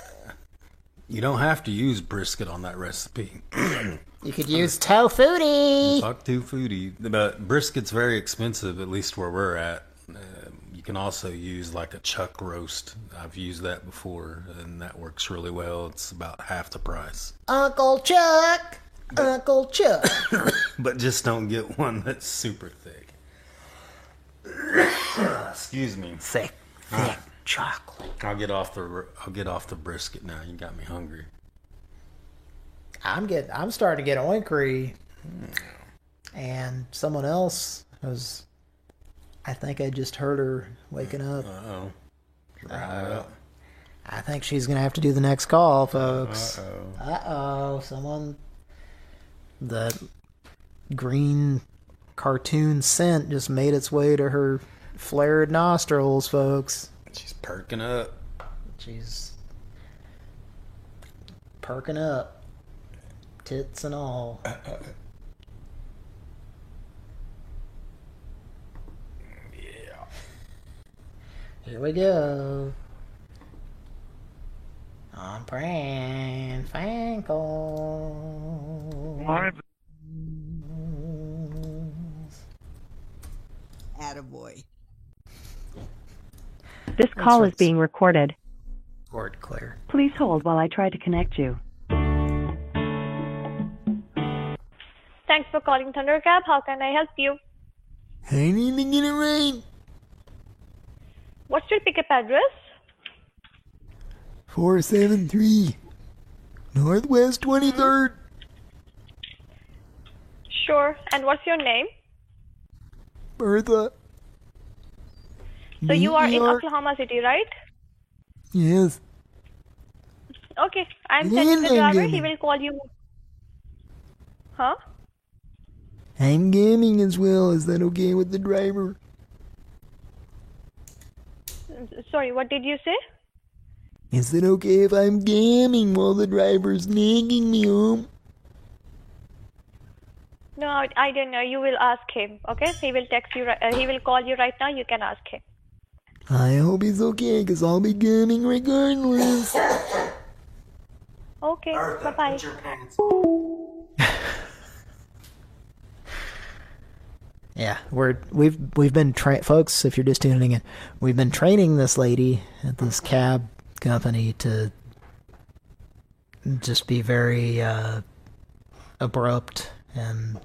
you don't have to use brisket on that recipe. [CLEARS THROAT] You could use tofuti. Fuck foodie. But brisket's very expensive, at least where we're at. Uh, you can also use like a chuck roast. I've used that before, and that works really well. It's about half the price. Uncle Chuck. Uncle Chuck. [COUGHS] But just don't get one that's super thick. [COUGHS] Excuse me. Thick chocolate. I'll get off the I'll get off the brisket now. You got me hungry. I'm getting. I'm starting to get oinkry, and someone else was. I think I just heard her waking up. Uh-oh. Uh, I think she's gonna have to do the next call, folks. Uh-oh. Uh oh, someone. The green cartoon scent just made its way to her flared nostrils, folks. She's perking up. She's perking up, tits and all. [LAUGHS] Yeah. Here we go. On Pran Funkel. Attaboy. This call is being recorded. Word clear. Please hold while I try to connect you. Thanks for calling Thundercab. How can I help you? I need to get it right. What's your pickup address? 473 Northwest 23rd. Sure. And what's your name? Bertha. So you are in Oklahoma City, right? Yes. Okay. I'm sending the driver. He will call you. Huh? I'm gaming as well. Is that okay with the driver? Sorry, what did you say? Is it okay if I'm gaming while the driver's nagging me home? No, I, I don't know. You will ask him. Okay? He will text you. Uh, he will call you right now. You can ask him. I hope he's okay, because I'll be gaming regardless. Okay. Bye bye. Yeah, we're we've we've been tra- folks. If you're just tuning in, we've been training this lady at this cab company to just be very uh, abrupt and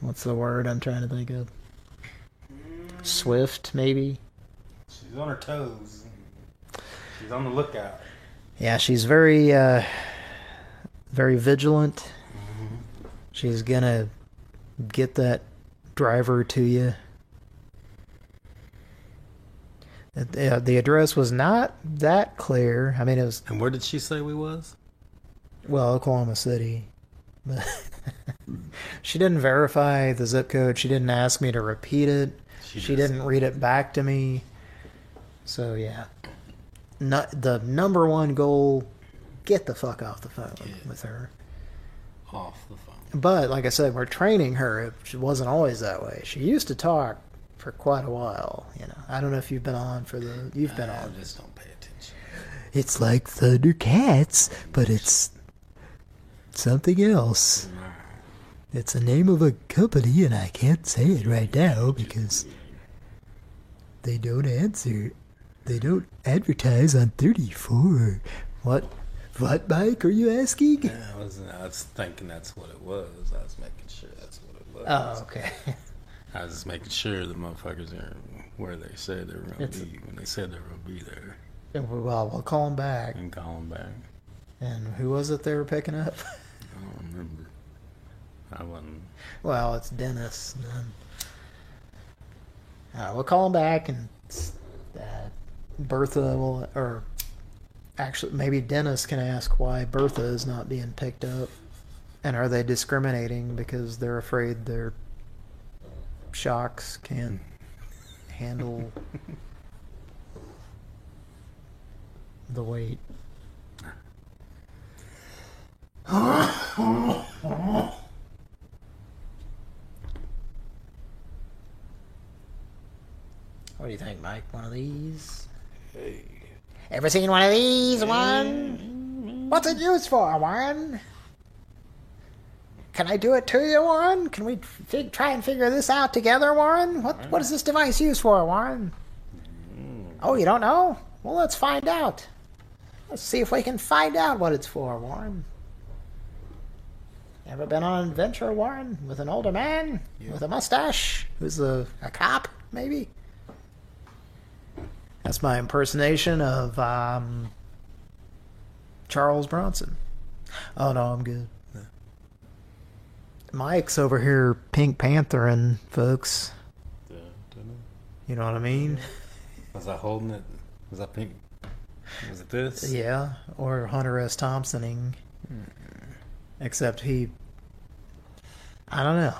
what's the word I'm trying to think of? Swift, maybe. She's on her toes. She's on the lookout. Yeah, she's very uh, very vigilant. She's gonna get that driver to you. The, the address was not that clear. I mean, it was And where did she say we was? well, Oklahoma City. But [LAUGHS] she didn't verify the zip code. She didn't ask me to repeat it. She, didn't read it back to me. So yeah, not the number one goal get the fuck off the phone with her. Off the phone. But like I said, we're training her. She wasn't always that way. She used to talk for quite a while. You know, I don't know if you've been on for the. You've been on. Just don't pay attention. It's like Thundercats, but it's something else. It's the name of a company, and I can't say it right now because they don't answer. They don't advertise on 34. What? What, Mike? Are you asking? Yeah, I was, I was thinking that's what it was. I was making sure that's what it was. Oh, okay. I was just making sure the motherfuckers are where they said they were going to be when they said they were going to be there. Well, we'll call them back. And call them back. And who was it they were picking up? I don't remember. I wasn't. Well, it's Dennis. Then. Uh, we'll call him back, and Bertha will, or actually, maybe Dennis can ask why Bertha is not being picked up, and are they discriminating because they're afraid their shocks can't handle the weight. What do you think, Mike? One of these? Hey. Ever seen one of these, mm-hmm. Warren? What's it used for, Warren? Can I do it to you, Warren? Can we try and figure this out together, Warren? What What is this device used for, Warren? Mm. Oh, you don't know? Well, let's find out. Let's see if we can find out what it's for, Warren. Ever been on an adventure, Warren, with an older man with a mustache who's a, a cop, maybe? That's my impersonation of um, Charles Bronson. Oh no, I'm good. Mike's over here Pink Panthering, folks. You know what I mean? Was I holding it? Was I pink? Was it this? Yeah, or Hunter S. Thompsoning. Except he. I don't know.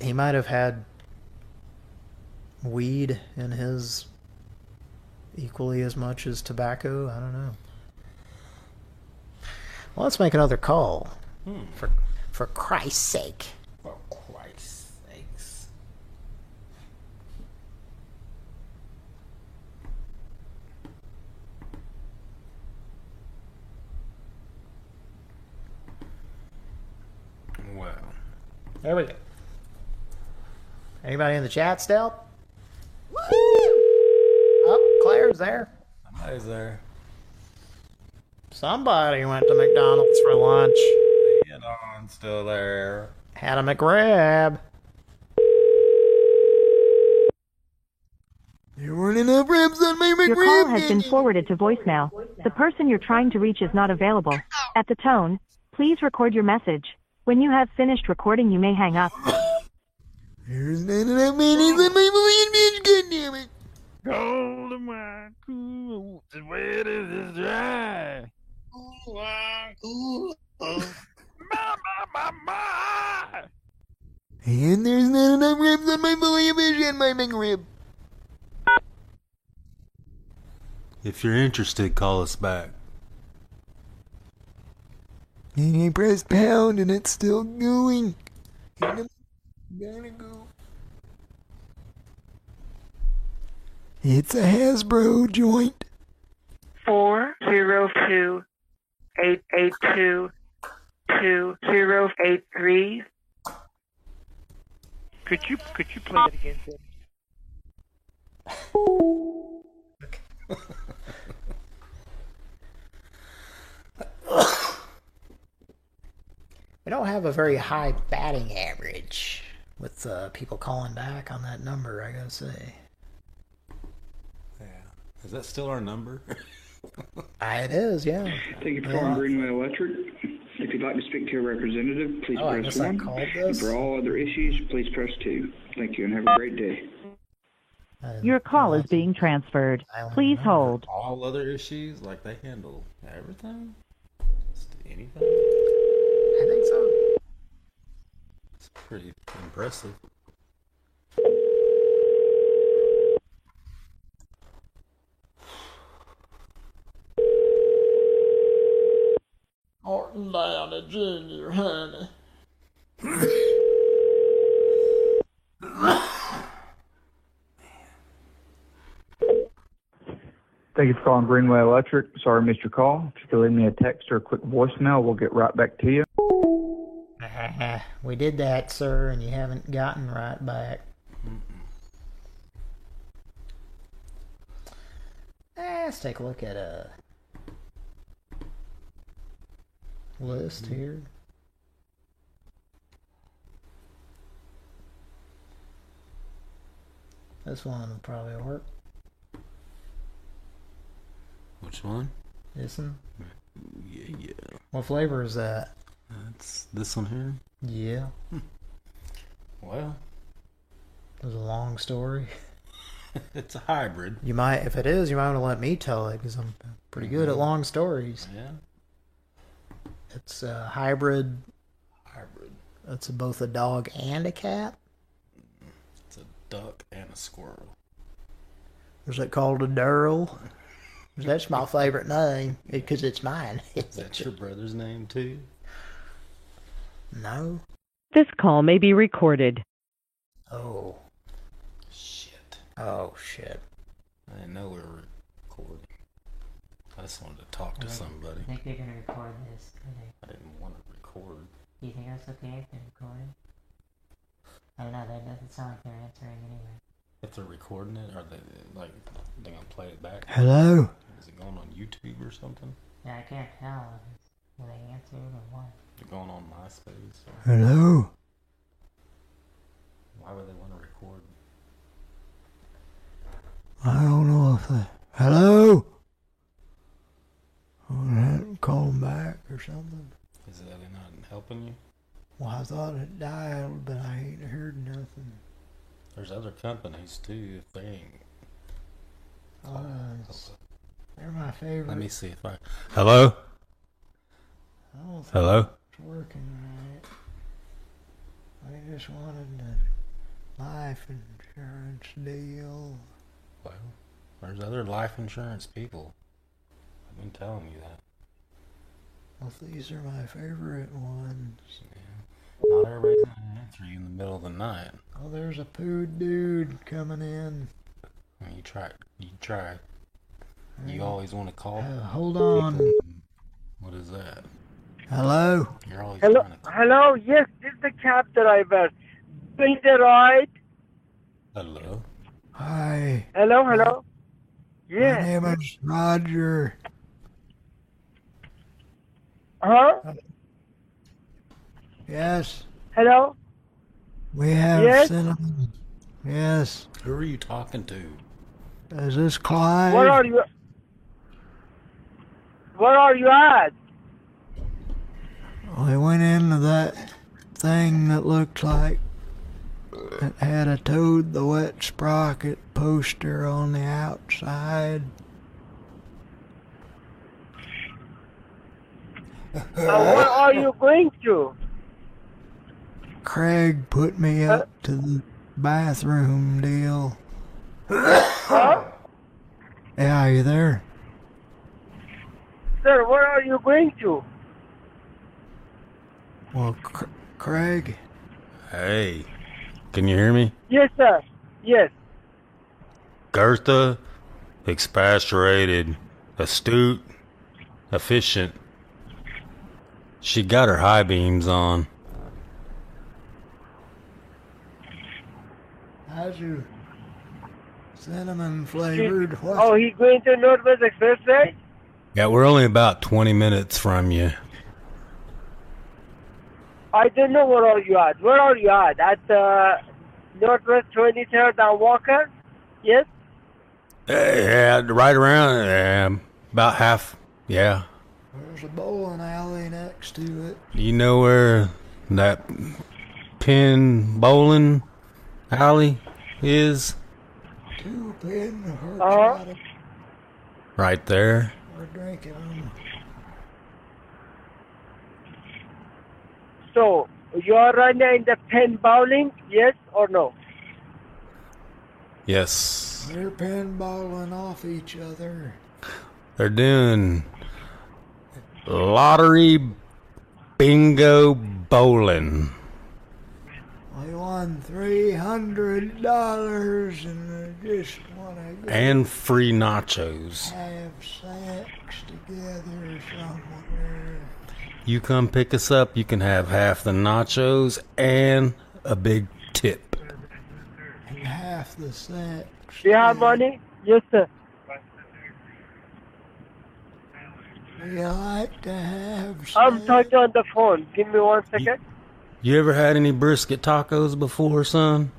He might have had weed in his equally as much as tobacco. I don't know. Well, let's make another call. Hmm. For for Christ's sake. For Christ's sakes. Well, There we go. Anybody in the chat still? Oh, Claire's there. somebody's there. Somebody went to McDonald's for lunch. Get on, still there. Had a McRib. You weren't enough ribs on my Your call has been forwarded to voicemail. The person you're trying to reach is not available. At the tone, please record your message. When you have finished recording, you may hang up. [LAUGHS] There's not enough mayonnaise on my million bitch, goddammit. Cold and my cool, as wet as it's dry. Ooh, ah, ooh, oh. My, my, my, my. And there's not enough ribs on my million bitch and my McRib. If you're interested, call us back. And I pressed pound and it's still going. And I'm gonna go. It's a Hasbro joint. four zero two eight eight two two zero eight three. Could you could you play it again, Tim? [LAUGHS] We don't have a very high batting average with uh, people calling back on that number, I gotta say. Yeah. Is that still our number? [LAUGHS] Ah, It is, yeah. Thank you for Yeah. calling Greenway Electric. If you'd like to speak to a representative, please Oh, press I one. called And for all other issues, please press two. Thank you and have a great day. Your call is being transferred. Please hold. All other issues, like they handle everything? Just anything? I think so pretty impressive. Horton down Junior, honey. Thank you for calling Greenway Electric. Sorry Mr. missed your call. If you could leave me a text or a quick voicemail, we'll get right back to you we did that, sir, and you haven't gotten right back. Eh, let's take a look at a list here. This one will probably work. Which one? This one. Yeah, yeah. What flavor is that? That's this one here. Yeah. Well, It was a long story. [LAUGHS] it's a hybrid. You might, if it is, you might want to let me tell it because I'm pretty good at Mhm. long stories. Yeah. It's a hybrid. Hybrid. It's both a dog and a cat. It's a duck and a squirrel. Is it called a Durrell? That's my favorite name because it's mine. Is that your brother's name too? No. This call may be recorded. Oh. Shit. Oh shit. I didn't know we were recording. I just wanted to talk to somebody. I think they're gonna record this. I didn't want to record. Do you think that's okay if they're recording? I don't know, that doesn't sound like they're answering anyway. If they're recording it, are they like they gonna play it back? Hello? Is it going on YouTube or something? Yeah, I can't tell. Will they answer it or what? Going on MySpace? Or Hello? why would they want to record? I don't know if they. Hello? Oh, that call them back or something. Is that not helping you? Well, I thought it dialed, but I ain't heard nothing. There's other companies too. If they ain't, Uh, they're my favorite. let me see if I. Hello. I don't think Hello? It's working right. I just wanted the life insurance deal. Well, there's other life insurance people. I've been telling you that. Well, these are my favorite ones. Not everybody's gonna answer you in the middle of the night. Oh, there's a poo dude coming in. I mean, you try. You try. You always want to call. uh, hold on. people. What is that? Hello? Hello, hello. Yes, this is the cab driver. Doing the ride. Hello. Hi. Hello, hello. My Yes. name is Roger. Huh? Yes. Hello. We have Yes? cinnamon. Yes. Who are you talking to? Is this Clyde? Where are you? Where are you at? We went into that thing that looked like it had a Toad the Wet Sprocket poster on the outside. Uh, where are you going to? Craig put me up to the bathroom deal. Huh? Yeah, are you there? Sir, where are you going to? Well, Cr- Craig, Hey, can you hear me? Yes, sir. Yes. Gertha, expasturated, astute, efficient. She got her high beams on. how's your cinnamon flavored? What? Oh, he going to Northwest Expressway? Yeah, we're only about 20 minutes from you. I don't know where are you at. Where are you at? At uh, Northwest 23rd and Walker? Yes? Yeah, right around, yeah, about half, yeah. There's a bowling alley next to it. You know where that pin bowling alley is? Two pin Uh-huh. Right there. We're drinking So, you are running in the pen bowling? Yes or no? Yes. They're pinballing off each other. They're doing lottery bingo bowling. I won three hundred dollars and I just want to And free nachos. have sex together somewhere. You come pick us up, you can have half the nachos and a big tip. And half the set. Do you have money? Yes, sir. We like to have sex. I'm talking on the phone. Give me one second. You ever had any brisket tacos before, son?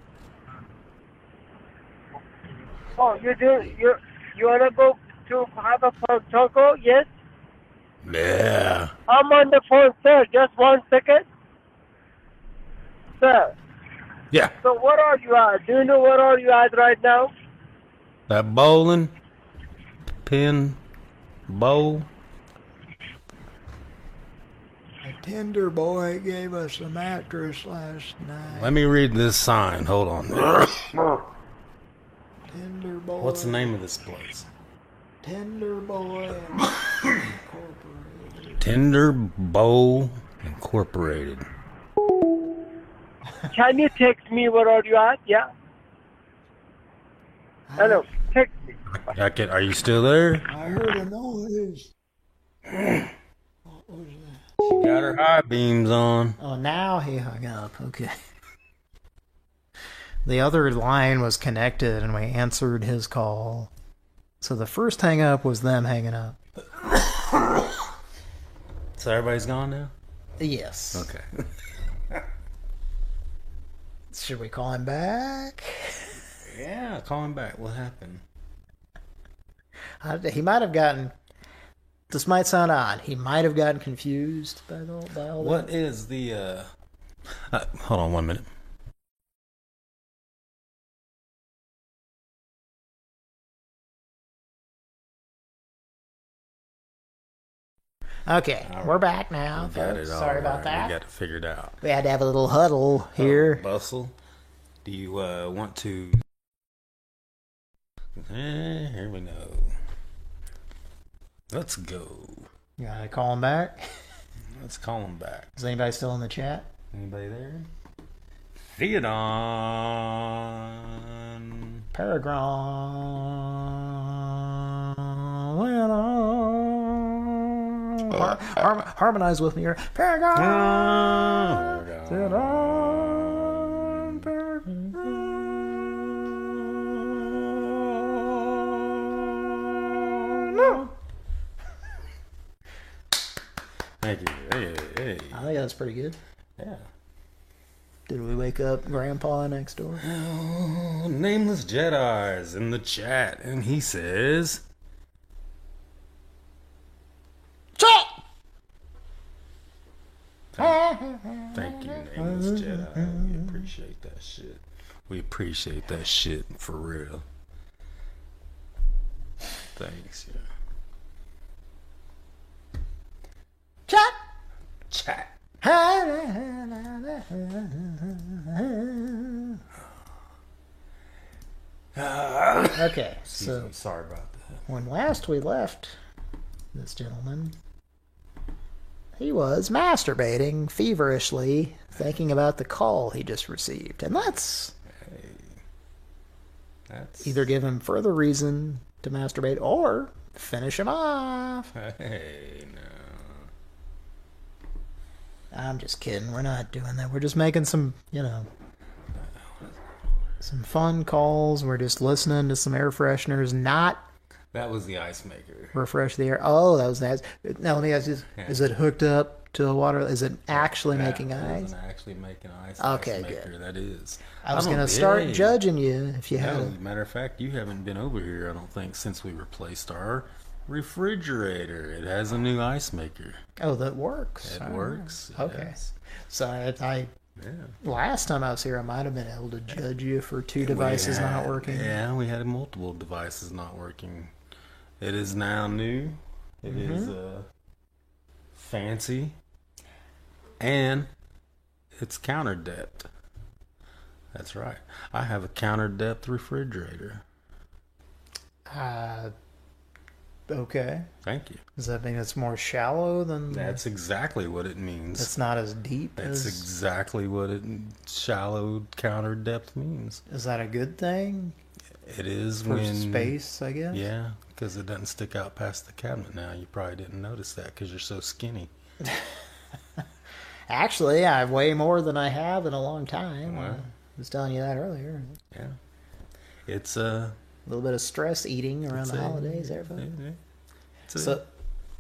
Oh, you do? You you wanna go to have a pork taco? Yes. Yeah. I'm on the phone, sir. Just one second, sir. Yeah. So what are you at? Do you know what are you at right now? That bowling pin bowl. A tender boy gave us a mattress last night. Let me read this sign. Hold on. [COUGHS] Tender boy. What's the name of this place? Tender boy. [COUGHS] Tender Bowl Incorporated. Can you text me where are you at? Yeah. Hello. Text me. I can, are you still there? I heard a noise. [CLEARS THROAT] She got her high beams on. Oh, now he hung up. Okay. The other line was connected and we answered his call. So the first hang up was them hanging up. So everybody's gone now? Yes. Okay. [LAUGHS] Should we call him back? [LAUGHS] yeah, call him back. What happened? I, he might have gotten. This might sound odd. He might have gotten confused by the by all What that. is the uh, uh hold on one minute. Okay, we're back now. We got it all Sorry about that. We got it figured out. We had to have a little huddle here. Oh, bustle. Do you uh want to Eh, here we go. Let's go. You gotta call him back. Let's call him back. Is anybody still in the chat? Anybody there? Theoden. Paragon. Har- har- harmonize with me here. Paragon. Ah, Paragon. Paragon. Thank you. Hey, hey. I think that's pretty good. Yeah. Did we wake up Grandpa next door? Oh, Nameless Jedi's in the chat, and he says, Chat. Thank you, Nameless Jedi. We appreciate that shit. We appreciate that shit for real. Thanks, yeah. Chat. Chat. okay, so sorry about that. when last we left this gentleman, he was masturbating feverishly, thinking about the call he just received, and that's hey, That's either give him further reason to masturbate or finish him off. Hey, no. I'm just kidding. We're not doing that. We're just making some, you know, some fun calls. We're just listening to some air fresheners, not That was the ice maker. refresh the air. Oh, that was nice. Now let me ask you. Yeah. Is it hooked up to the water? Is it actually Yeah, making ice? actually making ice. Okay, ice maker, good. That is. I was gonna start hey. judging you if you had No, a- matter of fact, you haven't been over here. I don't think since we replaced our refrigerator. It has a new ice maker. Oh, that works. It right. works. Okay. yes. So I, Yeah. last time I was here, I might have been able to judge you for two devices We not working. Yeah, we had multiple devices not working. It is now new. It is Mhm. uh, fancy, and it's counter depth. That's right. I have a counter depth refrigerator. Uh, Okay. Thank you. Does that mean it's more shallow than? That's exactly what it means. It's not as deep That's as. exactly what it shallow counter depth means. Is that a good thing? It is For when space, I guess? Yeah, because it doesn't stick out past the cabinet now. You probably didn't notice that because you're so skinny. [LAUGHS] Actually, I weigh more than I have in a long time. I was telling you that earlier. Yeah. It's uh, A little bit of stress eating around the a- holidays, everybody. it's a, So-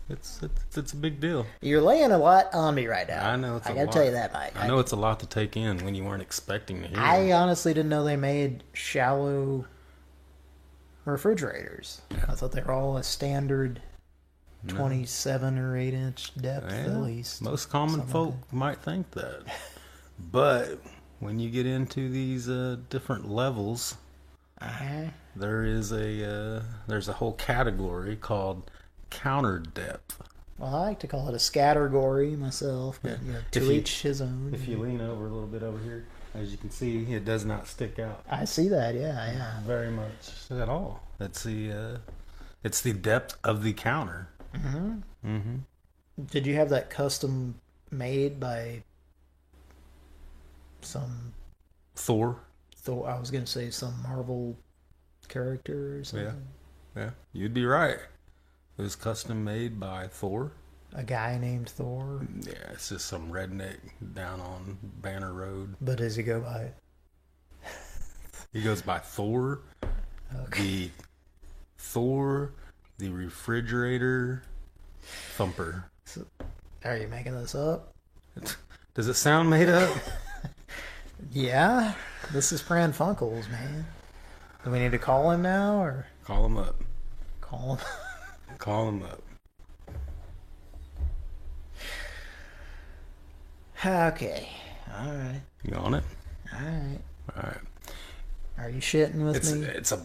it's, it's it's a big deal. You're laying a lot on me right now. I know it's. I a gotta lot. tell you that, Mike. I know it's a lot to take in when you weren't expecting to hear. I it. honestly didn't know they made shallow refrigerators. I thought they were all a standard No. 27 or 8 inch depth Yeah, at least. Most common Something folk like might think that, but when you get into these uh, different levels, Uh-huh. there is a uh, there's a whole category called counter depth. Well, I like to call it a scattergory myself, but you know, to you- each his own. If you lean over a little bit over here, as you can see, it does not stick out I see that, yeah, yeah. very much at all. That's the uh, it's the depth of the counter. hmm Mm-hmm. Did you have that custom made by some Thor. Thor? I was gonna say some Marvel character or something. Yeah, yeah, you'd be right. It was custom made by Thor. A guy named Thor. Yeah, it's just some redneck down on Banner Road. But does he go by? He goes by Thor. The Thor, the refrigerator thumper. Are you making this up? [LAUGHS] Does it sound made up? [LAUGHS] Yeah, this is Pran Funkels, man. Do we need to call him now or Call him up. call him? [LAUGHS] Call him up. Okay, all right, You on it? all right. All right. Are you shitting with It's me? it's a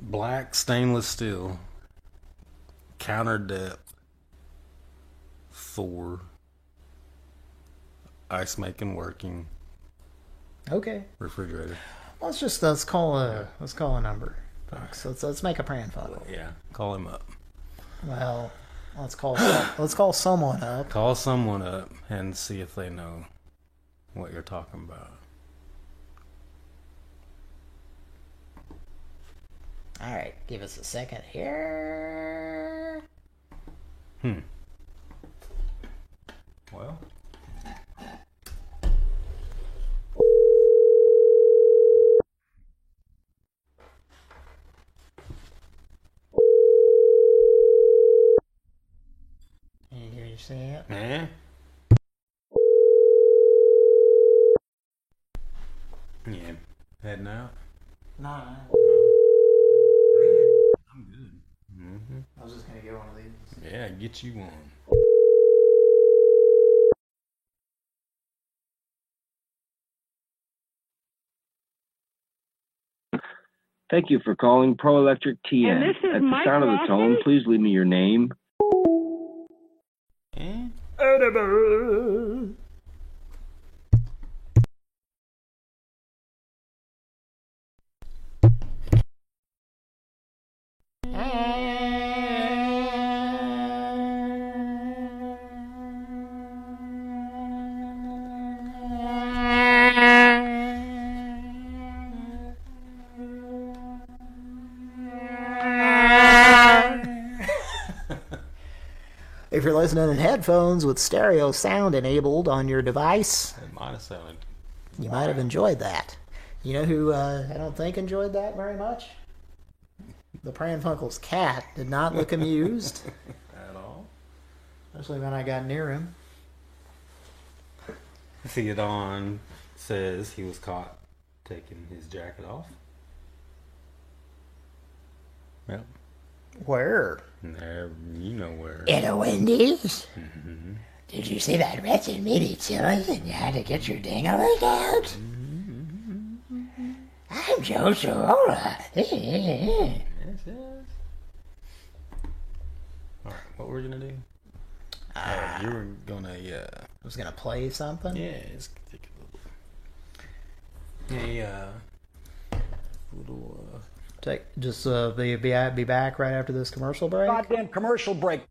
black stainless steel counter depth Thor ice making working Okay, refrigerator. let's just let's call a let's call a number, folks. Let's let's make a Pran Funkel. Yeah, call him up. Well, let's call some, let's call someone up. Call someone up and see if they know what you're talking about. All right, give us a second here. Hmm. Well, Can you hear you say it? eh? Yeah, heading out. No, no. I'm good. hmm I was just gonna get one of these. Yeah, get you one. Thank you for calling Pro Electric TN. At the Mike sound of the tone, please leave me your name, Eh? If you're listening in headphones with stereo sound enabled on your device, It might have sounded. you might have enjoyed that. You know who uh, I don't think enjoyed that very much? The Pran Funkels cat did not look [LAUGHS] amused, At all. Especially when I got near him. Theoden says he was caught taking his jacket off. Yep. Where? There, you know where. In a Wendy's? Mhm. Did you see that wretched meaty chillers and you had to get your dingling out? I'm Joe Sirola. [LAUGHS] Yes, yes. All right, what were we gonna do? oh, you were gonna, yeah. I was gonna play something. Yeah, it's take a little. Yeah, uh, little. Uh, Take just uh, be be be back right after this commercial break. Goddamn commercial break.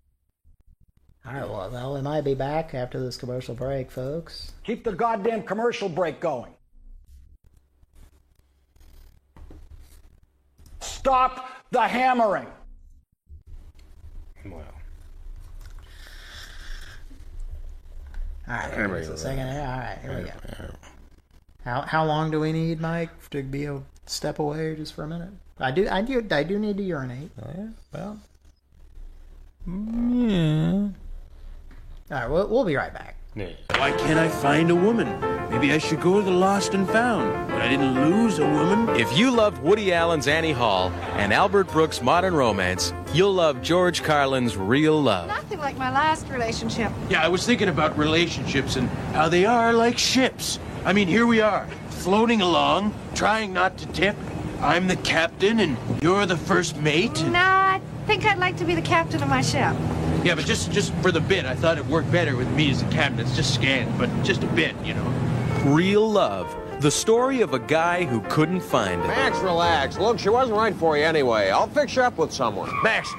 All right, well, well, we might be back after this commercial break, folks. Keep the goddamn commercial break going. Stop the hammering. Well, All right, There we go. second here. All right, here we go. How how long do we need, Mike, to be a step away just for a minute? I do I do I do need to urinate. Oh, yeah, well, yeah. All right, we'll, we'll be right back. Yeah. Why can't I find a woman? Maybe I should go to the lost and found. But I didn't lose a woman. If you love Woody Allen's Annie Hall and Albert Brooks' Modern Romance, you'll love George Carlin's Real Love. Nothing like my last relationship. Yeah, I was thinking about relationships and how they are like ships. I mean, here we are, floating along, trying not to tip. I'm the captain and you're the first mate. and- Nah, I think I'd like to be the captain of my ship. Yeah, but just just for the bit, I thought it worked better with me as the captain. It's just scanned, but just a bit, you know. Real Love, the story of a guy who couldn't find it. Max, relax. Look, she wasn't right for you anyway. I'll fix you up with someone. Max,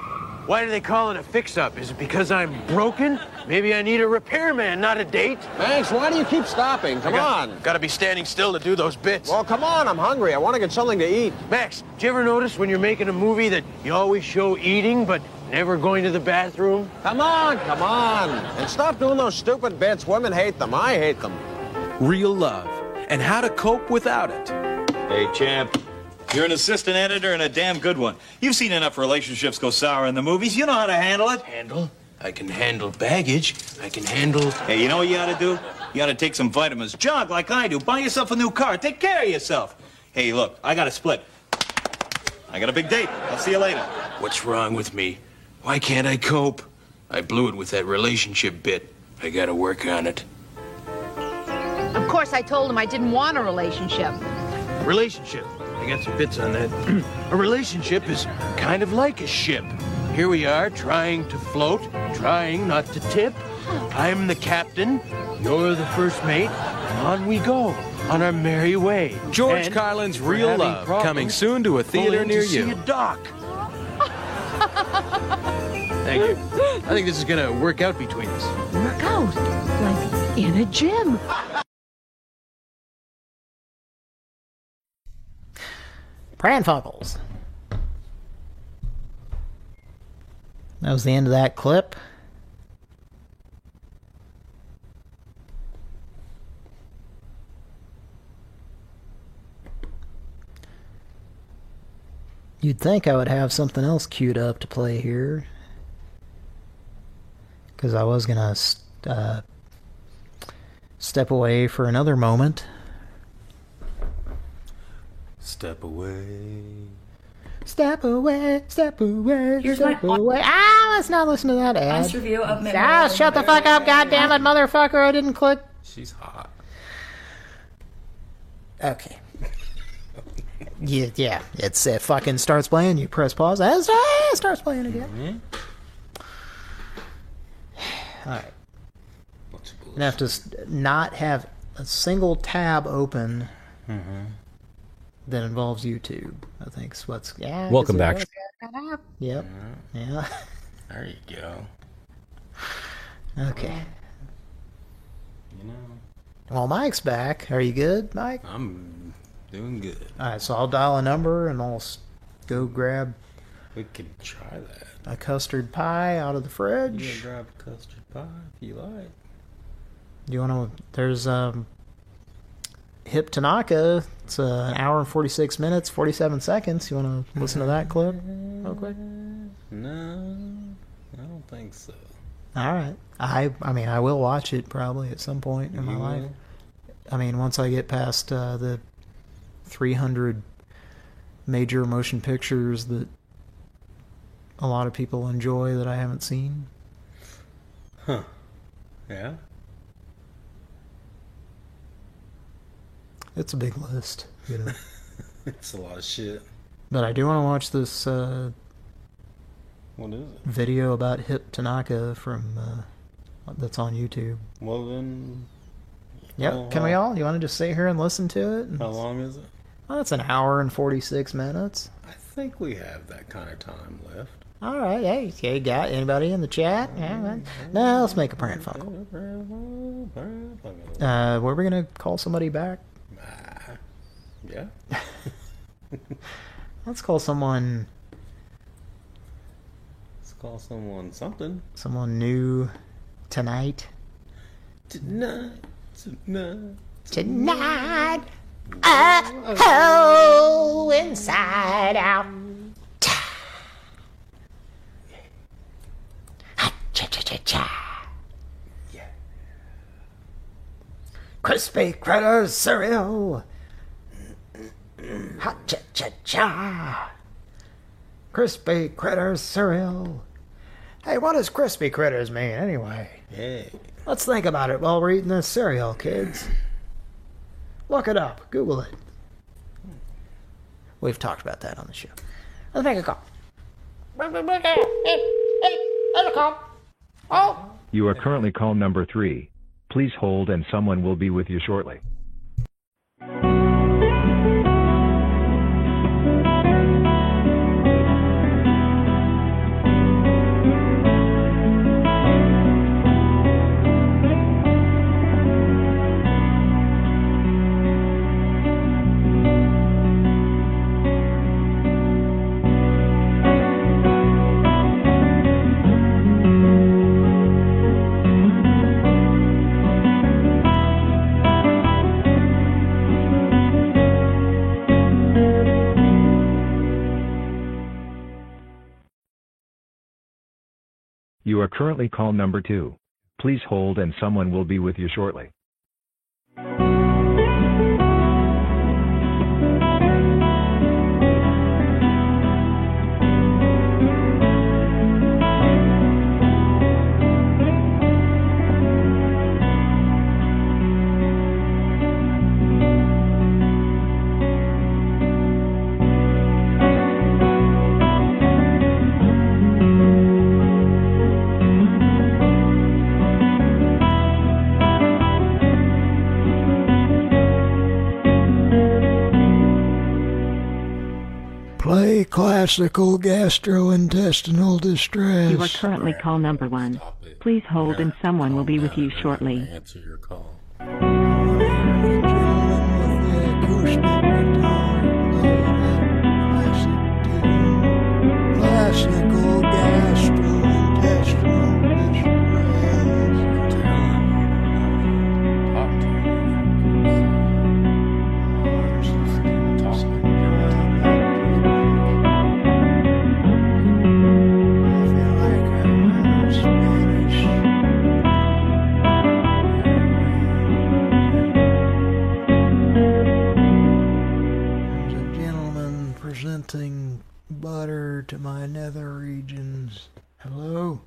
why do they call it a fix-up? Is it because I'm broken? Maybe I need a repairman, not a date. Max, why do you keep stopping? Come on. Got to be standing still to do those bits. Well, come on. I'm hungry. I want to get something to eat. Max, do you ever notice when you're making a movie that you always show eating but never going to the bathroom? Come on, come on. And stop doing those stupid bits. Women hate them. I hate them. Real Love, and how to cope without it. Hey, champ. You're an assistant editor and a damn good one. You've seen enough relationships go sour in the movies. You know how to handle it. Handle? I can handle baggage. I can handle. Hey, you know what you ought to do? You ought to take some vitamins. Jog like I do. Buy yourself a new car. Take care of yourself. Hey, look, I got a split. I got a big date. I'll see you later. What's wrong with me? Why can't I cope? I blew it with that relationship bit. I gotta work on it. Of course, I told him I didn't want a relationship. Relationship. I got some bits on that. [CLEARS THROAT] a relationship is kind of like a ship. Here we are, trying to float, trying not to tip. I'm the captain, you're the first mate, and on we go on our merry way. George And Carlin's Real having Love, problems coming soon to a theater pulling near to see you. a dock. Thank you. I think this is gonna work out between us. Work out like in a gym. Pranfuckles. That was the end of that clip. You'd think I would have something else queued up to play here. Because I was going to uh, step away for another moment. Step away. Step away, step away, Here's step my- away. Ah, let's not listen to that ad. Honest review of Ah, Memorial shut the fuck up, goddammit, motherfucker! I didn't click. She's hot. Okay. yeah, yeah. It's it fucking starts playing. You press pause. And it starts- starts playing again. [SIGHS] All right. You have to not have a single tab open Mm-hmm. That involves YouTube. I think is what's yeah. Welcome 'cause it back. goes- Yep. Yeah. There you go. Okay. You know, Well, Mike's back. Are you good, Mike? I'm doing good. All right, so I'll dial a number and I'll go grab We could try that. a custard pie out of the You fridge. can grab custard pie if you like. Do you want to? There's um, Hip Tanaka. It's uh, an hour and 46 minutes, 47 seconds. You want to listen to that clip real quick? No, I don't think so. All right. I I mean I will watch it probably at some point in my life. I mean once I get past uh, the 300 major motion pictures that a lot of people enjoy that I haven't seen. Huh. Yeah? It's a big list, you know. [LAUGHS] it's a lot of shit. but I do want to watch this uh, What is it? video about Hip Tanaka from uh, that's on YouTube. Well then. Yep. how- Can we all? You want to just sit here and listen to it? How long is it? It's an hour and 46 minutes. I think we have that kind of time left. All right, hey, okay, got anybody in the chat? Yeah, well, no, let's make a prank phone call. Uh, were we gonna call somebody back? Yeah. [LAUGHS] Let's call someone, Let's call someone something. someone new tonight. Tonight, tonight. Tonight, oh, oh, inside out. Cha cha cha cha. Crispy critters cereal. Hot cha cha cha. Crispy critters cereal. Hey, what does crispy critters mean anyway? Yeah. Let's think about it while we're eating this cereal, kids. Look it up. Google it. We've talked about that on the show. Let's make a call. Oh. You are currently call number three. Please hold and someone will be with you shortly. Are currently call number two. Please hold and someone will be with you shortly. Classical gastrointestinal distress. You are currently call number one. Please hold and someone will be with you shortly. Answer your call. Presenting butter to my nether regions. Hello?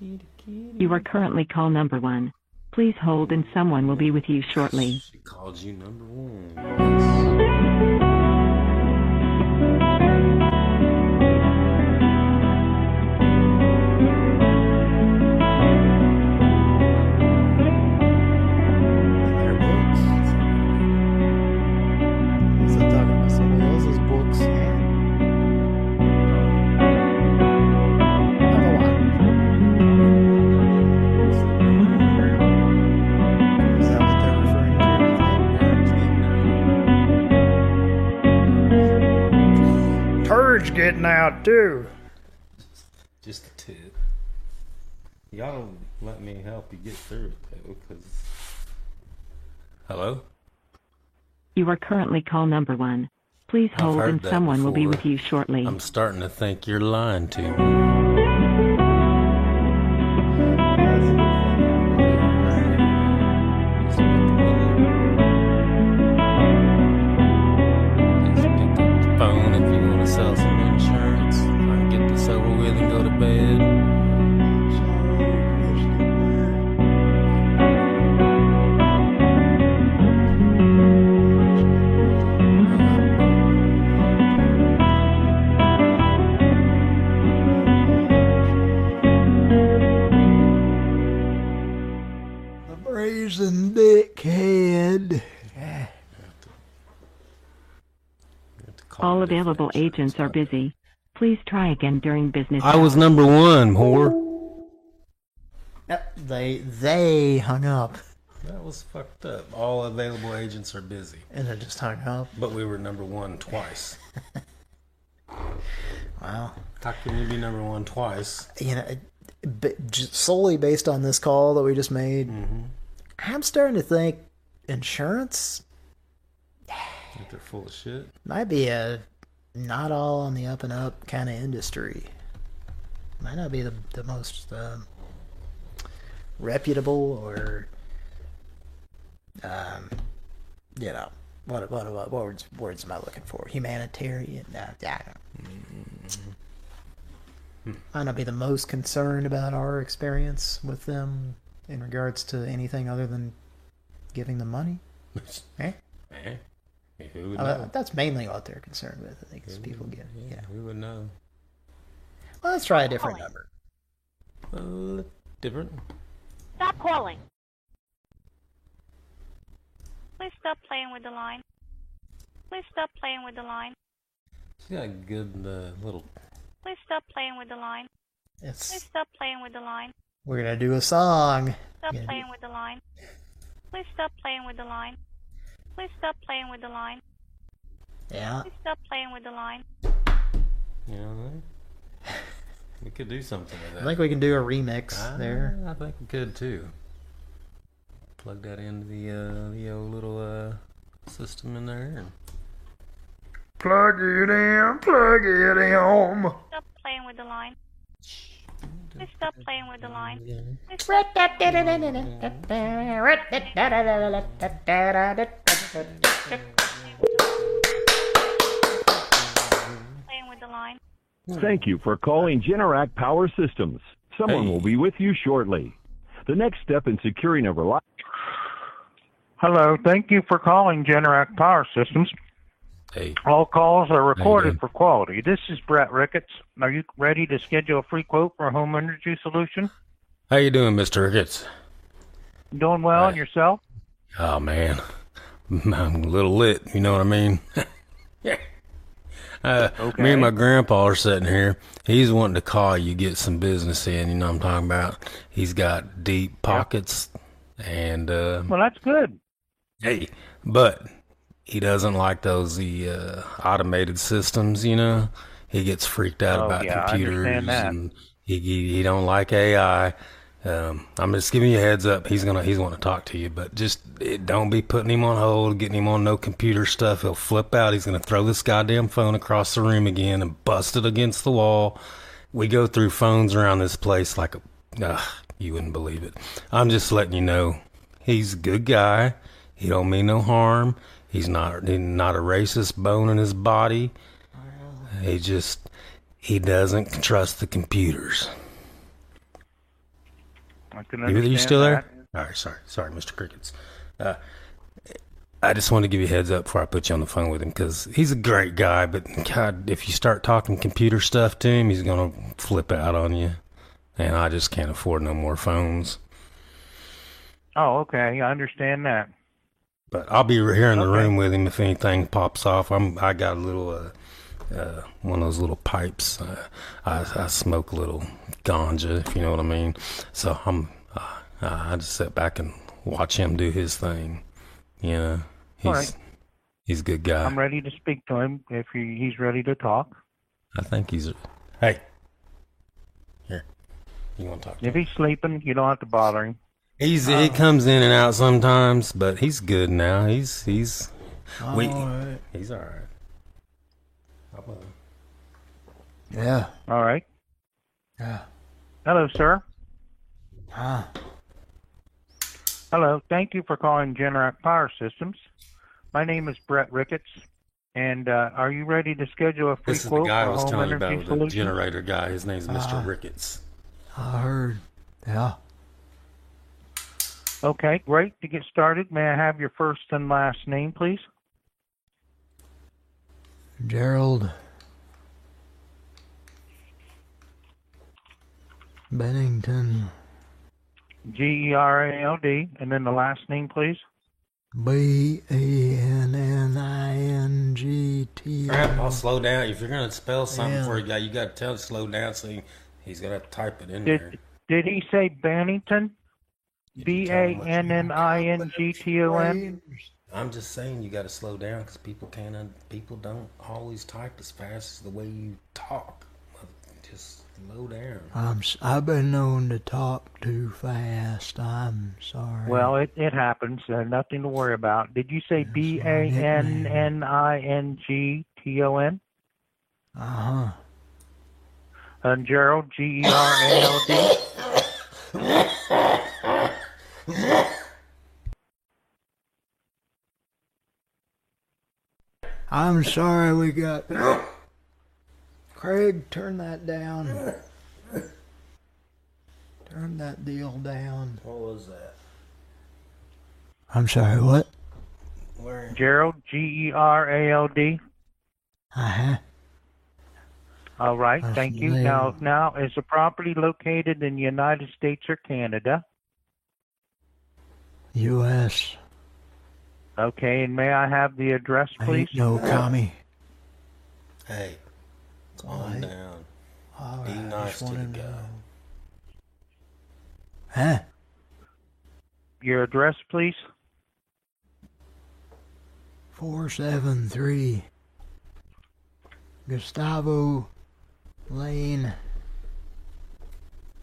You are currently call number one. Please hold and someone will be with you shortly. She called you number one. Getting out too. Just a tip. Y'all don't let me help you get through it though, because. Hello? You are currently call number one. Please hold and that someone will be with you shortly. I'm starting to think you're lying to me. Brazen dickhead. All available agents are busy. Please try again during business I was number one, whore. Yep, They they hung up That was fucked up. All available agents are busy. and it just hung up. But we were number one twice. [LAUGHS] Wow. How can you be number one twice? You know, it- b- just solely based on this call that we just made, mm-hmm. I'm starting to think insurance Think they're full of shit. might be a not all on the up and up kind of industry. Might not be the the most um, reputable or um, you know what what what words words am I looking for? Humanitarian? Nah, I don't. Might not be the most concerned about our experience with them in regards to anything other than giving them money. [LAUGHS] Eh? Eh? Who would Uh, that's mainly what they're concerned with. I think is people get. Yeah, who would know? Well, let's try a different number. Uh, different. Stop calling. Please stop playing with the line. Please stop playing with the line. She's got a good uh, little. Please stop playing with the line. It's- Please stop playing with the line. We're gonna do a song. Stop Yeah. playing with the line. Please stop playing with the line. Please stop playing with the line. Yeah. Please stop playing with the line. You know, we could do something with that. I think we can do a remix Ah, there. I think we could too. Plug that into the uh, the old little uh, system in there. And Plug it in, plug it in. Stop playing with the line. Please stop playing with the line. Stop playing with the line. Thank you for calling Generac Power Systems. Someone will be with you shortly. The next step in securing a reliable Hello, thank you for calling Generac Power Systems. Hey. All calls are recorded for quality. This is Brett Ricketts. Are you ready to schedule a free quote for a home energy solution? how you doing, Mister Ricketts? Doing well and yourself? Oh man, [LAUGHS] I'm a little lit. You know what I mean? yeah. [LAUGHS] Uh, Me and my grandpa are sitting here. He's wanting to call you, get some business in. You know what I'm talking about? He's got deep pockets, and uh, Well, that's good. hey, but he doesn't like those the uh, automated systems. You know, he gets freaked out Oh, about yeah, computers, and he, he he don't like AI. Um, I'm just giving you a heads up. He's gonna he's gonna talk to you, but just it, don't be putting him on hold, getting him on no computer stuff. He'll flip out. He's gonna throw this goddamn phone across the room again and bust it against the wall. We go through phones around this place like a, ugh, you wouldn't believe it. I'm just letting you know, he's a good guy. He don't mean no harm. He's not he's not a racist bone in his body. He just he doesn't trust the computers. I can You, understand you still that. there? All right, sorry, sorry, Mr. Crickets. Uh, I just wanted to give you a heads up before I put you on the phone with him because he's a great guy, but God, if you start talking computer stuff to him, he's gonna flip out on you, and I just can't afford no more phones. Oh, okay. I understand that. But I'll be here in the Okay. room with him if anything pops off. I'm I got a little uh, uh, one of those little pipes. Uh, I I smoke a little ganja, if you know what I mean. So I'm uh, I just sit back and watch him do his thing. You know, he's right. he's a good guy. I'm ready to speak to him if he, he's ready to talk. I think he's. Hey, here. You want to talk? If he's sleeping, you don't have to bother him. He's he comes in and out sometimes, but he's good now. He's he's we, Alright. he's all right. How about him? Yeah. All right. Yeah. Hello, sir. Ah. Hello. Thank you for calling Generac Power Systems. My name is Brett Ricketts, and uh, are you ready to schedule a free This is the quote guy I for was home telling you energy about, the generator guy. His name's Mr. Ah. Ricketts. I heard. Yeah. Okay, great. To get started, may I have your first and last name, please? Gerald Bennington G E R A L D, and then the last name, please. B E N N I N G T. Grandpa, slow down. If you're gonna spell something Yeah. for a guy, you gotta tell him to slow down so he, he's gonna type it in Did there. did he say Bannington? B A N N I N G T O N. I'm just saying you gotta slow down because people can't. Un- people don't always type as fast as the way you talk. Just slow down. I'm, s- I've been known to talk too fast. I'm sorry. Well, it, it happens. Uh, nothing to worry about. Did you say B A N N I N G T O N? Uh huh. And Gerald, G E R A L D. [COUGHS] [LAUGHS] I'm sorry we got. Craig, turn that down. Turn that deal down. What was that? I'm sorry, what? Where? Gerald, G E R A L D. Uh huh. All right, That's thank you. lame. Now, now, is the property located in the United States or Canada? U.S. Okay, and may I have the address, please? Ain't no commie. Hey, calm down. All Be right, nice to the guy. know. Huh? Your address, please. 473 Gustavo Lane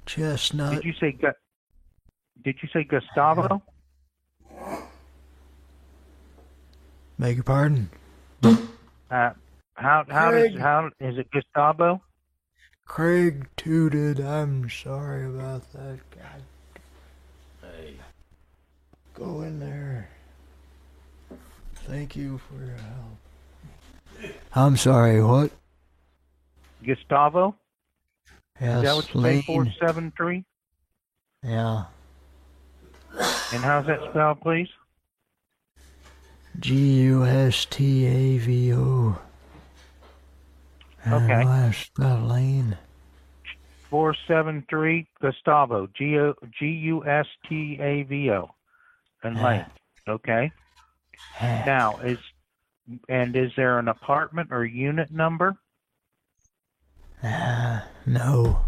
Chestnut. Did you say Gu- Did you say Gustavo? Beg your pardon? Uh, how how does how is it Gustavo? Craig tooted. I'm sorry about that. God. Hey. Go in there. Thank you for your help. I'm sorry, what? Gustavo? Yes, is that what you Lane. say? Four seven three. Yeah. And how's that spelled, please? G U S T A V O. Okay. And last spell Lane. Four seven three Gustavo. G O G U S T A V O. And Lane. Okay. Now is and is there an apartment or unit number? Ah, no.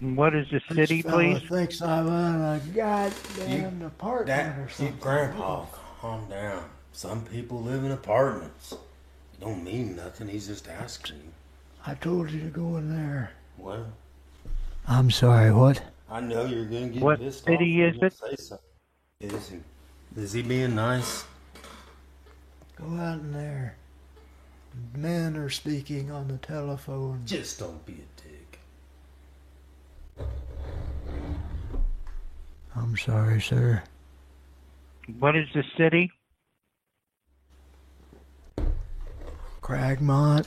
What is the city, This please? thinks I'm in a goddamn apartment That, or you, something. Grandpa, calm down. Some people live in apartments. It don't mean nothing. He's just asking. I told you to go in there. Well, I'm sorry, what? I know you're gonna get What pissed city off. is when it? you Say something. Is he? Is he being nice? Go out in there. Men are speaking on the telephone. Just don't be a dick. I'm sorry, sir. What is the city? Cragmont.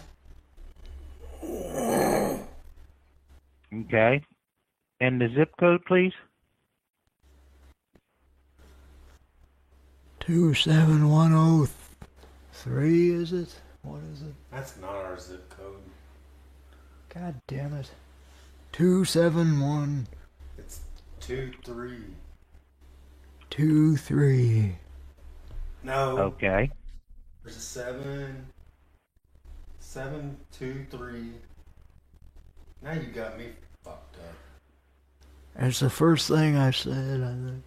Okay. And the zip code, please? Two seven one oh three. Is it? What is it? That's not our zip code. God damn it. Two seven one It's two three. two three. No. Okay. There's a seven. Seven two three. Now you got me fucked up. That's the first thing I said. I think.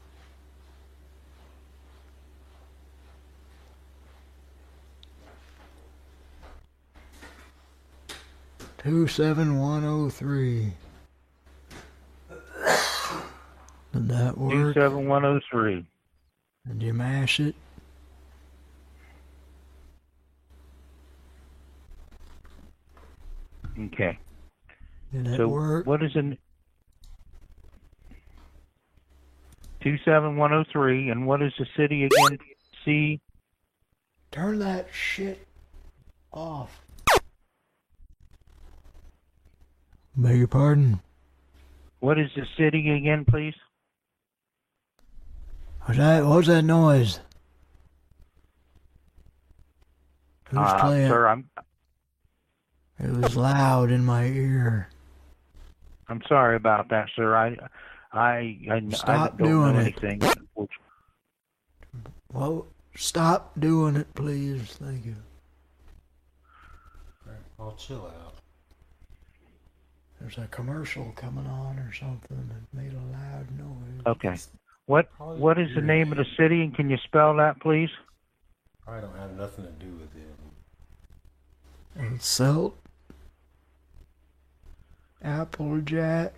Two seven one oh three. Did that work? seven one oh three. Did you mash it? Okay. Did so work? what is an two seven one oh three and what is the city again? C Turn that shit off. Beg your pardon? what is the city again, please? Was that what was that noise? Who's Uh, playing? sir, I'm It was loud in my ear. I'm sorry about that, sir. I I I, I Stop don't doing know it. anything. Well, Stop doing it, please. Thank you. I'll chill out. There's a commercial coming on or something that made a loud noise. Okay. What What is the name of the city, and can you spell that, please? I don't have nothing to do with it. And Selt. Applejack.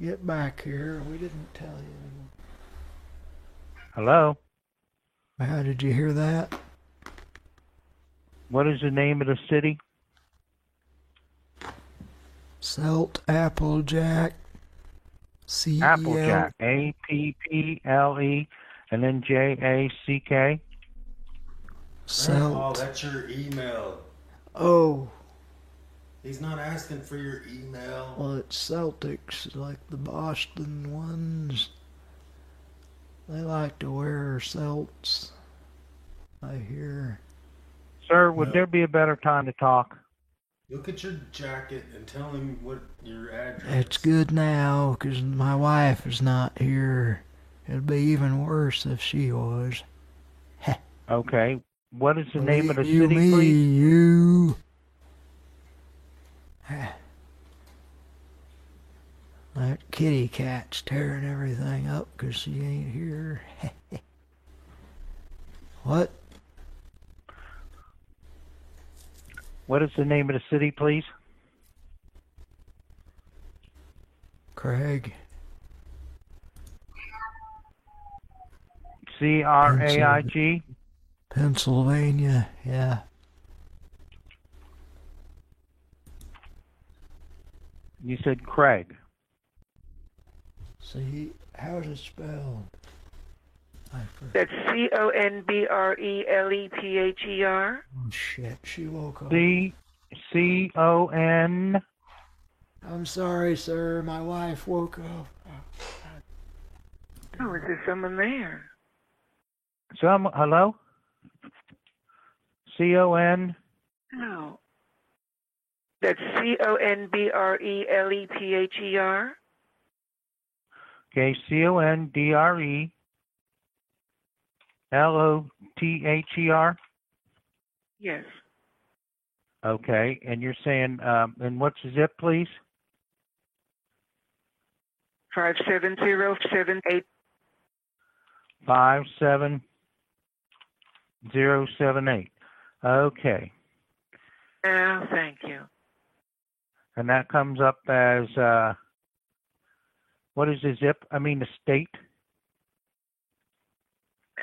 Get back here. We didn't tell you. Hello. How did you hear that? What is the name of the city? Selt Applejack. C E L- Applejack. A P P L E, and then J A C K. Grandpa, Selt. that's your email. Oh, He's not asking for your email. well, it's Celtics, like the Boston ones. They like to wear Celts. I hear. Sir, would there be a better time to talk? Look at your jacket and tell him what your address. It's good now, 'cause my wife is not here. It'd be even worse if she was. [LAUGHS] Okay. What is the name of the you city, me, please? you. [SIGHS] That kitty cat's tearing everything up 'cause she ain't here. [LAUGHS] what? What is the name of the city, please? Craig. C R A I G. Pennsylvania, yeah. You said Craig. See, how's it spelled? I. That's C O N B R E L E P H E R. Oh, shit, she woke up. C C O N. I'm sorry, sir. My wife woke up. Oh, is there someone there? Some hello. C O N. No. That's C O N B R E L E P H E R. Okay, C O N D R E L O T H E R. Yes. Okay, and you're saying, um, and what's the zip, please? Five seven zero seven eight. Five seven zero seven eight. Okay, Oh, thank you. And that comes up as uh, what is the zip? I mean the state.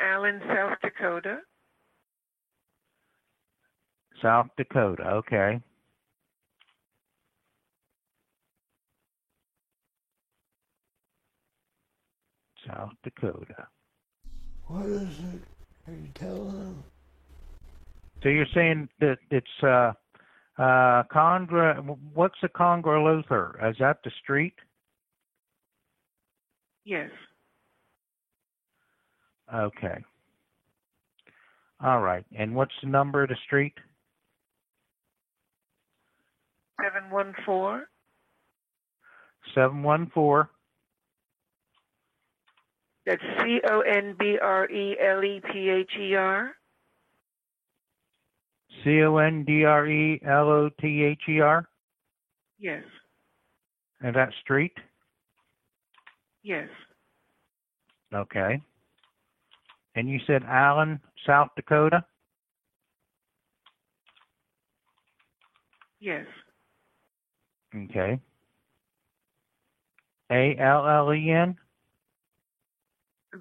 Allen, South Dakota. South Dakota. Okay. South Dakota. What is it? Are you telling them? So you're saying that it's uh uh Congra what's the Congra Luther? Is that the street? Yes. Okay. All right. And what's the number of the street? Seven one four. Seven one four. That's C O N B R E L E T H E R. C O N D R E L O T H E R. Yes. And that street? Yes. Okay. And you said Allen, South Dakota? Yes. Okay. A L L E N?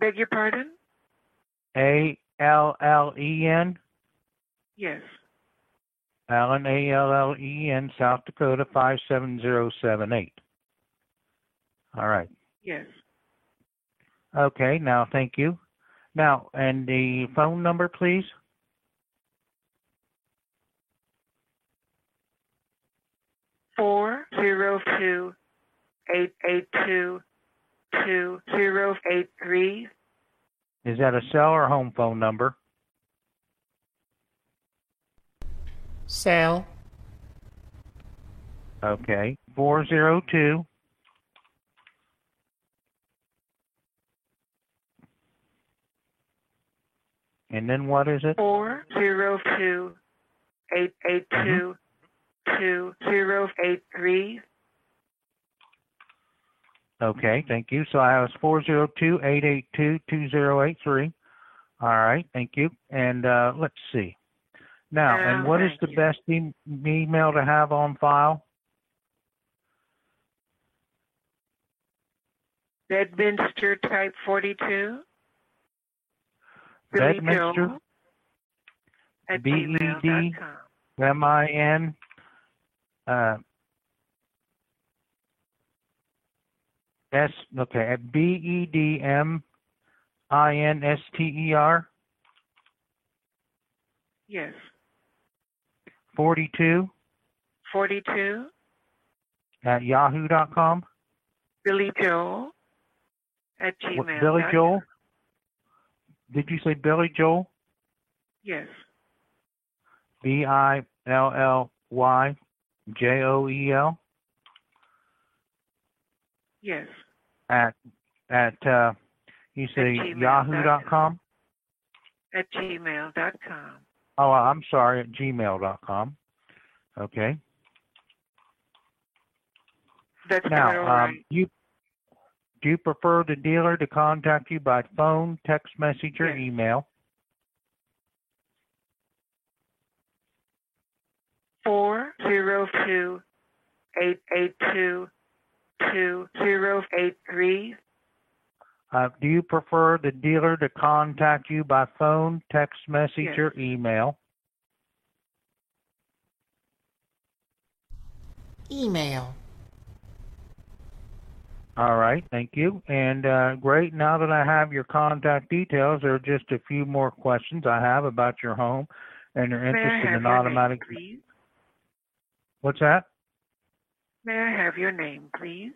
Beg your pardon? A L L E N? Yes. Allen, A L L E N, South Dakota, 57078. All right. Yes. Okay, now thank you. Now, and the phone number, please? Four zero two eight eight two two zero eight three. Is that a cell or home phone number? Sal. Okay. 402 And then what is it? Four zero two eight eight two two zero eight three. Okay, thank you. So I have four zero two eight eight two two zero eight three. All right, thank you. And uh, let's see. Now, and Oh, what is the you. best e- email to have on file? Bedminster type forty two. Billy Bedminster. Joel at B E com. M I N. Uh, S. Okay, at B E D M I N S T E R Yes. Forty two Forty two. at yahoo.com. Billy Joel at What, gmail. Billy Joel? Did you say Billy Joel? Yes. B I L L Y J O E L Yes. at at uh you say gmail yahoo dot com? At gmail dot com. Oh, I'm sorry, at gmail dot com. Okay. That's Now, um, you do you prefer the dealer to contact you by phone, text message, or email? Four zero two eight eight two two zero eight three. Uh, do you prefer the dealer to contact you by phone, text message, Yes. or email? Email. All right, thank you. And uh, great. Now that I have your contact details, there are just a few more questions I have about your home and your interest in have an automatic. name, please? What's that? May I have your name, please?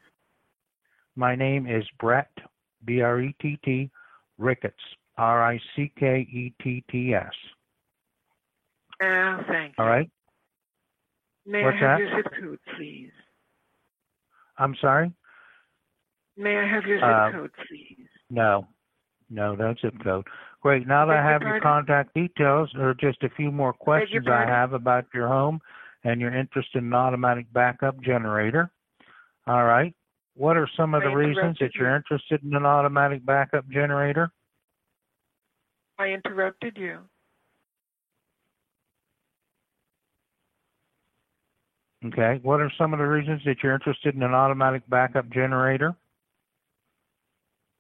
My name is Brett, B R E T T, Ricketts, R I C K E T T S. Ah, thank you. All right. May What's I have that? your zip code, please? I'm sorry? May I have your zip Uh, code, please? No, no, no zip code. Great. Now that I Beg your have your pardon? contact details, there are just a few more questions I have about your home and your interest in an automatic backup generator. All right. What are some of the reasons that you're interested in an automatic backup generator? I interrupted you. Okay. What are some of the reasons that you're interested in an automatic backup generator?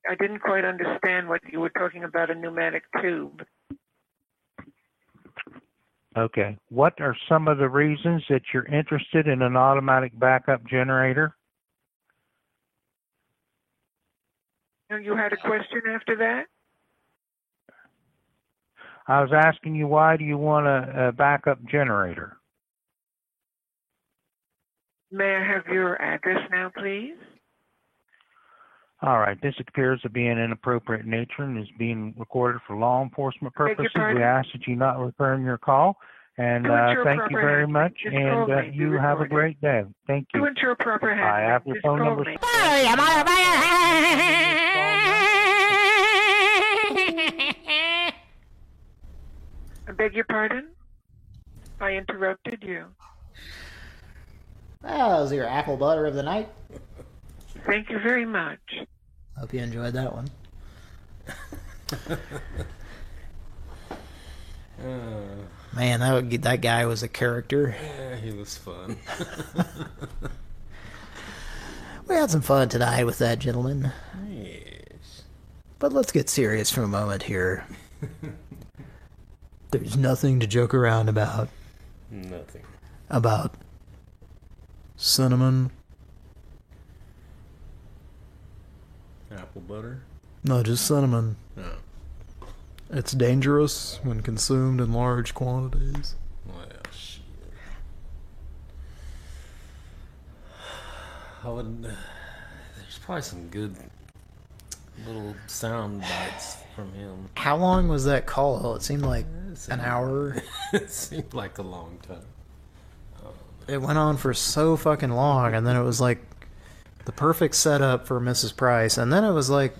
I didn't quite understand what you were talking about a pneumatic tube. Okay. What are some of the reasons that you're interested in an automatic backup generator? You had a question after that? I was asking you why do you want a, a backup generator? May I have your address now, please? All right. This appears to be an inappropriate nature and is being recorded for law enforcement purposes. We ask that you not return your call. And uh, thank you very handling, much. this And uh, may be you have a great day. Thank To you. ensure proper I have your this phone number. may- I beg your pardon? I interrupted you. Well, that was your apple butter of the night. Thank you very much. Hope you enjoyed that one. [LAUGHS] Uh, Man, that that guy was a character. yeah, he was fun. [LAUGHS] We had some fun tonight with that gentleman. yes. But let's get serious for a moment here. [LAUGHS] There's nothing to joke around about. Nothing. About cinnamon. Apple butter. No, just cinnamon. It's dangerous when consumed in large quantities. Well, shit. I would. Uh, there's probably some good little sound bites from him. How long was that call? It seemed like an hour. [LAUGHS] it seemed like a long time. It went on for so fucking long, and then it was like the perfect setup for Mrs. Price, and then it was like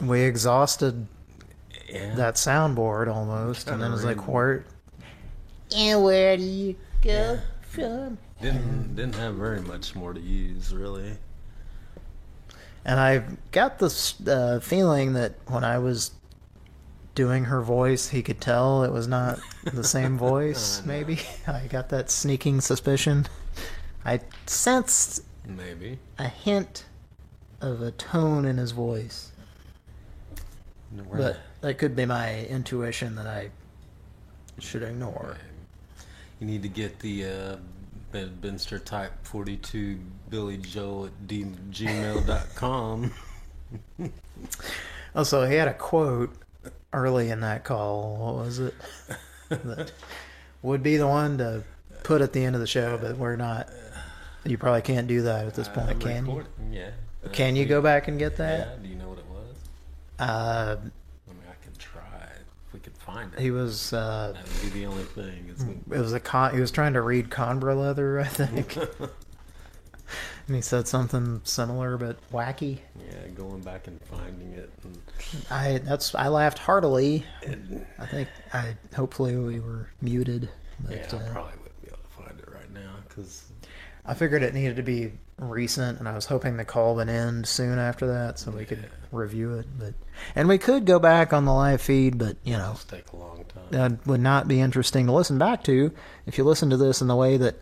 we exhausted Yeah. that soundboard almost, and then it's like Kinda where And where do you go from? Didn't didn't have very much more to use really. And I got this uh, feeling that when I was doing her voice, he could tell it was not the same [LAUGHS] voice. Maybe I got that sneaking suspicion. I sensed Maybe. a hint of a tone in his voice, Where- but that could be my intuition that I should ignore. You need to get the uh, Bedminster Type 42 Billy Joel at d- gmail.com. [LAUGHS] Also, he had a quote early in that call. What was it? that would be the one to put at the end of the show, but we're not. You probably can't do that at this point, I'm can you? Yeah. Uh, Can you go back and get that? Yeah. Do you know what it was? Uh, I mean, I could try if we could find it. he was. Uh, That would be the only thing. It's, it was a con. He was trying to read Conbra leather, I think. [LAUGHS] and he said something similar but wacky. yeah, going back and finding it. And, I that's I laughed heartily. I think I hopefully we were muted. But, yeah, I uh, probably wouldn't be able to find it right now because I figured it needed to be recent, and I was hoping the call would end soon after that, so we could review it. But and we could go back on the live feed, but you know, take a long time. that would not be interesting to listen back to if you listen to this in the way that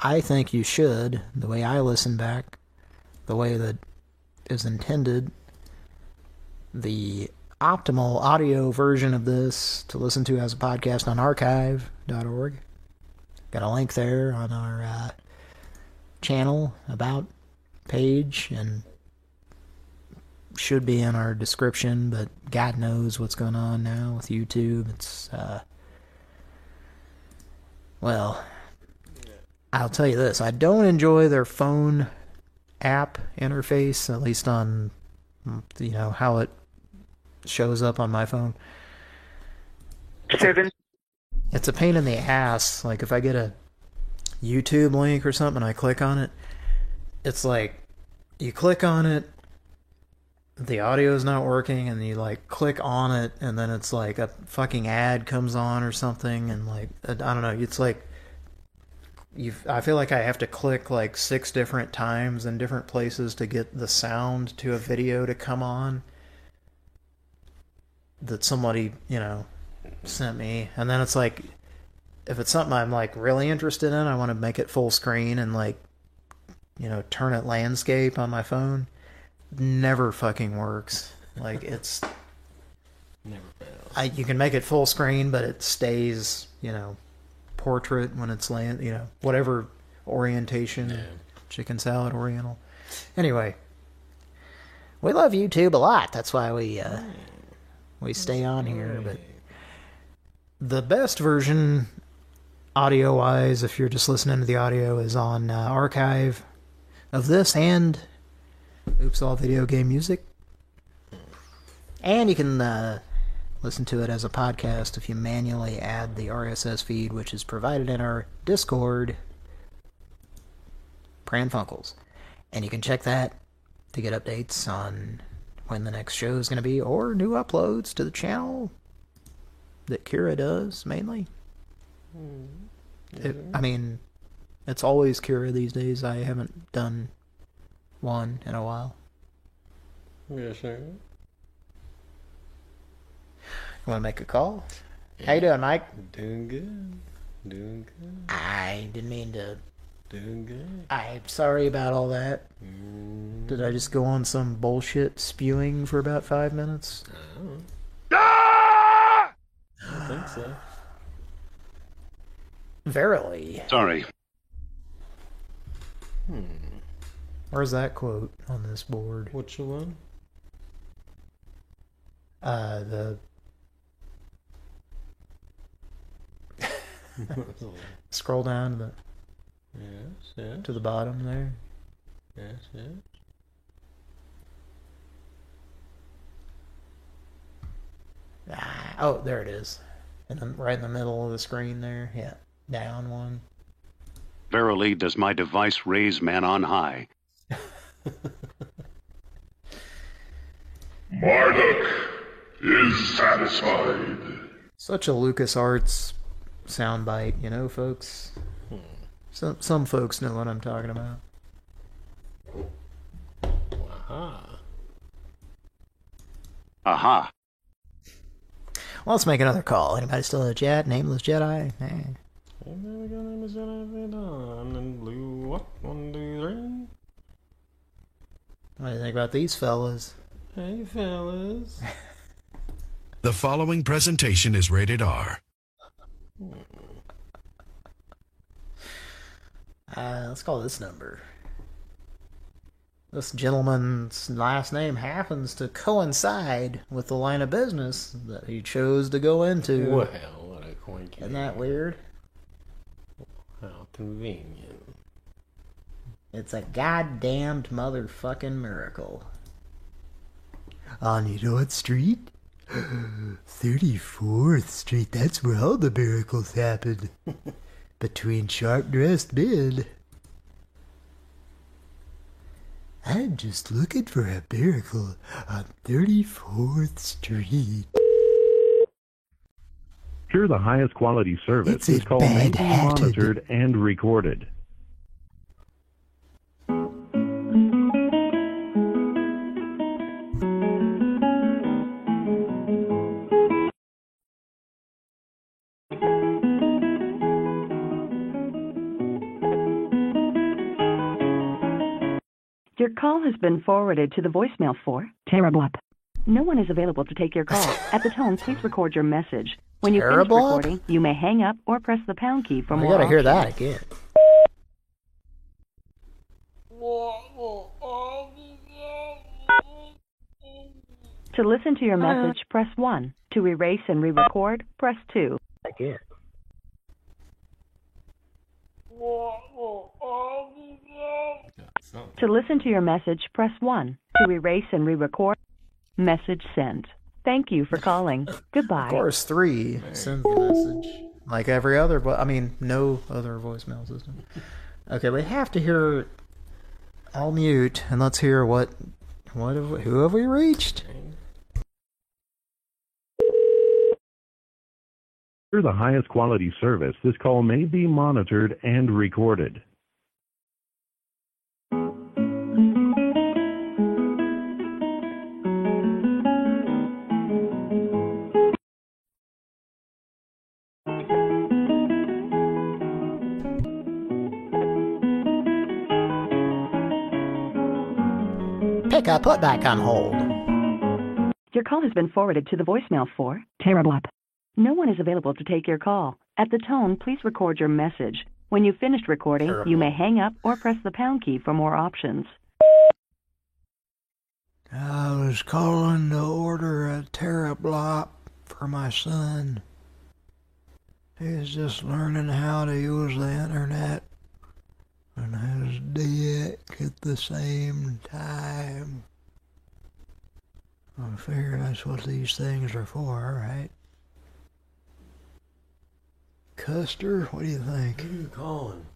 I think you should, the way I listen back, the way that is intended. The optimal audio version of this to listen to as a podcast on archive.org. Got a link there on our uh, channel about page and should be in our description, but God knows what's going on now with YouTube. It's, uh, well, I'll tell you this I don't enjoy their phone app interface, at least on, you know, how it shows up on my phone. Seven. It's a pain in the ass. Like if I get a YouTube link or something and I click on it, it's like you click on it, the audio is not working, and you like click on it, and then it's like a fucking ad comes on or something, and like I don't know, it's like you. I feel like I have to click like six different times in different places to get the sound to a video to come on that somebody you know sent me, and then it's like if it's something I'm like really interested in, I want to make it full screen and like you know turn it landscape on my phone. Never fucking works. Like it's never fails. I you can make it full screen, but it stays you know portrait when it's land you know whatever orientation chicken salad oriental. Anyway, we love YouTube a lot. That's why we uh, we stay on here. But the best version, audio wise, if you're just listening to the audio, is on uh, archive of this and Oops All Video Game Music. And you can uh, listen to it as a podcast if you manually add the RSS feed, which is provided in our Discord, Pran Funkels. And you can check that to get updates on when the next show is going to be or new uploads to the channel that Kira does mainly. It, I mean, it's always Kira these days. I haven't done one in a while. Yeah, sure. You want to make a call? How you doing, Mike? Doing good. Doing good. I didn't mean to. Doing good. I'm sorry about all that. Did I just go on some bullshit spewing for about five minutes? I don't think so. Verily. Sorry. Hmm. Where's that quote on this board? Which one? Uh, the. [LAUGHS] Scroll down to the Yes, yes. to the bottom there. Yes, yes. Ah, oh, there it is. And then right in the middle of the screen there. Yeah, down one. Verily does my device raise man on high. [LAUGHS] Marduk, is satisfied. Such a LucasArts soundbite, you know, folks. Hmm. Some some folks know what I'm talking about. Aha. Aha. Well, let's make another call. Anybody still in the chat? Nameless Jedi? Hey. And blue, what? One, two, three. What do you think about these fellas? Hey, fellas. [LAUGHS] The following presentation is rated R. Uh, let's call this number. This gentleman's last name happens to coincide with the line of business that he chose to go into. Well, what a coincidence. Isn't that weird? How convenient. It's a goddamned motherfucking miracle. On you know what street? [GASPS] 34th Street, that's where all the miracles happen. [LAUGHS] Between sharp dressed men. I'm just looking for a miracle on 34th Street. Hear the highest quality service. It's a This call may be bad-hatted- monitored and recorded. Call has been forwarded to the voicemail for Terablup. No one is available to take your call. [LAUGHS] At the tone, please record your message. When you finish recording, you may hang up or press the pound key for I more. gotta hear options. that again. To listen to your uh. message, press 1. To erase and re-record, press 2. Again. To listen to your message, press 1. To erase and re-record, message sent. Thank you for calling. Goodbye. Of course, three sends the message. Like every other, vo- I mean, no other voicemail system. Okay, we have to hear. I'll mute and let's hear what, what have who have we reached? Hear the highest quality service. This call may be monitored and recorded. Pick up, put back on hold. Your call has been forwarded to the voicemail for Terablup. No one is available to take your call. At the tone, please record your message. When you've finished recording, you may hang up or press the pound key for more options. I was calling to order a Terrablop for my son. He's just learning how to use the internet and his dick at the same time. I figure that's what these things are for, right? Custer, what do you think? Who are you calling?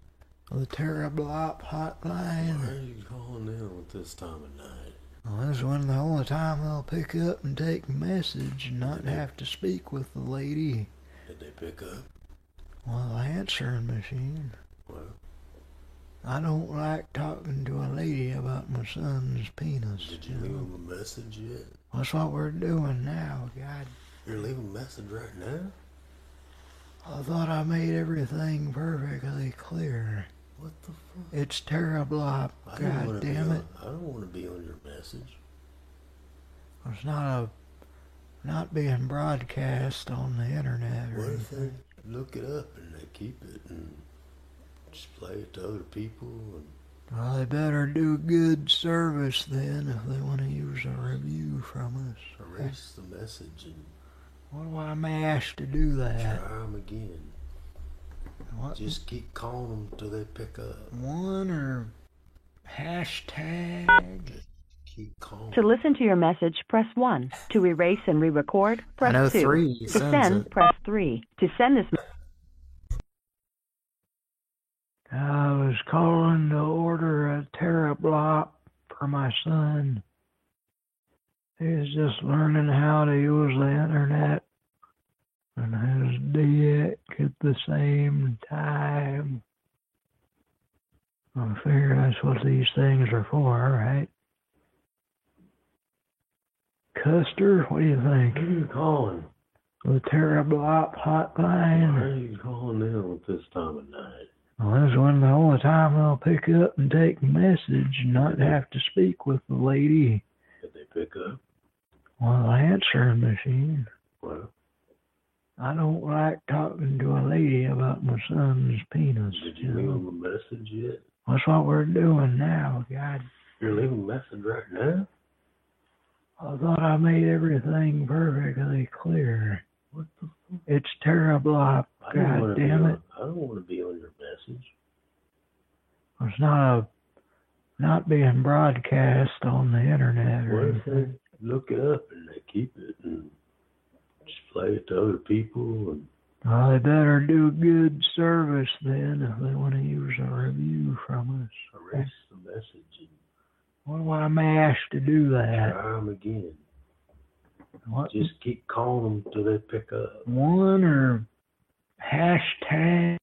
Oh, the Terrablop hotline. Why are you calling in at this time of night? Well, this is when the only time they'll pick up and take a message and not have to speak with the lady. Did they pick up? Well, the answering machine. Well, I don't like talking to a lady about my son's penis. did you leave him a message yet? That's what we're doing now, God. You're leaving a message right now? I thought I made everything perfectly clear. What the fuck? It's terrible. I don't God damn on- it. I don't want to be on your message. It's not a not being broadcast on the internet or What anything. look it up and they keep it and just play it to other people? And Well, they better do good service then if they want to use a review from us. erase the message and What do I mash to do that? try them again. What? Just keep calling them till they pick up. One or hashtag? Keep calling. To listen to your message, press 1. To erase and re-record, press know 2. three to send, it. press 3. To send this I was calling to order a Terrablop for my son. He's just learning how to use the internet and his dick at the same time. I figure that's what these things are for, right? Custer, what do you think? Who are you calling? The Terrablop hotline. Why are you calling them at this time of night? Well, this is one the only time they'll pick up and take a message and not have to speak with the lady. Did they pick up? Well, the answering machine. Well, I don't like talking to a lady about my son's penis. did you leave them a message yet? That's what we're doing now, God. You're leaving a message right now? I thought I made everything perfectly clear. What the fuck? It's don't God damn on- it. I don't want to be on your message. It's not a not being broadcast on the internet or What anything. They look it up and they keep it and display it to other people and Well, they better do good service then if they want to use a review from us. erase the message and What do I mash to do that? try them again? What? Just keep calling them till they pick up. One or hashtag?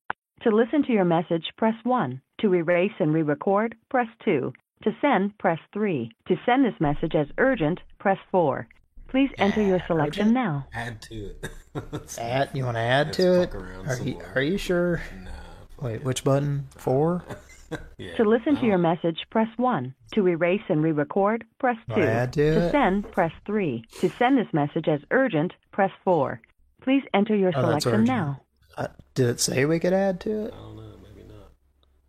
To listen to your message, press 1. To erase and re-record, press 2. To send, press 3. To send this message as urgent, press 4. Please enter your selection now. Add to it. [LAUGHS] Add, you want to add to it? Are you, more. are you sure? Wait, which button? Four? [LAUGHS] To listen to your message, press 1. To erase and re-record, press 2. Wanna to it? send, press 3. To send this message as urgent, press 4. Please enter your Oh, selection now. Uh, did it say we could add to it? I don't know,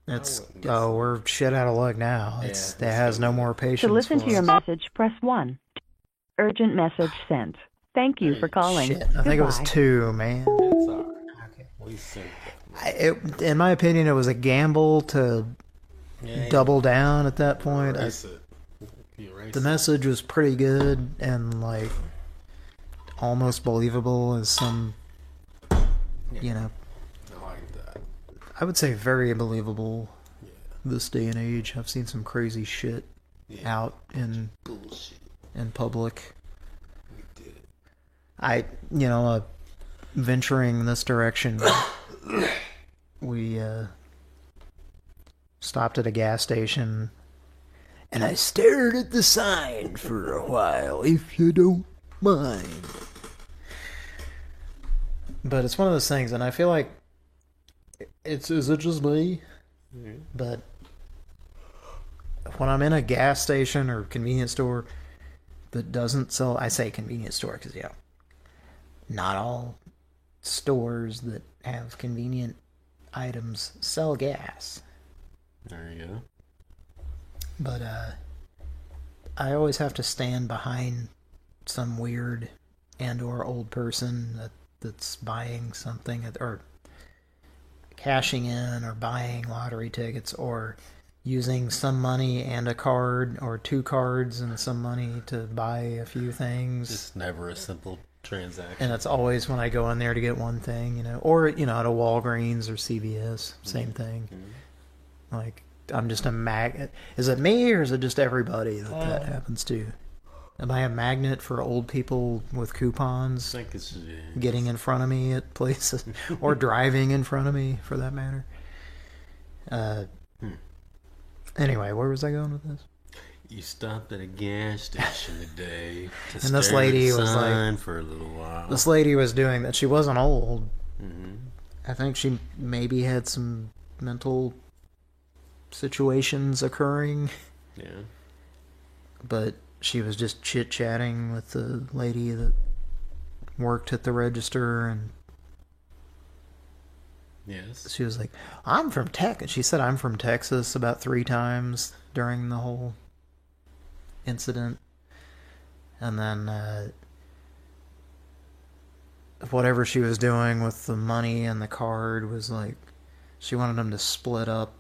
maybe not. It's oh, we're shit out of luck now. It's it has no more patience. To listen for to your message, press 1. Urgent message sent. Thank you for calling. Shit, I think it was two, man. We think I, it, in my opinion, it was a gamble to Yeah. double down at that point. I- it. Erase the it. message was pretty good and like almost believable as some, you know, I like that. I would say very believable. This day and age, I've seen some crazy shit out in Bullshit. in public. I, you know, uh, venturing this direction, [COUGHS] we uh, stopped at a gas station, and I stared at the sign for a while, if you don't mind. But it's one of those things, and I feel like it's is it just me? But when I'm in a gas station or convenience store that doesn't sell, I say convenience store because yeah, not all stores that have convenient items sell gas. There you go. But uh, I always have to stand behind some weird and or old person that that's buying something at- or cashing in or buying lottery tickets or using some money and a card or two cards and some money to buy a few things. It's never a simple transaction. And it's always when I go in there to get one thing, you know, or you know, at a Walgreens or CVS, same thing. Like I'm just a mag. Is it me or is it just everybody that that Uh, happens to? Am I a magnet for old people with coupons? I think it's getting in front of me at places [LAUGHS] or driving in front of me for that matter. Uh, anyway, where was I going with this? You stopped at a gas station today [LAUGHS] to And this lady was like- for a little while. This lady was doing that. She wasn't old. Mhm. I think she maybe had some mental situations occurring, Yeah. but she was just chit chatting with the lady that worked at the register and Yes. she was like, "I'm from Tech," and she said, "I'm from Texas" about three times during the whole incident, and then uh, whatever she was doing with the money and the card was like, she wanted them to split up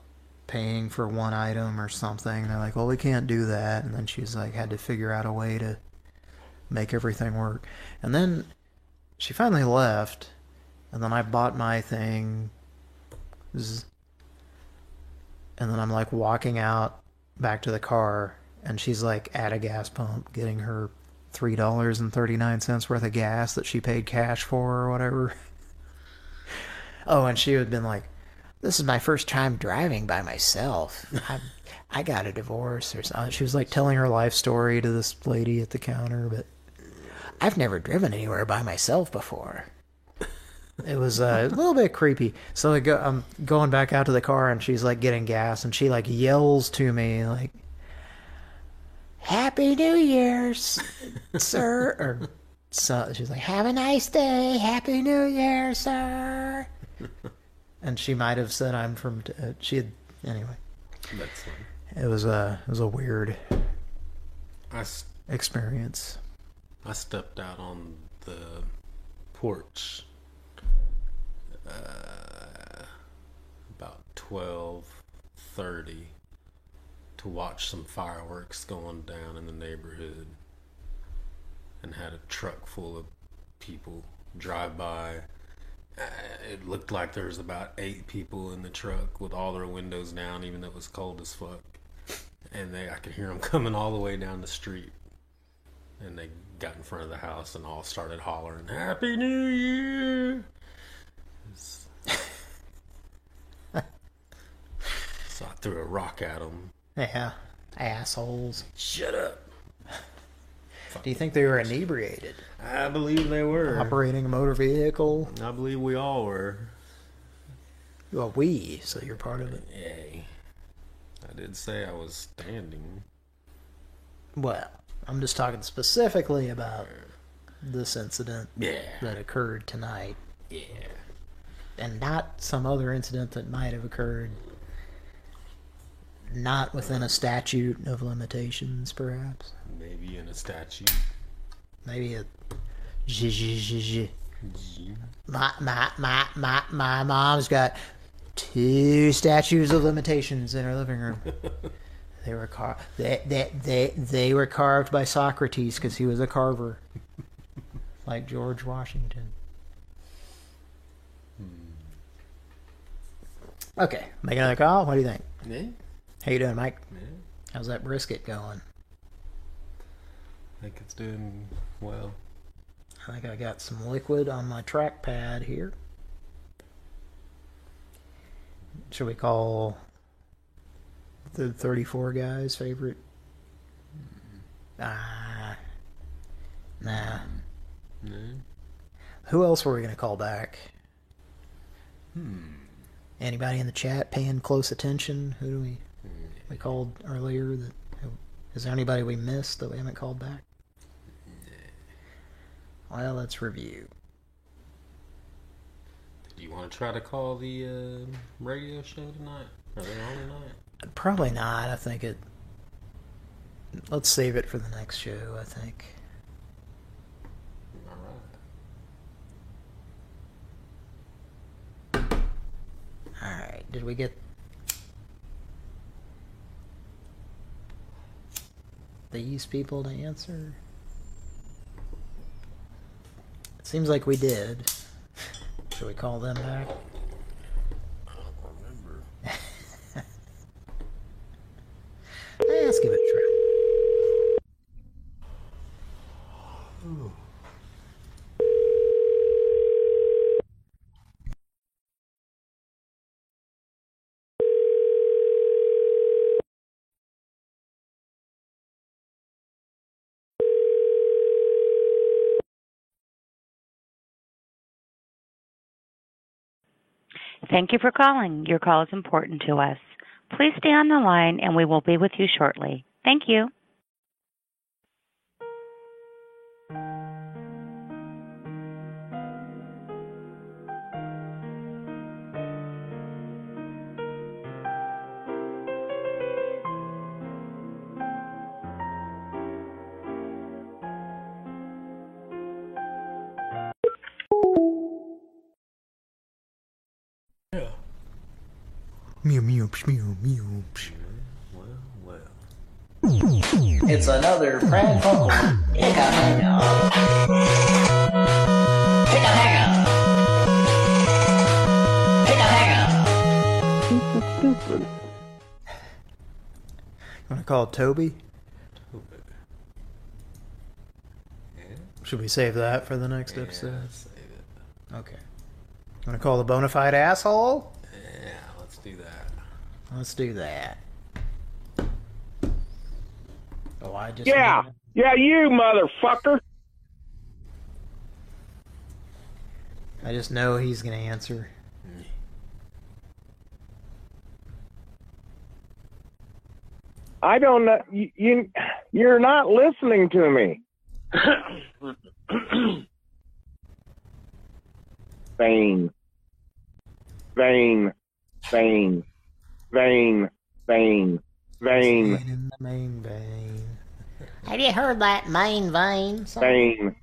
paying for one item or something. They're like, "Well, we can't do that," and then she's like, had to figure out a way to make everything work, and then she finally left. And then I bought my thing. And then I'm like walking out back to the car, and she's like at a gas pump getting her three dollars and thirty nine cents worth of gas that she paid cash for or whatever. [LAUGHS] Oh, and she had been like, This is my first time driving by myself. I, I got a divorce or something. she was like telling her life story to this lady at the counter, but I've never driven anywhere by myself before. It was uh, a little bit creepy. So I go, I'm going back out to the car, and she's like getting gas, and she like yells to me like, Happy New Year's, sir. [LAUGHS] Or so, she's like, have a nice day. Happy New Year, sir. And she might have said I'm from. T- uh, she had anyway. That's fine. It was a it was a weird I, s- experience. I stepped out on the porch uh, about twelve thirty to watch some fireworks going down in the neighborhood, and had a truck full of people drive by. Uh, It looked like there was about eight people in the truck with all their windows down, even though it was cold as fuck. And they, I could hear them [LAUGHS] coming all the way down the street. And they got in front of the house and all started hollering, "Happy New Year!" It's- [LAUGHS] so I threw a rock at them. Yeah, assholes. Shut up. Do you think they were inebriated? I believe they were operating a motor vehicle. I believe we all were. Well, we, so you're part of it. Yay. I did say I was standing. Well, I'm just talking specifically about this incident Yeah. that occurred tonight, Yeah. and not some other incident that might have occurred not within a statute of limitations, perhaps. Maybe in a statue. Maybe a j- j- j- G. my my my my my mom's got two statues of limitations in her living room. [LAUGHS] they were car they they they, they were carved by Socrates because he was a carver, like George Washington. Hmm. Okay, make another call. What do you think? Yeah. How you doing, Mike? Yeah. How's that brisket going? I think it's doing well. I think I got some liquid on my trackpad here. Should we call the 34 guy's favorite? Ah, nah. No. Who else were we going to call back? Hmm. Anybody in the chat paying close attention? Who do we we called earlier? That is there anybody we missed that we haven't called back? Well, let's review. Do you want to try to call the uh, radio show tonight? Are they on tonight? Probably not. I think it. Let's save it for the next show. I think. All All right. Did we get these people to answer? It seems like we did. Should we call them back? [LAUGHS] I don't remember. Let's give it a try. Thank you for calling. Your call is important to us. Please stay on the line and we will be with you shortly. Thank you. It's another Brad Funkel. Pick a hang up. Pick a hang up. Pick a hang up. You want to call Toby? Toby. Should we save that for the next episode? Okay. Want to call the bona fide asshole? Yeah, let's do that. Let's do that. Oh, I just Yeah, yeah, you motherfucker. I just know he's gonna answer. I don't know. You, you you're not listening to me. Vain. Vain. Vain. Vain. Vain. Vain. In the main vein. Have you heard that main vein? song? Vain.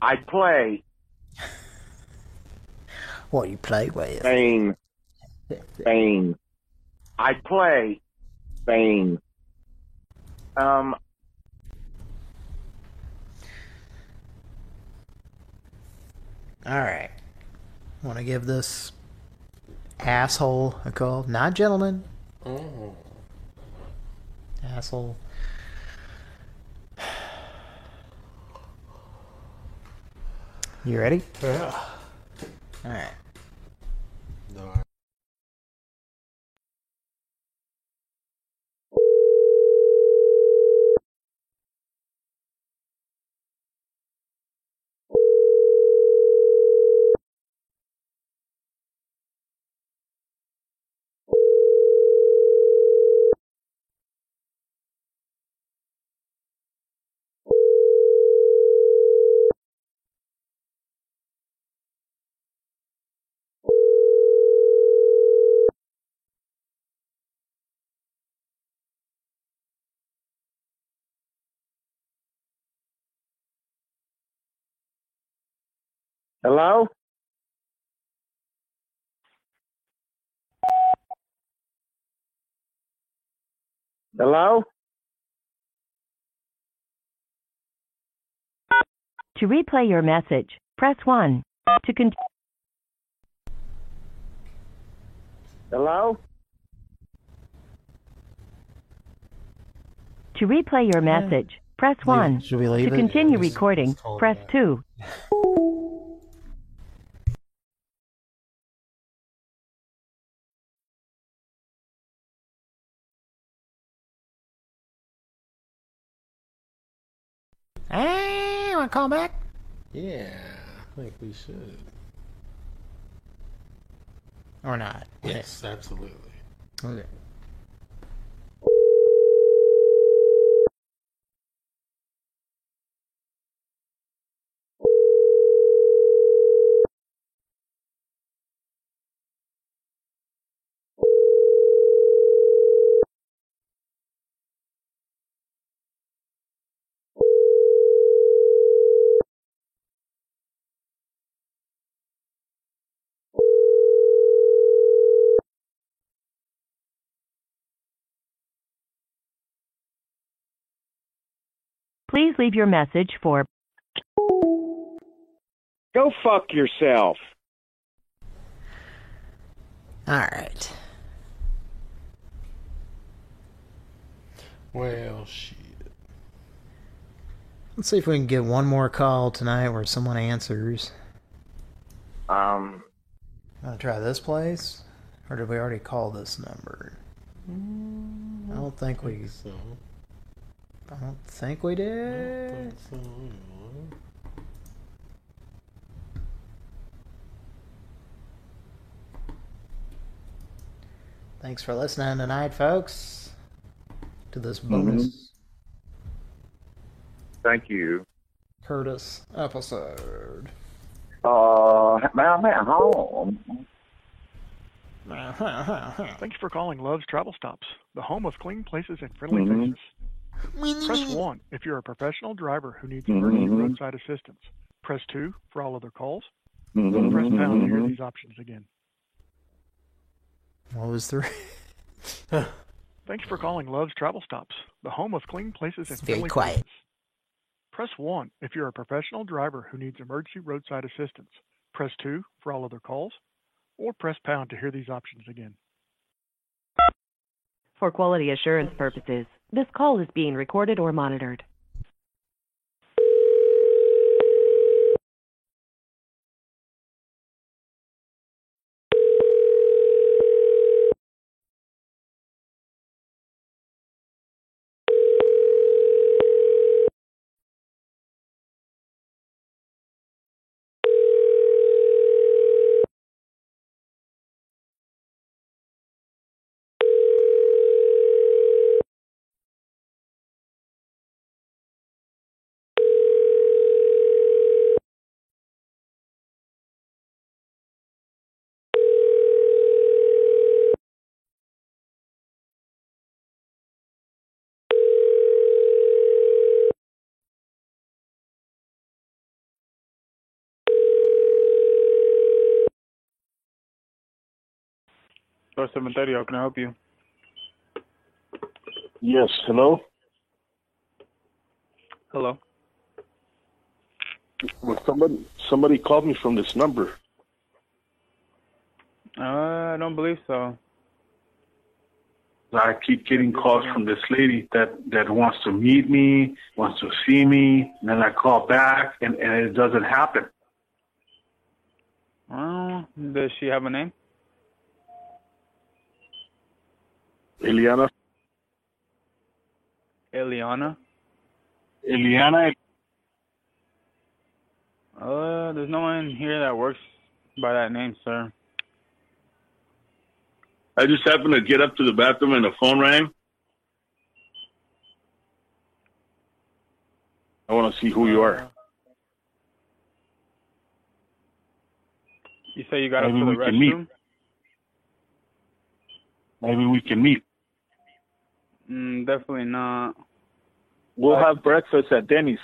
I play. [LAUGHS] What you play with? Vain. Vain. I play. Vain. Um. All right. Want to give this asshole a call? Not gentleman. Oh. Asshole. You ready? Yeah. All right. Hello? Hello? To replay your message, press 1. To continue. Hello? to replay your message, press 1. should we leave to it? continue Just- recording, press 2. [LAUGHS] want to call back? Yeah, I think we should. Or not? Yes, absolutely. Okay. Please leave your message for Go fuck yourself. All right. Well, shit. Let's see if we can get one more call tonight where someone answers. Um. Want to try this place? Or did we already call this number? I don't think we. So, I don't think we did. Thanks for listening tonight, folks. To this bonus Thank you. Curtis episode. Uh, man, I'm at home. Thanks for calling Love's Travel Stops, the home of clean places and friendly Mhm. faces. Press 1 if you're a professional driver who needs emergency Mhm. roadside assistance. Press 2 for all other calls. Mhm. Press pound to hear these options again. What was 3? [LAUGHS] Thanks for calling Love's Travel Stops, the home of clean places and It's very friendly quiet. faces. Press 1 if you're a professional driver who needs emergency roadside assistance. Press 2 for all other calls, or press pound to hear these options again. For quality assurance purposes, this call is being recorded or monitored. Store 730, how can I help you? Yes, hello? Hello. Well, somebody somebody called me from this number. Uh, I don't believe so. I keep getting calls from this lady that that wants to meet me, wants to see me, and then I call back and, and it doesn't happen. Uh, does she have a name? Eliana Eliana? Eliana Uh, there's no one here that works by that name, sir. I just happened to get up to the bathroom and the phone rang. I want to see who you are. You say you got Maybe up to the meet. restroom? Maybe we can meet. Mm, definitely not. We'll have breakfast at Denny's.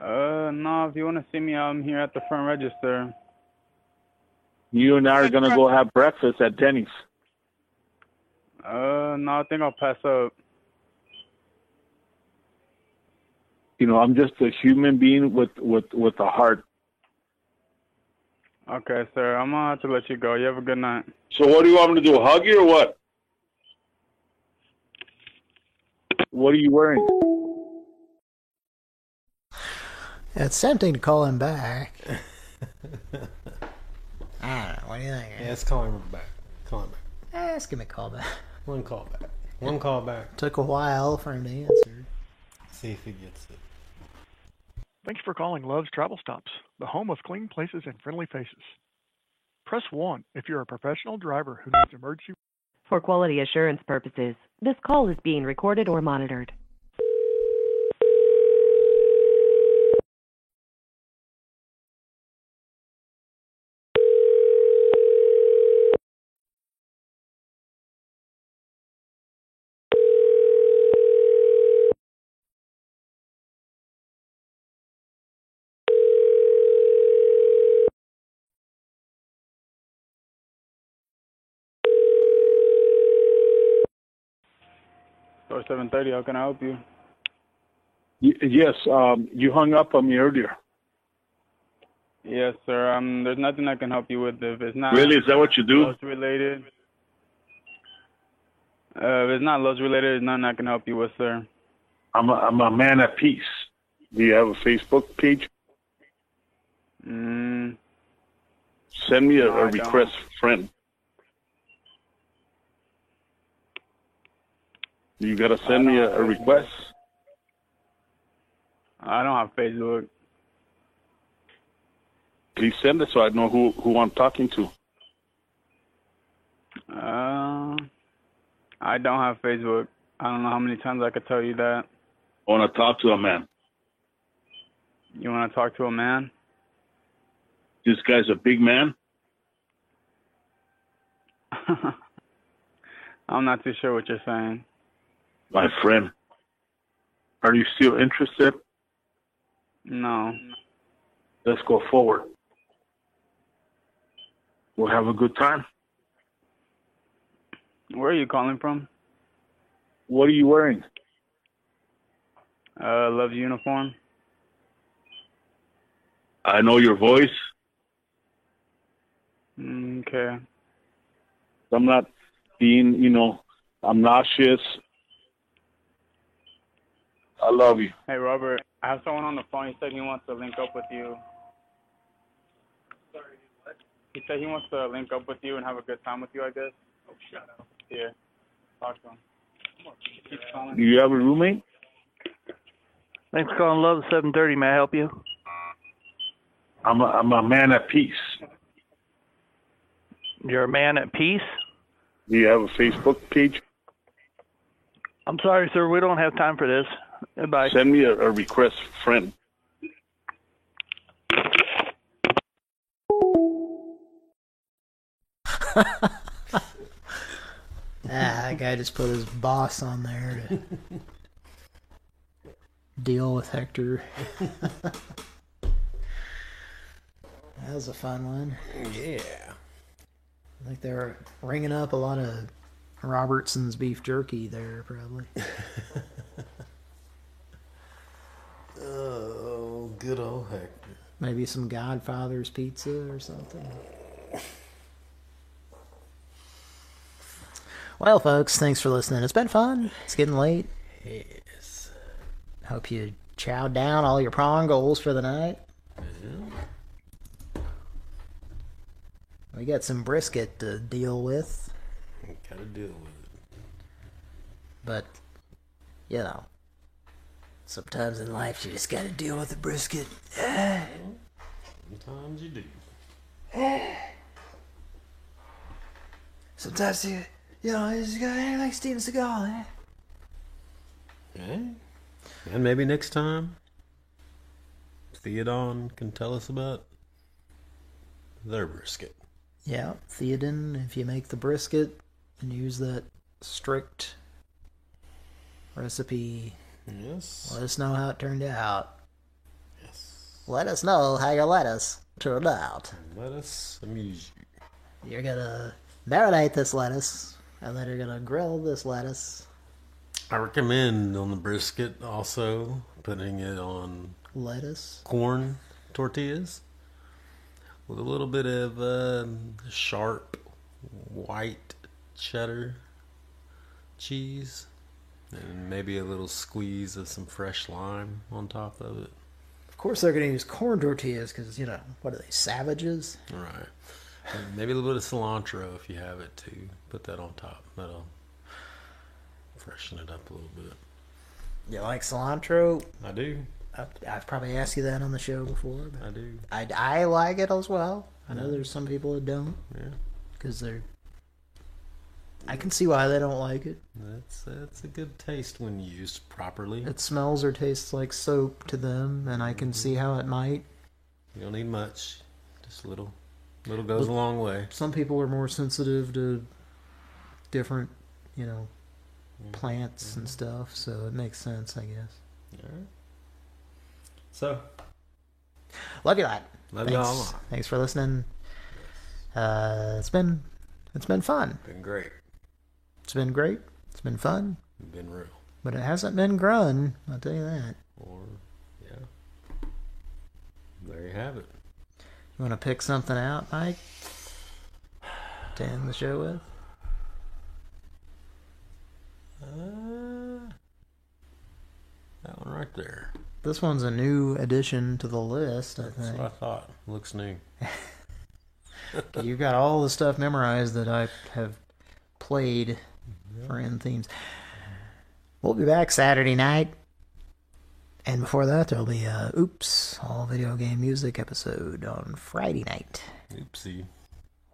Uh, no, if you want to see me, I'm here at the front register. You and I are gonna go have breakfast at Denny's. Uh, no, I think I'll pass up. You know, I'm just a human being with with with a heart. Okay, sir, I'm gonna have to let you go. You have a good night. So what do you want me to do? Hug you or what? What are you wearing? Yeah, it's tempting to call him back. I don't know. What do you think? Yeah, let's call him back. Call him back. Eh, let's give me a call back. One call back. One call back. Took a while for him to answer. See if he gets it. Thanks for calling Love's Travel Stops, the home of clean places and friendly faces. Press 1 if you're a professional driver who needs emergency. For quality assurance purposes, this call is being recorded or monitored. Store 730, how can I help you? Y- yes, um, you hung up on me earlier. Yes, sir. Um, there's nothing I can help you with if it's not. Really? Is that what you do? Love's related. Uh, if it's not Love's related, there's nothing I can help you with, sir. I'm a, I'm a man at peace. Do you have a Facebook page? Mm, Send me a, No, a request friend. You gotta send me a, a request. I don't have Facebook. Please send it so I know who, who I'm talking to. Uh, I don't have Facebook. I don't know how many times I could tell you that. I want to talk to a man. You want to talk to a man? This guy's a big man. [LAUGHS] I'm not too sure what you're saying. My friend. Are you still interested? No. Let's go forward. We'll have a good time. Where are you calling from? What are you wearing? Uh, love uniform. I know your voice. Mm, Okay. I'm not being, you know, obnoxious. I love you. Hey, Robert. I have someone on the phone. He said he wants to link up with you. He said he wants to link up with you and have a good time with you, I guess. Oh, shut up. Yeah. Talk to him. Keep. Do you have a roommate? Thanks for calling Love 730. May I help you? I'm a, I'm a man at peace. You're a man at peace? Do you have a Facebook page? I'm sorry, sir. We don't have time for this. Goodbye. Send me a, a request friend. [LAUGHS] Ah, that guy just put his boss on there to deal with Hector. [LAUGHS] that was a fun one. Yeah. I think they're ringing up a lot of Robertson's beef jerky there, probably. [LAUGHS] good old Hector. Maybe some Godfather's pizza or something. Well, folks, thanks for listening. It's been fun. It's getting late. Yes. Hope you chowed down all your prawn goals for the night. We got some brisket to deal with, Gotta deal with it. but you know, sometimes in life you just gotta deal with the brisket. Sometimes you do. Sometimes you, you know, you just gotta act like Steven Seagal, eh? And maybe next time, Theodon can tell us about their brisket. Yeah, Theoden, if you make the brisket and use that strict recipe, yes. let us know how it turned out. Yes. Let us know how your lettuce turned out. Let us amuse you. You're gonna marinate this lettuce, and then you're gonna grill this lettuce. I recommend on the brisket also putting it on Lettuce. corn tortillas with a little bit of um sharp white cheddar cheese and maybe a little squeeze of some fresh lime on top of it. Of course, they're gonna use corn tortillas because you know what are they savages? Right. And maybe a little bit of cilantro if you have it too. Put that on top. That'll freshen it up a little bit. You like cilantro? I do. I've, I've probably asked you that on the show before. But I do. I, I like it as well. I know there's some people that don't. Yeah. Because they're. I can see why they don't like it. That's that's a good taste when used properly. It smells or tastes like soap to them, and I can mm-hmm. see how it might. You don't need much. Just a little. Little goes a long way. Some people are more sensitive to different, you know, mm-hmm. plants and mm-hmm. stuff, so it makes sense, I guess. Alright. So, Love you lot. Love Thanks. y'all. Thanks for listening. Uh, it's been it's been fun. been great. It's been great. It's been fun. Been real. But it hasn't been grun, I'll tell you that. Or yeah. There you have it. You want to pick something out, Mike? To end the show with? Uh, that one right there. This one's a new addition to the list, I That's think. what I thought. Looks new. [LAUGHS] You've got all the stuff memorized that I have played for end themes. We'll be back Saturday night. And before that, there'll be a Oops, all video game music episode on Friday night. Oopsie.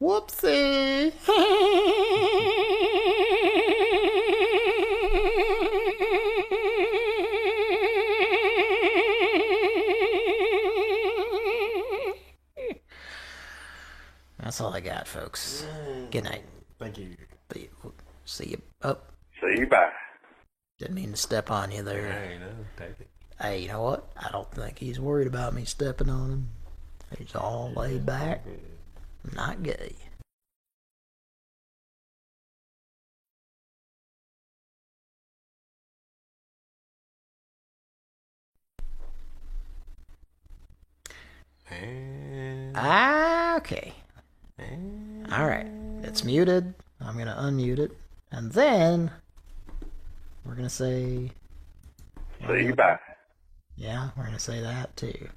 Whoopsie! That's all I got, folks. Good night. Thank you. See you. Up. See you bye. Didn't mean to step on you there. Hey, no, take it. Hey, you know what? I don't think he's worried about me stepping on him. He's all laid back, not gay. And Ah, okay. All right. It's muted. I'm going to unmute it. And then we're going to say, See you bye. yeah, we're going to say that too.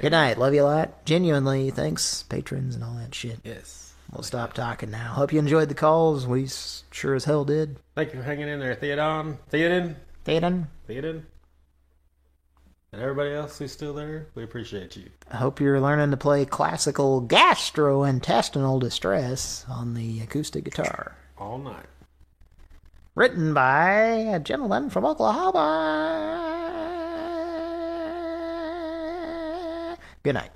Good night. Love you a lot. Genuinely, thanks, patrons and all that shit. Yes. We'll stop talking now. Hope you enjoyed the calls. We sure as hell did. Thank you for hanging in there, Theodon. Theoden. Theoden. Theoden. And everybody else who's still there, we appreciate you. I hope you're learning to play classical gastrointestinal distress on the acoustic guitar. All night. Written by a gentleman from Oklahoma. Good night.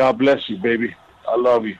God bless you, baby. I love you.